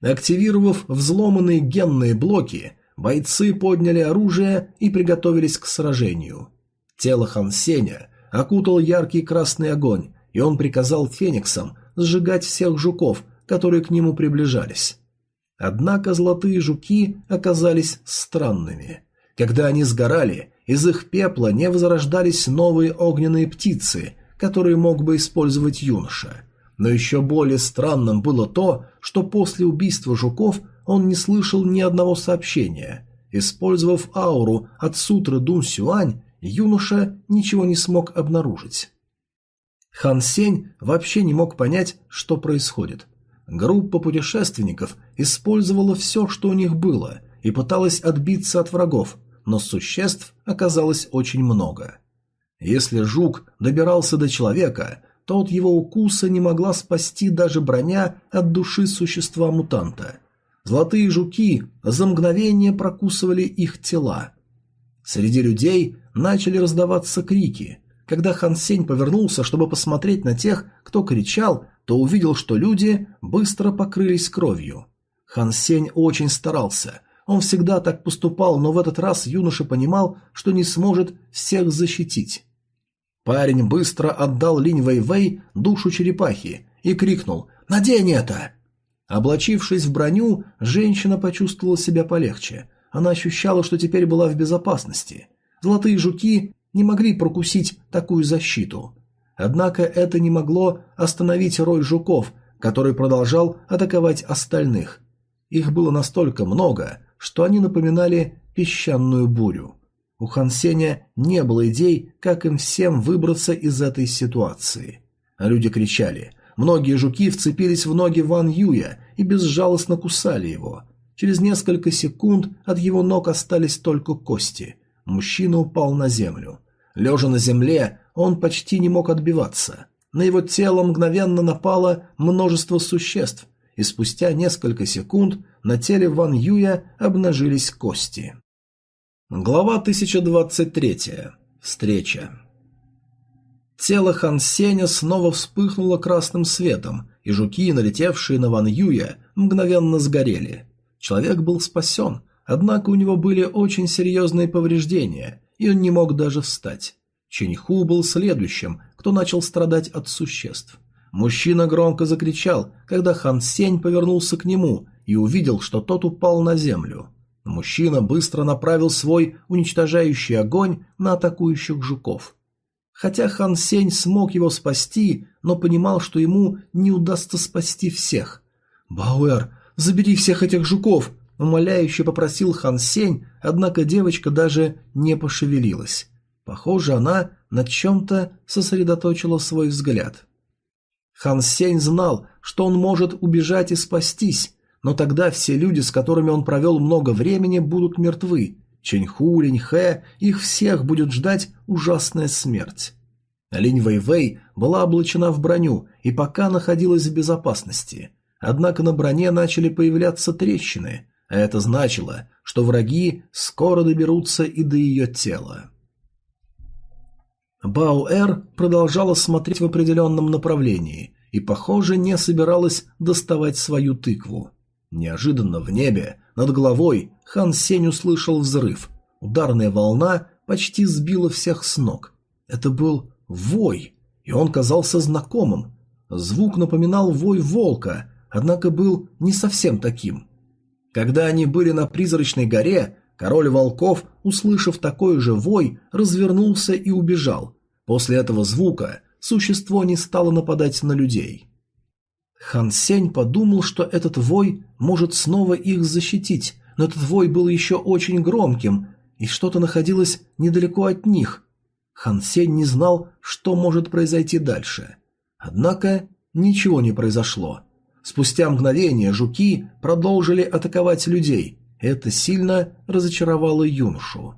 Активировав взломанные генные блоки, бойцы подняли оружие и приготовились к сражению. Тело Хансеня окутал яркий красный огонь, и он приказал фениксам сжигать всех жуков, которые к нему приближались. Однако золотые жуки оказались странными. Когда они сгорали, из их пепла не возрождались новые огненные птицы, которые мог бы использовать юноша. Но еще более странным было то, что после убийства жуков он не слышал ни одного сообщения. Использовав ауру от сутры Дун Сюань, юноша ничего не смог обнаружить. Хан Сень вообще не мог понять, что происходит. Группа путешественников использовала все, что у них было, и пыталась отбиться от врагов, но существ оказалось очень много. Если жук добирался до человека, то от его укуса не могла спасти даже броня от души существа-мутанта. Золотые жуки за мгновение прокусывали их тела. Среди людей начали раздаваться крики, когда Хан Сень повернулся, чтобы посмотреть на тех, кто кричал, то увидел, что люди быстро покрылись кровью. Хан Сень очень старался. Он всегда так поступал, но в этот раз юноша понимал, что не сможет всех защитить. Парень быстро отдал Линь Вэй-Вэй душу черепахи и крикнул «Надень это!». Облачившись в броню, женщина почувствовала себя полегче. Она ощущала, что теперь была в безопасности. Золотые жуки не могли прокусить такую защиту. Однако это не могло остановить рой жуков, который продолжал атаковать остальных. Их было настолько много, что они напоминали песчаную бурю. У Хан Сеня не было идей, как им всем выбраться из этой ситуации. А люди кричали. Многие жуки вцепились в ноги Ван Юя и безжалостно кусали его. Через несколько секунд от его ног остались только кости. Мужчина упал на землю. Лежа на земле, он почти не мог отбиваться. На его тело мгновенно напало множество существ, и спустя несколько секунд на теле Ван Юя обнажились кости. Глава 1023. Встреча. Тело Хан Сеня снова вспыхнуло красным светом, и жуки, налетевшие на Ван Юя, мгновенно сгорели. Человек был спасен, однако у него были очень серьезные повреждения, и он не мог даже встать. Чиньху был следующим, кто начал страдать от существ. Мужчина громко закричал, когда Хан Сень повернулся к нему и увидел, что тот упал на землю. Мужчина быстро направил свой уничтожающий огонь на атакующих жуков. Хотя Хан Сень смог его спасти, но понимал, что ему не удастся спасти всех. «Бауэр, забери всех этих жуков!» – умоляюще попросил Хан Сень, однако девочка даже не пошевелилась. Похоже, она на чем-то сосредоточила свой взгляд. Хан Сень знал, что он может убежать и спастись, но тогда все люди, с которыми он провел много времени, будут мертвы. Чэньху, Линьхэ, их всех будет ждать ужасная смерть. Линь Вэйвэй была облачена в броню и пока находилась в безопасности. Однако на броне начали появляться трещины, а это значило, что враги скоро доберутся и до ее тела. Баоэр продолжала смотреть в определенном направлении и, похоже, не собиралась доставать свою тыкву. Неожиданно в небе, над головой, Хан Сень услышал взрыв. Ударная волна почти сбила всех с ног. Это был вой, и он казался знакомым. Звук напоминал вой волка, однако был не совсем таким. Когда они были на призрачной горе, Король волков, услышав такой же вой, развернулся и убежал. После этого звука существо не стало нападать на людей. Хан Сень подумал, что этот вой может снова их защитить, но этот вой был еще очень громким, и что-то находилось недалеко от них. Хан Сень не знал, что может произойти дальше. Однако ничего не произошло. Спустя мгновение жуки продолжили атаковать людей, это сильно разочаровало юношу.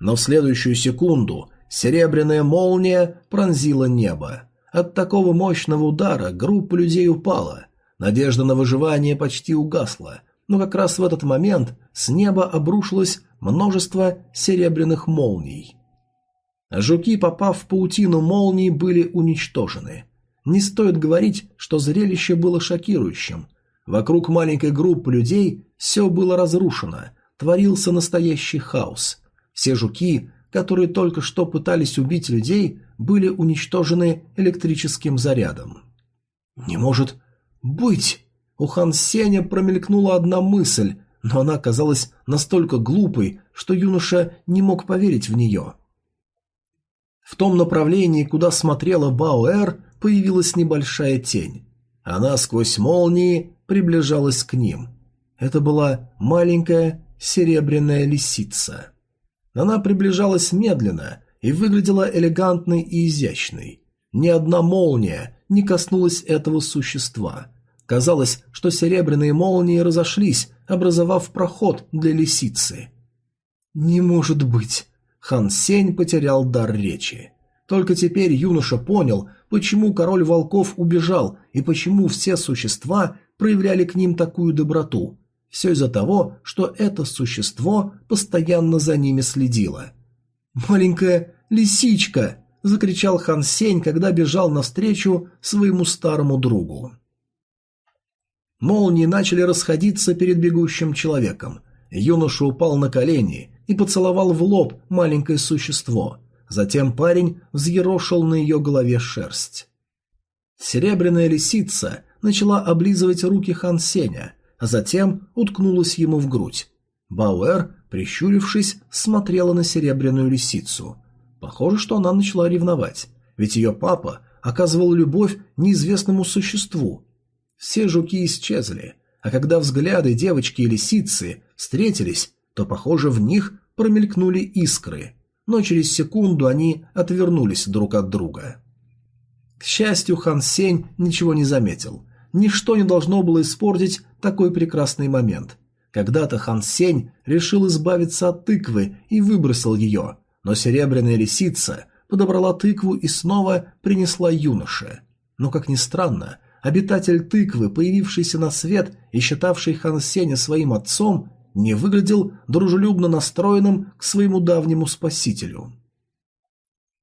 Но в следующую секунду серебряная молния пронзила небо. От такого мощного удара группа людей упала. Надежда на выживание почти угасла, но как раз в этот момент с неба обрушилось множество серебряных молний. Жуки, попав в паутину молний, были уничтожены. Не стоит говорить, что зрелище было шокирующим. Вокруг маленькой группы людей все было разрушено, творился настоящий хаос. Все жуки, которые только что пытались убить людей, были уничтожены электрическим зарядом. «Не может быть!» У Хан Сеня промелькнула одна мысль, но она казалась настолько глупой, что юноша не мог поверить в нее. В том направлении, куда смотрела Баоэр, появилась небольшая тень. Она сквозь молнии приближалась к ним. Это была маленькая серебряная лисица. Она приближалась медленно и выглядела элегантной и изящной. Ни одна молния не коснулась этого существа. Казалось, что серебряные молнии разошлись, образовав проход для лисицы. «Не может быть!» Хан Сень потерял дар речи. Только теперь юноша понял, почему король волков убежал и почему все существа проявляли к ним такую доброту. Все из-за того, что это существо постоянно за ними следило. «Маленькая лисичка!» – закричал Хан Сень, когда бежал навстречу своему старому другу. Молнии начали расходиться перед бегущим человеком. Юноша упал на колени и поцеловал в лоб маленькое существо. Затем парень взъерошил на ее голове шерсть. Серебряная лисица начала облизывать руки Хан Сеня, а затем уткнулась ему в грудь. Бауэр, прищурившись, смотрела на серебряную лисицу. Похоже, что она начала ревновать, ведь ее папа оказывал любовь неизвестному существу. Все жуки исчезли, а когда взгляды девочки и лисицы встретились, то, похоже, в них промелькнули искры, но через секунду они отвернулись друг от друга. К счастью, Хан Сень ничего не заметил. Ничто не должно было испортить такой прекрасный момент. Когда-то Хан Сень решил избавиться от тыквы и выбросил ее, но серебряная лисица подобрала тыкву и снова принесла юноше. Но, как ни странно, обитатель тыквы, появившийся на свет и считавший Хан Сеня своим отцом, не выглядел дружелюбно настроенным к своему давнему спасителю.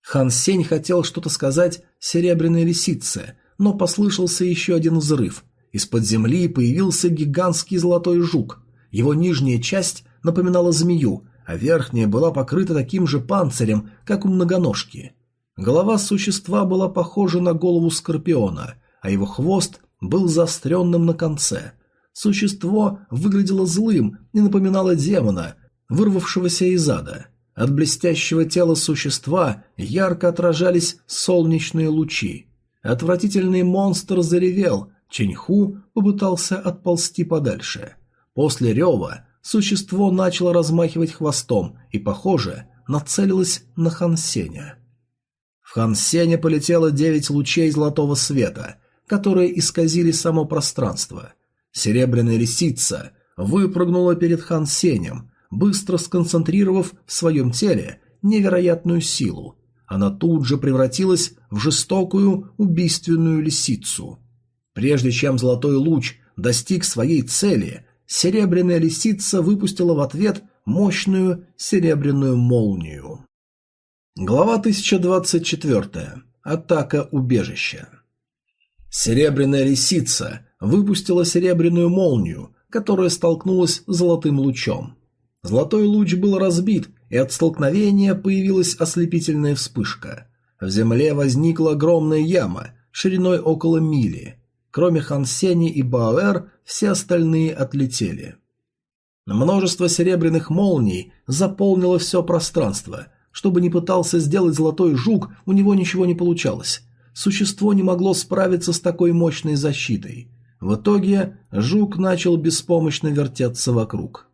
Хан Сень хотел что-то сказать серебряной лисице, но послышался еще один взрыв. Из-под земли появился гигантский золотой жук. Его нижняя часть напоминала змею, а верхняя была покрыта таким же панцирем, как у многоножки. Голова существа была похожа на голову скорпиона, а его хвост был заостренным на конце. Существо выглядело злым и напоминало демона, вырвавшегося из ада. От блестящего тела существа ярко отражались солнечные лучи. Отвратительный монстр заревел, Ченьху попытался отползти подальше. После рева существо начало размахивать хвостом и, похоже, нацелилось на Хансеня. В Хансеня полетело девять лучей золотого света, которые исказили само пространство. Серебряная лисица выпрыгнула перед Хансенем, быстро сконцентрировав в своем теле невероятную силу. Она тут же превратилась в жестокую убийственную лисицу. Прежде чем золотой луч достиг своей цели, серебряная лисица выпустила в ответ мощную серебряную молнию. Глава 1024. Атака убежища. Серебряная лисица выпустила серебряную молнию, которая столкнулась с золотым лучом. Золотой луч был разбит, и от столкновения появилась ослепительная вспышка. В земле возникла огромная яма, шириной около мили. Кроме Хансени и Бауэр, все остальные отлетели. Множество серебряных молний заполнило все пространство. Чтобы не пытался сделать золотой жук, у него ничего не получалось. Существо не могло справиться с такой мощной защитой. В итоге жук начал беспомощно вертеться вокруг.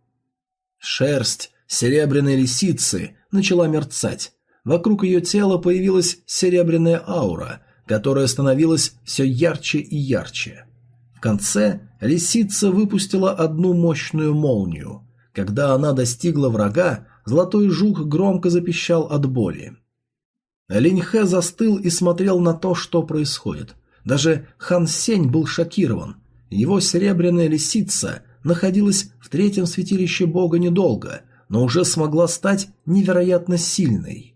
Шерсть серебряной лисицы начала мерцать. Вокруг ее тела появилась серебряная аура, которая становилась все ярче и ярче. В конце лисица выпустила одну мощную молнию. Когда она достигла врага, золотой жук громко запищал от боли. Линьхэ застыл и смотрел на то, что происходит. Даже Хан Сень был шокирован. Его серебряная лисица находилась в третьем святилище бога недолго, но уже смогла стать невероятно сильной.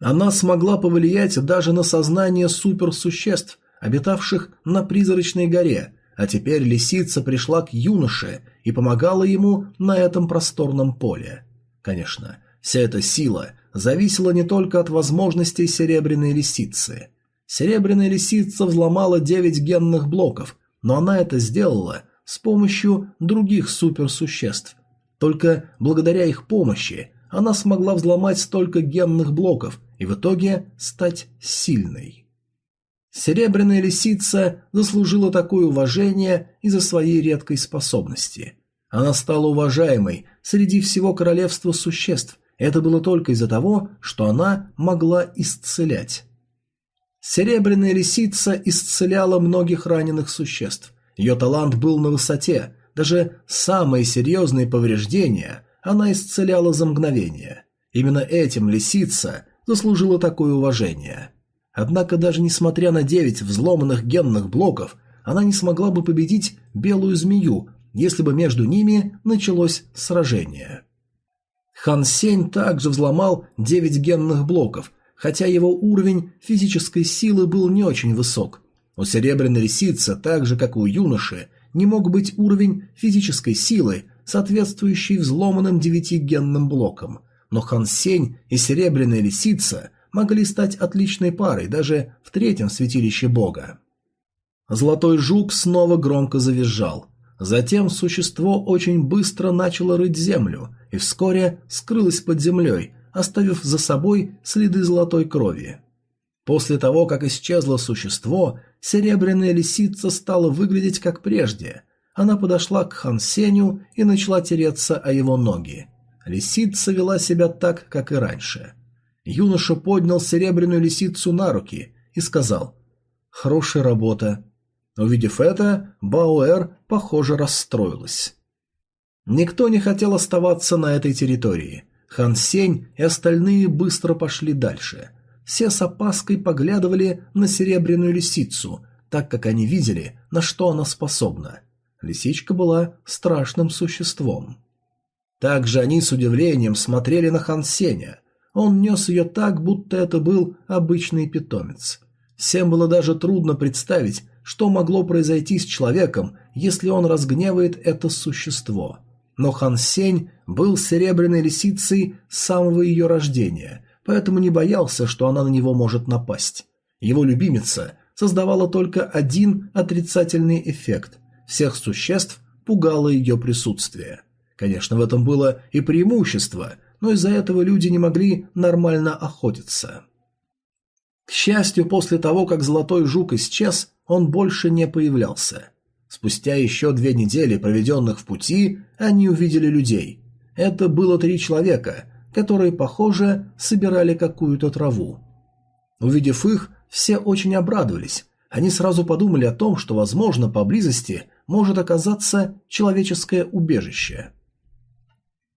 Она смогла повлиять даже на сознание суперсуществ, обитавших на призрачной горе, а теперь лисица пришла к юноше и помогала ему на этом просторном поле. Конечно, вся эта сила зависела не только от возможностей серебряной лисицы. Серебряная лисица взломала девять генных блоков, но она это сделала – с помощью других суперсуществ. Только благодаря их помощи она смогла взломать столько генных блоков и в итоге стать сильной. Серебряная лисица заслужила такое уважение из-за своей редкой способности. Она стала уважаемой среди всего королевства существ. Это было только из-за того, что она могла исцелять. Серебряная лисица исцеляла многих раненых существ. Ее талант был на высоте, даже самые серьезные повреждения она исцеляла за мгновение. Именно этим лисица заслужила такое уважение. Однако даже несмотря на девять взломанных генных блоков, она не смогла бы победить белую змею, если бы между ними началось сражение. Хан Сень также взломал девять генных блоков, хотя его уровень физической силы был не очень высок, у серебряной лисицы, так же как и у юноши, не мог быть уровень физической силы соответствующий взломанным девятигенным блокам, но Хан Сень и Серебряная Лисица могли стать отличной парой даже в третьем святилище бога. Золотой жук снова громко завизжал. Затем существо очень быстро начало рыть землю и вскоре скрылось под землей, оставив за собой следы золотой крови. После того, как исчезло существо, серебряная лисица стала выглядеть как прежде. Она подошла к Хан Сеню и начала тереться о его ноги. Лисица вела себя так, как и раньше. Юноша поднял серебряную лисицу на руки и сказал «Хорошая работа». Увидев это, Бауэр, похоже, расстроилась. Никто не хотел оставаться на этой территории. Хан Сень и остальные быстро пошли дальше. Все с опаской поглядывали на серебряную лисицу, так как они видели, на что она способна. Лисичка была страшным существом. Также они с удивлением смотрели на Хан Сеня. Он нес ее так, будто это был обычный питомец. Всем было даже трудно представить, что могло произойти с человеком, если он разгневает это существо. Но Хан Сень был серебряной лисицей с самого ее рождения, поэтому не боялся, что она на него может напасть. Его любимица создавала только один отрицательный эффект. Всех существ пугало ее присутствие. Конечно, в этом было и преимущество, но из-за этого люди не могли нормально охотиться. К счастью, после того, как золотой жук исчез, он больше не появлялся. Спустя еще две недели, проведенных в пути, они увидели людей. Это было три человека, которые, похоже, собирали какую-то траву. Увидев их, все очень обрадовались. Они сразу подумали о том, что, возможно, поблизости может оказаться человеческое убежище.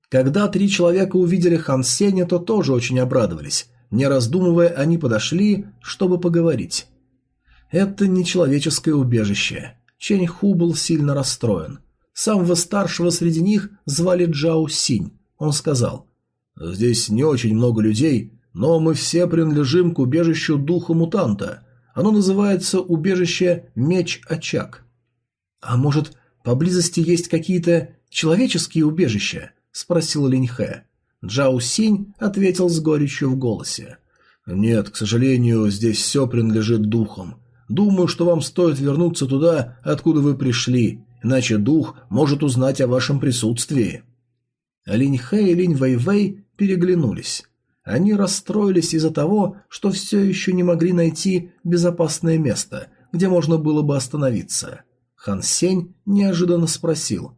Когда три человека увидели Хан Сеня, то тоже очень обрадовались. Не раздумывая, они подошли, чтобы поговорить. Это не человеческое убежище. Чэнь Ху был сильно расстроен. Самого старшего среди них звали Джао Синь. Он сказал, «Здесь не очень много людей, но мы все принадлежим к убежищу духа мутанта. Оно называется убежище Меч-Очаг». «А может, поблизости есть какие-то человеческие убежища?» – спросил Линьхэ. Джао Синь ответил с горечью в голосе. «Нет, к сожалению, здесь все принадлежит духам. Думаю, что вам стоит вернуться туда, откуда вы пришли, иначе дух может узнать о вашем присутствии». Линь Хэ и Линь Вэй Вэй переглянулись. Они расстроились из-за того, что все еще не могли найти безопасное место, где можно было бы остановиться. Хан Сень неожиданно спросил,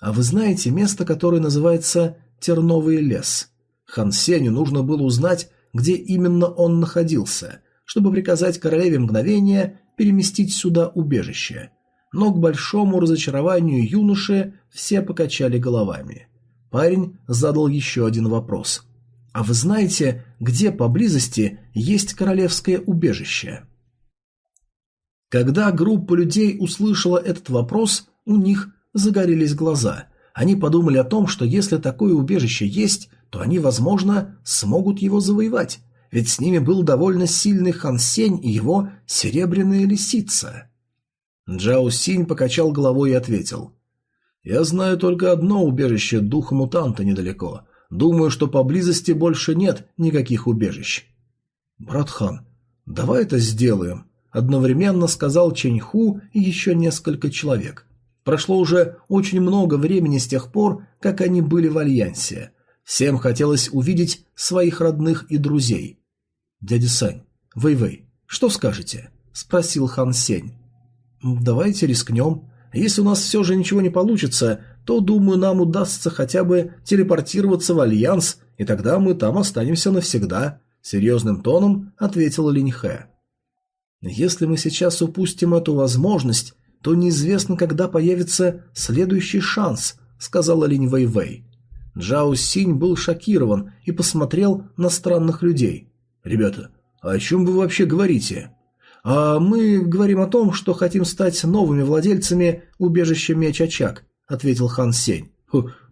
«А вы знаете место, которое называется Терновый лес?» Хан Сеню нужно было узнать, где именно он находился – чтобы приказать королеве мгновения переместить сюда убежище. Но к большому разочарованию юноши все покачали головами. Парень задал еще один вопрос. «А вы знаете, где поблизости есть королевское убежище?» Когда группа людей услышала этот вопрос, у них загорелись глаза. Они подумали о том, что если такое убежище есть, то они, возможно, смогут его завоевать ведь с ними был довольно сильный Хан Сень и его серебряная лисица. Джао Синь покачал головой и ответил. «Я знаю только одно убежище духа мутанта недалеко. Думаю, что поблизости больше нет никаких убежищ». «Брат Хан, давай это сделаем», – одновременно сказал Чэнь Ху и еще несколько человек. Прошло уже очень много времени с тех пор, как они были в Альянсе. Всем хотелось увидеть своих родных и друзей. «Дядя Сань, Вэй-Вэй, что скажете?» – спросил Хан Сень. «Давайте рискнем. Если у нас все же ничего не получится, то, думаю, нам удастся хотя бы телепортироваться в Альянс, и тогда мы там останемся навсегда», – серьезным тоном ответила Линьхэ. «Если мы сейчас упустим эту возможность, то неизвестно, когда появится следующий шанс», – сказала Линь Вэй-Вэй. Джао Синь был шокирован и посмотрел на странных людей – «Ребята, о чем вы вообще говорите?» «А мы говорим о том, что хотим стать новыми владельцами убежища Меч-Очаг», — ответил Хан Сень.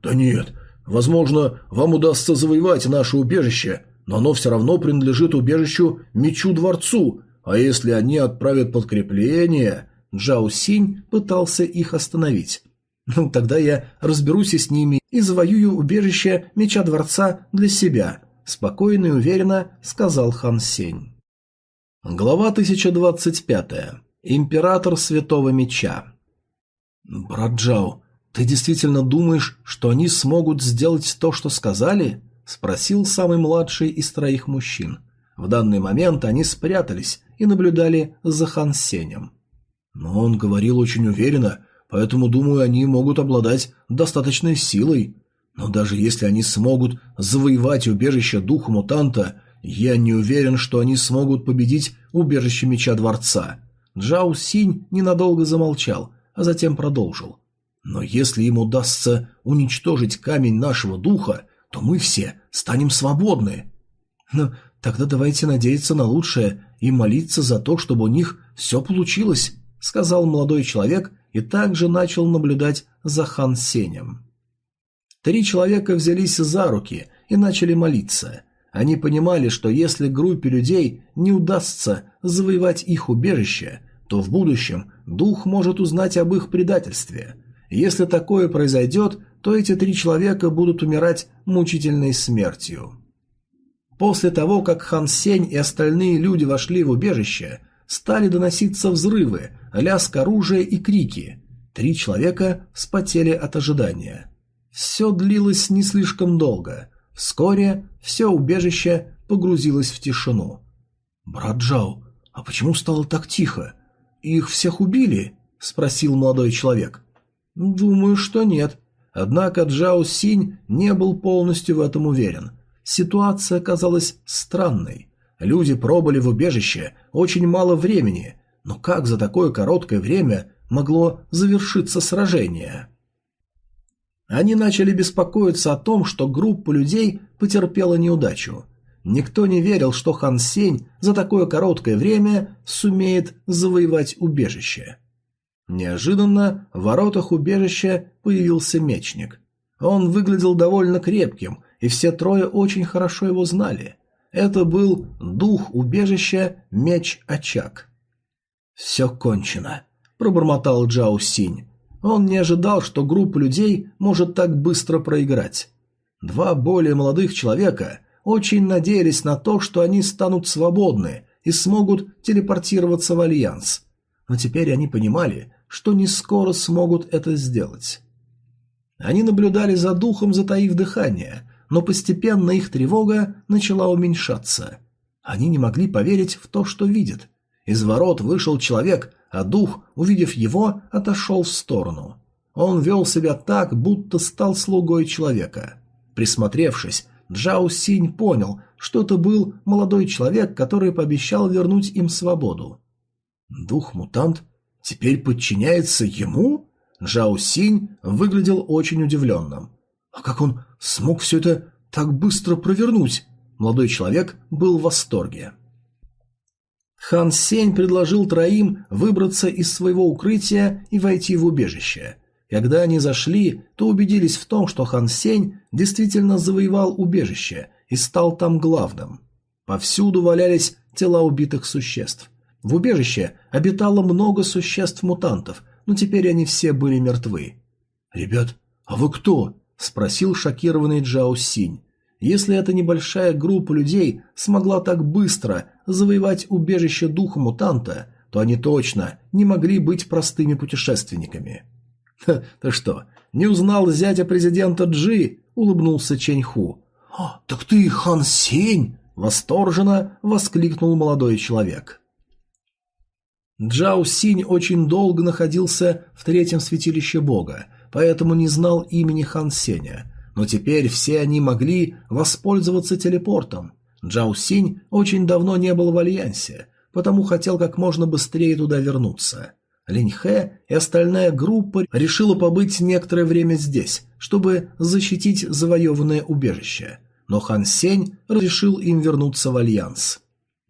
«Да нет, возможно, вам удастся завоевать наше убежище, но оно все равно принадлежит убежищу Мечу-Дворцу, а если они отправят подкрепление...» Джао Синь пытался их остановить. Ну, тогда я разберусь и с ними и завоюю убежище Меча Дворца для себя, спокойно и уверенно сказал Хан Сень. Глава 1025. Император Святого Меча. Брат Джао, ты действительно думаешь, что они смогут сделать то, что сказали? спросил самый младший из троих мужчин. В данный момент они спрятались и наблюдали за Хан Сенем. Но он говорил очень уверенно, поэтому, думаю, они могут обладать достаточной силой. Но даже если они смогут завоевать убежище духа мутанта, я не уверен, что они смогут победить убежище меча дворца. Джао Синь ненадолго замолчал, а затем продолжил. Но если им удастся уничтожить камень нашего духа, то мы все станем свободны. Но тогда давайте надеяться на лучшее и молиться за то, чтобы у них все получилось, сказал молодой человек и также начал наблюдать за Хан Сенем. Три человека взялись за руки и начали молиться. Они понимали, что если группе людей не удастся завоевать их убежище, то в будущем дух может узнать об их предательстве. Если такое произойдет, то эти три человека будут умирать мучительной смертью. После того, как Хан Сень и остальные люди вошли в убежище, стали доноситься взрывы, лязг оружия и крики. Три человека вспотели от ожидания. Все длилось не слишком долго. Вскоре все убежище погрузилось в тишину. «Брат Джао, а почему стало так тихо? Их всех убили?» – спросил молодой человек. «Думаю, что нет. Однако Джао Синь не был полностью в этом уверен. Ситуация казалась странной. Люди пробыли в убежище очень мало времени, но как за такое короткое время могло завершиться сражение? Они начали беспокоиться о том, что группа людей потерпела неудачу. Никто не верил, что Хан Сень за такое короткое время сумеет завоевать убежище. Неожиданно в воротах убежища появился мечник. Он выглядел довольно крепким, и все трое очень хорошо его знали. Это был дух убежища Меч-Очаг. «Все кончено», – пробормотал Джао Синь. Он не ожидал, что группа людей может так быстро проиграть. Два более молодых человека очень надеялись на то, что они станут свободны и смогут телепортироваться в Альянс. Но теперь они понимали, что не скоро смогут это сделать. Они наблюдали за духом, затаив дыхание, но постепенно их тревога начала уменьшаться. Они не могли поверить в то, что видят. Из ворот вышел человек, а дух, увидев его, отошел в сторону. Он вел себя так, будто стал слугой человека. Присмотревшись, Джао Синь понял, что это был молодой человек, который пообещал вернуть им свободу. Дух-мутант Теперь подчиняется ему? Жао Синь выглядел очень удивленным. А как он смог все это так быстро провернуть? Молодой человек был в восторге. Хан Сень предложил троим выбраться из своего укрытия и войти в убежище. Когда они зашли, то убедились в том, что Хан Сень действительно завоевал убежище и стал там главным. Повсюду валялись тела убитых существ. В убежище обитало много существ-мутантов, но теперь они все были мертвы. «Ребят, а вы кто?» – спросил шокированный Джао Синь. Если эта небольшая группа людей смогла так быстро завоевать убежище духа мутанта, то они точно не могли быть простыми путешественниками. «Ха, ты что, не узнал зятя президента Джи?» – улыбнулся Чэнь Ху. «А, так ты Хан Сень!» – восторженно воскликнул молодой человек. Джао Синь очень долго находился в третьем святилище бога, поэтому не знал имени Хан Сеня, но теперь все они могли воспользоваться телепортом. Джао Синь очень давно не был в Альянсе, потому хотел как можно быстрее туда вернуться. Линь Хэ и остальная группа решила побыть некоторое время здесь, чтобы защитить завоеванное убежище, но Хан Сень разрешил им вернуться в Альянс.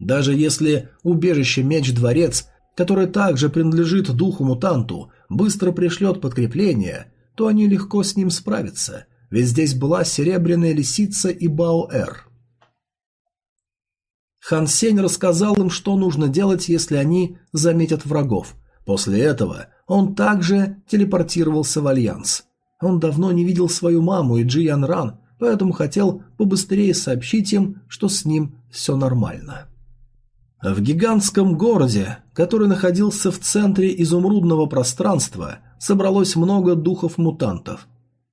Даже если убежище Меч-Дворец который также принадлежит духу-мутанту, быстро пришлет подкрепление, то они легко с ним справятся, ведь здесь была серебряная лисица и Баоэр. Хан Сень рассказал им, что нужно делать, если они заметят врагов. После этого Он также телепортировался в Альянс. Он давно не видел свою маму и Джи Ян Ран, поэтому хотел побыстрее сообщить им, что с ним все нормально. В гигантском городе, который находился в центре изумрудного пространства, собралось много духов-мутантов.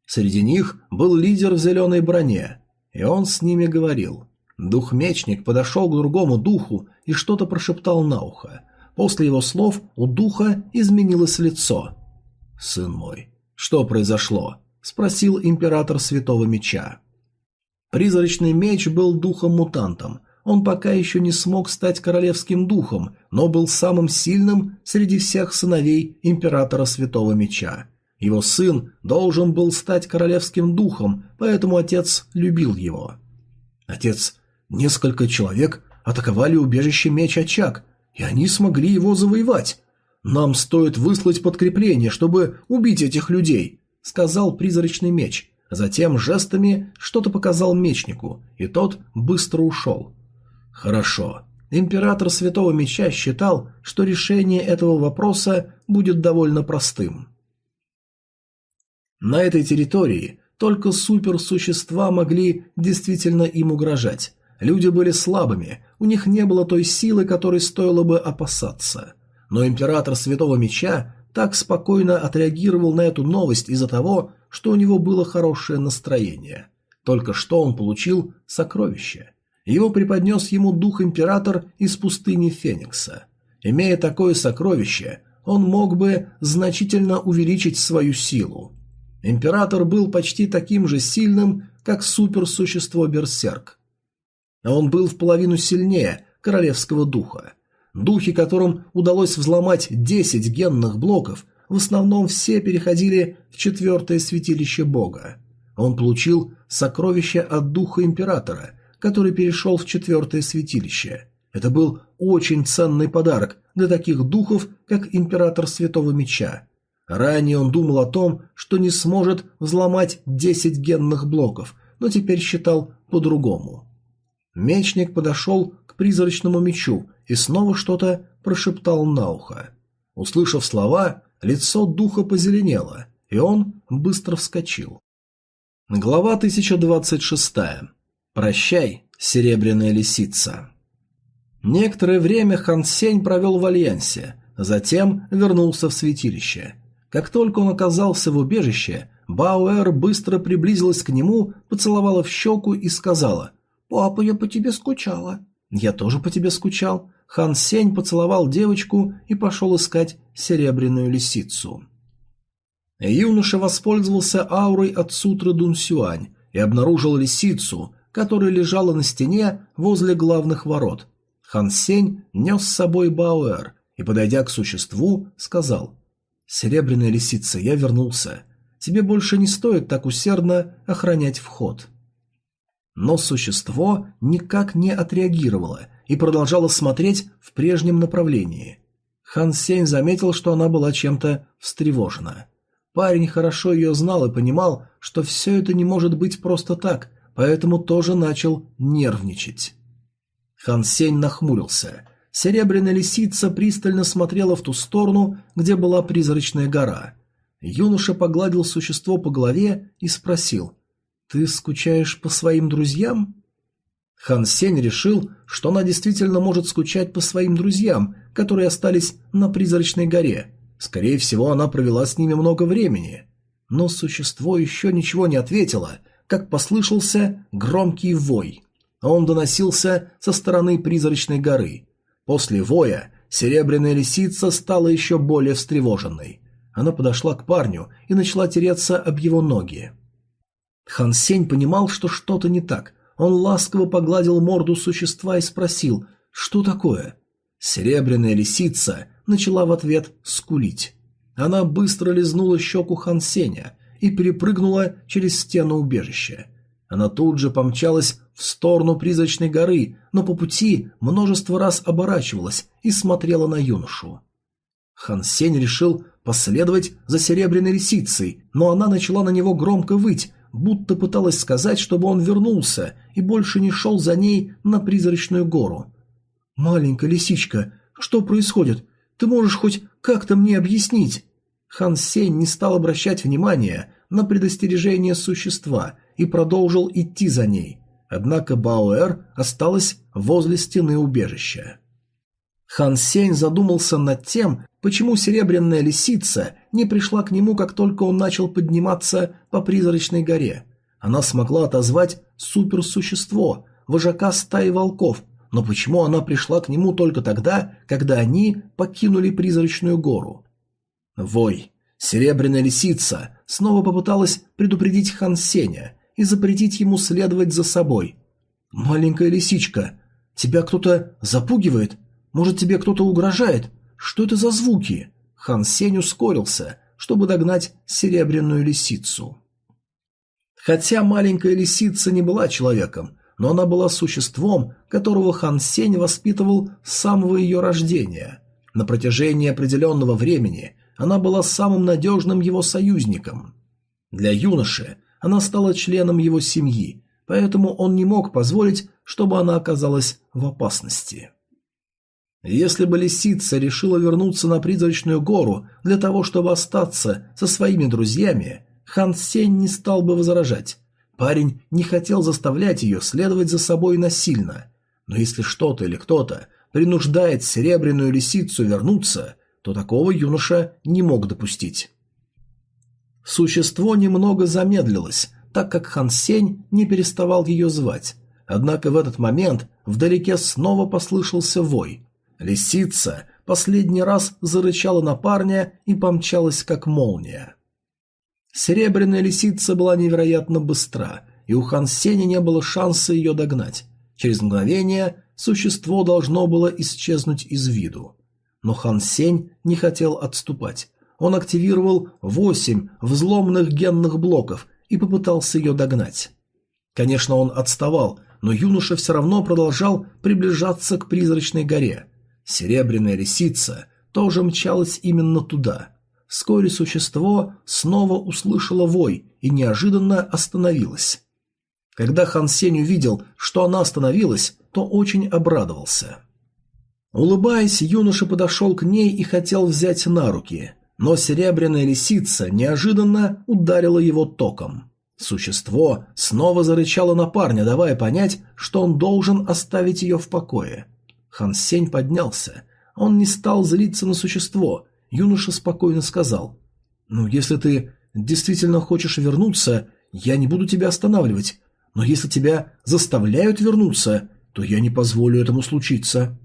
Среди них был лидер в зеленой броне, и он с ними говорил. Дух-мечник подошел к другому духу и что-то прошептал на ухо. После его слов у духа изменилось лицо. «Сын мой, что произошло?» – спросил император Святого Меча. Призрачный меч был духом-мутантом. Он пока еще не смог стать королевским духом, но был самым сильным среди всех сыновей императора Святого Меча. Его сын должен был стать королевским духом, поэтому отец любил его. Отец, несколько человек атаковали убежище Меч-Очаг, и они смогли его завоевать. Нам стоит выслать подкрепление, чтобы убить этих людей, сказал призрачный меч. Затем жестами что-то показал мечнику, и тот быстро ушел. Хорошо. Император Святого Меча считал, что решение этого вопроса будет довольно простым. На этой территории только суперсущества могли действительно им угрожать. Люди были слабыми, у них не было той силы, которой стоило бы опасаться. Но император Святого Меча так спокойно отреагировал на эту новость из-за того, что у него было хорошее настроение. Только что он получил сокровище. Его преподнес ему дух-император из пустыни Феникса. Имея такое сокровище, он мог бы значительно увеличить свою силу. Император был почти таким же сильным, как суперсущество Берсерк. Он был в половину сильнее королевского духа. Духи, которым удалось взломать 10 генных блоков, в основном все переходили в четвертое святилище бога. Он получил сокровище от духа императора, который перешел в четвертое святилище. Это был очень ценный подарок для таких духов, как император Святого Меча, Ранее он думал о том, что не сможет взломать 10 генных блоков, но теперь считал по-другому. Мечник подошел к призрачному мечу и снова что-то прошептал на ухо. Услышав слова, лицо духа позеленело, и он быстро вскочил. Глава 1026. Прощай, серебряная лисица. Некоторое время Хан Сень провел в Альянсе, затем вернулся в святилище – как только он оказался в убежище, Бауэр быстро приблизилась к нему, поцеловала в щеку и сказала «Папа, я по тебе скучала». «Я тоже по тебе скучал». Хан Сень поцеловал девочку и пошел искать серебряную лисицу. Юноша воспользовался аурой от сутры Дун Сюань и обнаружил лисицу, которая лежала на стене возле главных ворот. Хан Сень нес с собой Бауэр и, подойдя к существу, сказал «Серебряная лисица, я вернулся. Тебе больше не стоит так усердно охранять вход». Но существо никак не отреагировало и продолжало смотреть в прежнем направлении. Хан Сень заметил, что она была чем-то встревожена. Парень хорошо ее знал и понимал, что все это не может быть просто так, поэтому тоже начал нервничать. Хан Сень нахмурился Серебряная лисица пристально смотрела в ту сторону, где была призрачная гора. Юноша погладил существо по голове и спросил, «Ты скучаешь по своим друзьям?» Хан Сень решил, что она действительно может скучать по своим друзьям, которые остались на призрачной горе. Скорее всего, она провела с ними много времени. Но существо еще ничего не ответило, как послышался громкий вой. Он доносился со стороны призрачной горы. После воя серебряная лисица стала еще более встревоженной. Она подошла к парню и начала тереться об его ноги. Хан Сень понимал, что что-то не так. Он ласково погладил морду существа и спросил, что такое. Серебряная лисица начала в ответ скулить. Она быстро лизнула щеку Хан Сеня и перепрыгнула через стену убежища. Она тут же помчалась в сторону призрачной горы, но по пути множество раз оборачивалась и смотрела на юношу. Хан Сень решил последовать за серебряной лисицей, но она начала на него громко выть, будто пыталась сказать, чтобы он вернулся и больше не шел за ней на призрачную гору. «Маленькая лисичка, что происходит? Ты можешь хоть как-то мне объяснить?» Хан Сень не стал обращать внимания на предостережение существа и продолжил идти за ней. Однако Баоэр осталась возле стены убежища. Хан Сень задумался над тем, почему серебряная лисица не пришла к нему, как только он начал подниматься по призрачной горе. Она смогла отозвать суперсущество, вожака стаи волков, но почему она пришла к нему только тогда, когда они покинули призрачную гору? Вой. Серебряная лисица снова попыталась предупредить Хан Сеня и запретить ему следовать за собой. «Маленькая лисичка, тебя кто-то запугивает? Может, тебе кто-то угрожает? Что это за звуки?» Хан Сень ускорился, чтобы догнать серебряную лисицу. Хотя маленькая лисица не была человеком, но она была существом, которого Хан Сень воспитывал с самого ее рождения. На протяжении определенного времени она была самым надежным его союзником. Для юноши она стала членом его семьи, поэтому он не мог позволить, чтобы она оказалась в опасности. Если бы лисица решила вернуться на призрачную гору для того, чтобы остаться со своими друзьями, Хан Сень не стал бы возражать. Парень не хотел заставлять ее следовать за собой насильно. Но если что-то или кто-то принуждает серебряную лисицу вернуться, то такого юноша не мог допустить. Существо немного замедлилось, так как Хан Сень не переставал ее звать. Однако в этот момент вдалеке снова послышался вой. Лисица последний раз зарычала на парня и помчалась как молния. Серебряная лисица была невероятно быстра, и у Хан Сеня не было шанса ее догнать. Через мгновение существо должно было исчезнуть из виду. Но Хан Сень не хотел отступать. Он активировал восемь взломанных генных блоков и попытался ее догнать. Конечно, он отставал, но юноша все равно продолжал приближаться к призрачной горе. Серебряная лисица тоже мчалась именно туда. Вскоре существо снова услышало вой и неожиданно остановилось. Когда Хан Сень увидел, что она остановилась, то очень обрадовался. Улыбаясь, юноша подошел к ней и хотел взять на руки, но серебряная лисица неожиданно ударила его током. Существо снова зарычало на парня, давая понять, что он должен оставить ее в покое. Хан Сень поднялся. Он не стал злиться на существо, Юноша спокойно сказал, «Ну, если ты действительно хочешь вернуться, я не буду тебя останавливать, но если тебя заставляют вернуться, то я не позволю этому случиться».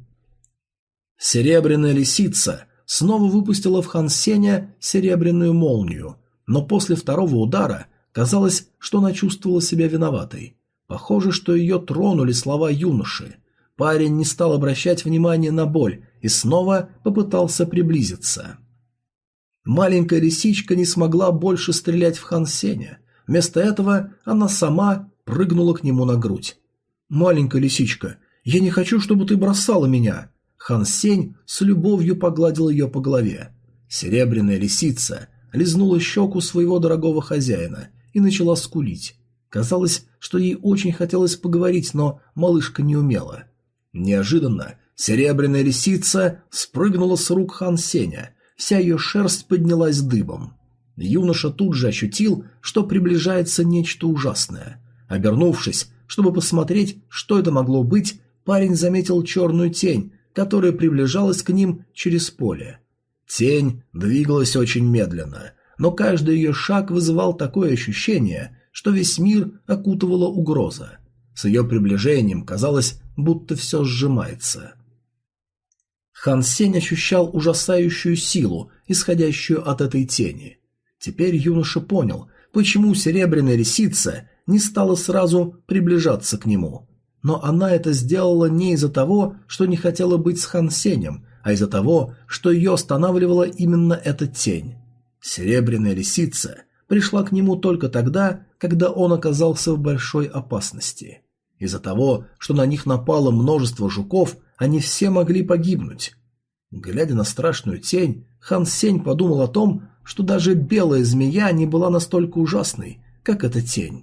Серебряная лисица снова выпустила в Хан Сеня серебряную молнию, но после второго удара казалось, что она чувствовала себя виноватой. Похоже, что ее тронули слова юноши. Парень не стал обращать внимания на боль и снова попытался приблизиться. Маленькая лисичка не смогла больше стрелять в Хан Сеня. Вместо этого она сама прыгнула к нему на грудь. «Маленькая лисичка, я не хочу, чтобы ты бросала меня!» Хан Сень с любовью погладил ее по голове. Серебряная лисица лизнула щеку своего дорогого хозяина и начала скулить. Казалось, что ей очень хотелось поговорить, но малышка не умела. Неожиданно серебряная лисица спрыгнула с рук Хан Сеня, вся ее шерсть поднялась дыбом. Юноша тут же ощутил, что приближается нечто ужасное. Обернувшись, чтобы посмотреть, что это могло быть, парень заметил черную тень, которая приближалась к ним через поле. Тень двигалась очень медленно, но каждый ее шаг вызывал такое ощущение, что весь мир окутывала угроза. С ее приближением казалось, будто все сжимается. Хан Сень ощущал ужасающую силу, исходящую от этой тени. Теперь юноша понял, почему серебряная лисица не стала сразу приближаться к нему. Но она это сделала не из-за того, что не хотела быть с Хан Сенем, а из-за того, что ее останавливала именно эта тень. Серебряная лисица пришла к нему только тогда, когда он оказался в большой опасности. Из-за того, что на них напало множество жуков, они все могли погибнуть. Глядя на страшную тень, Хан Сень подумал о том, что даже белая змея не была настолько ужасной, как эта тень.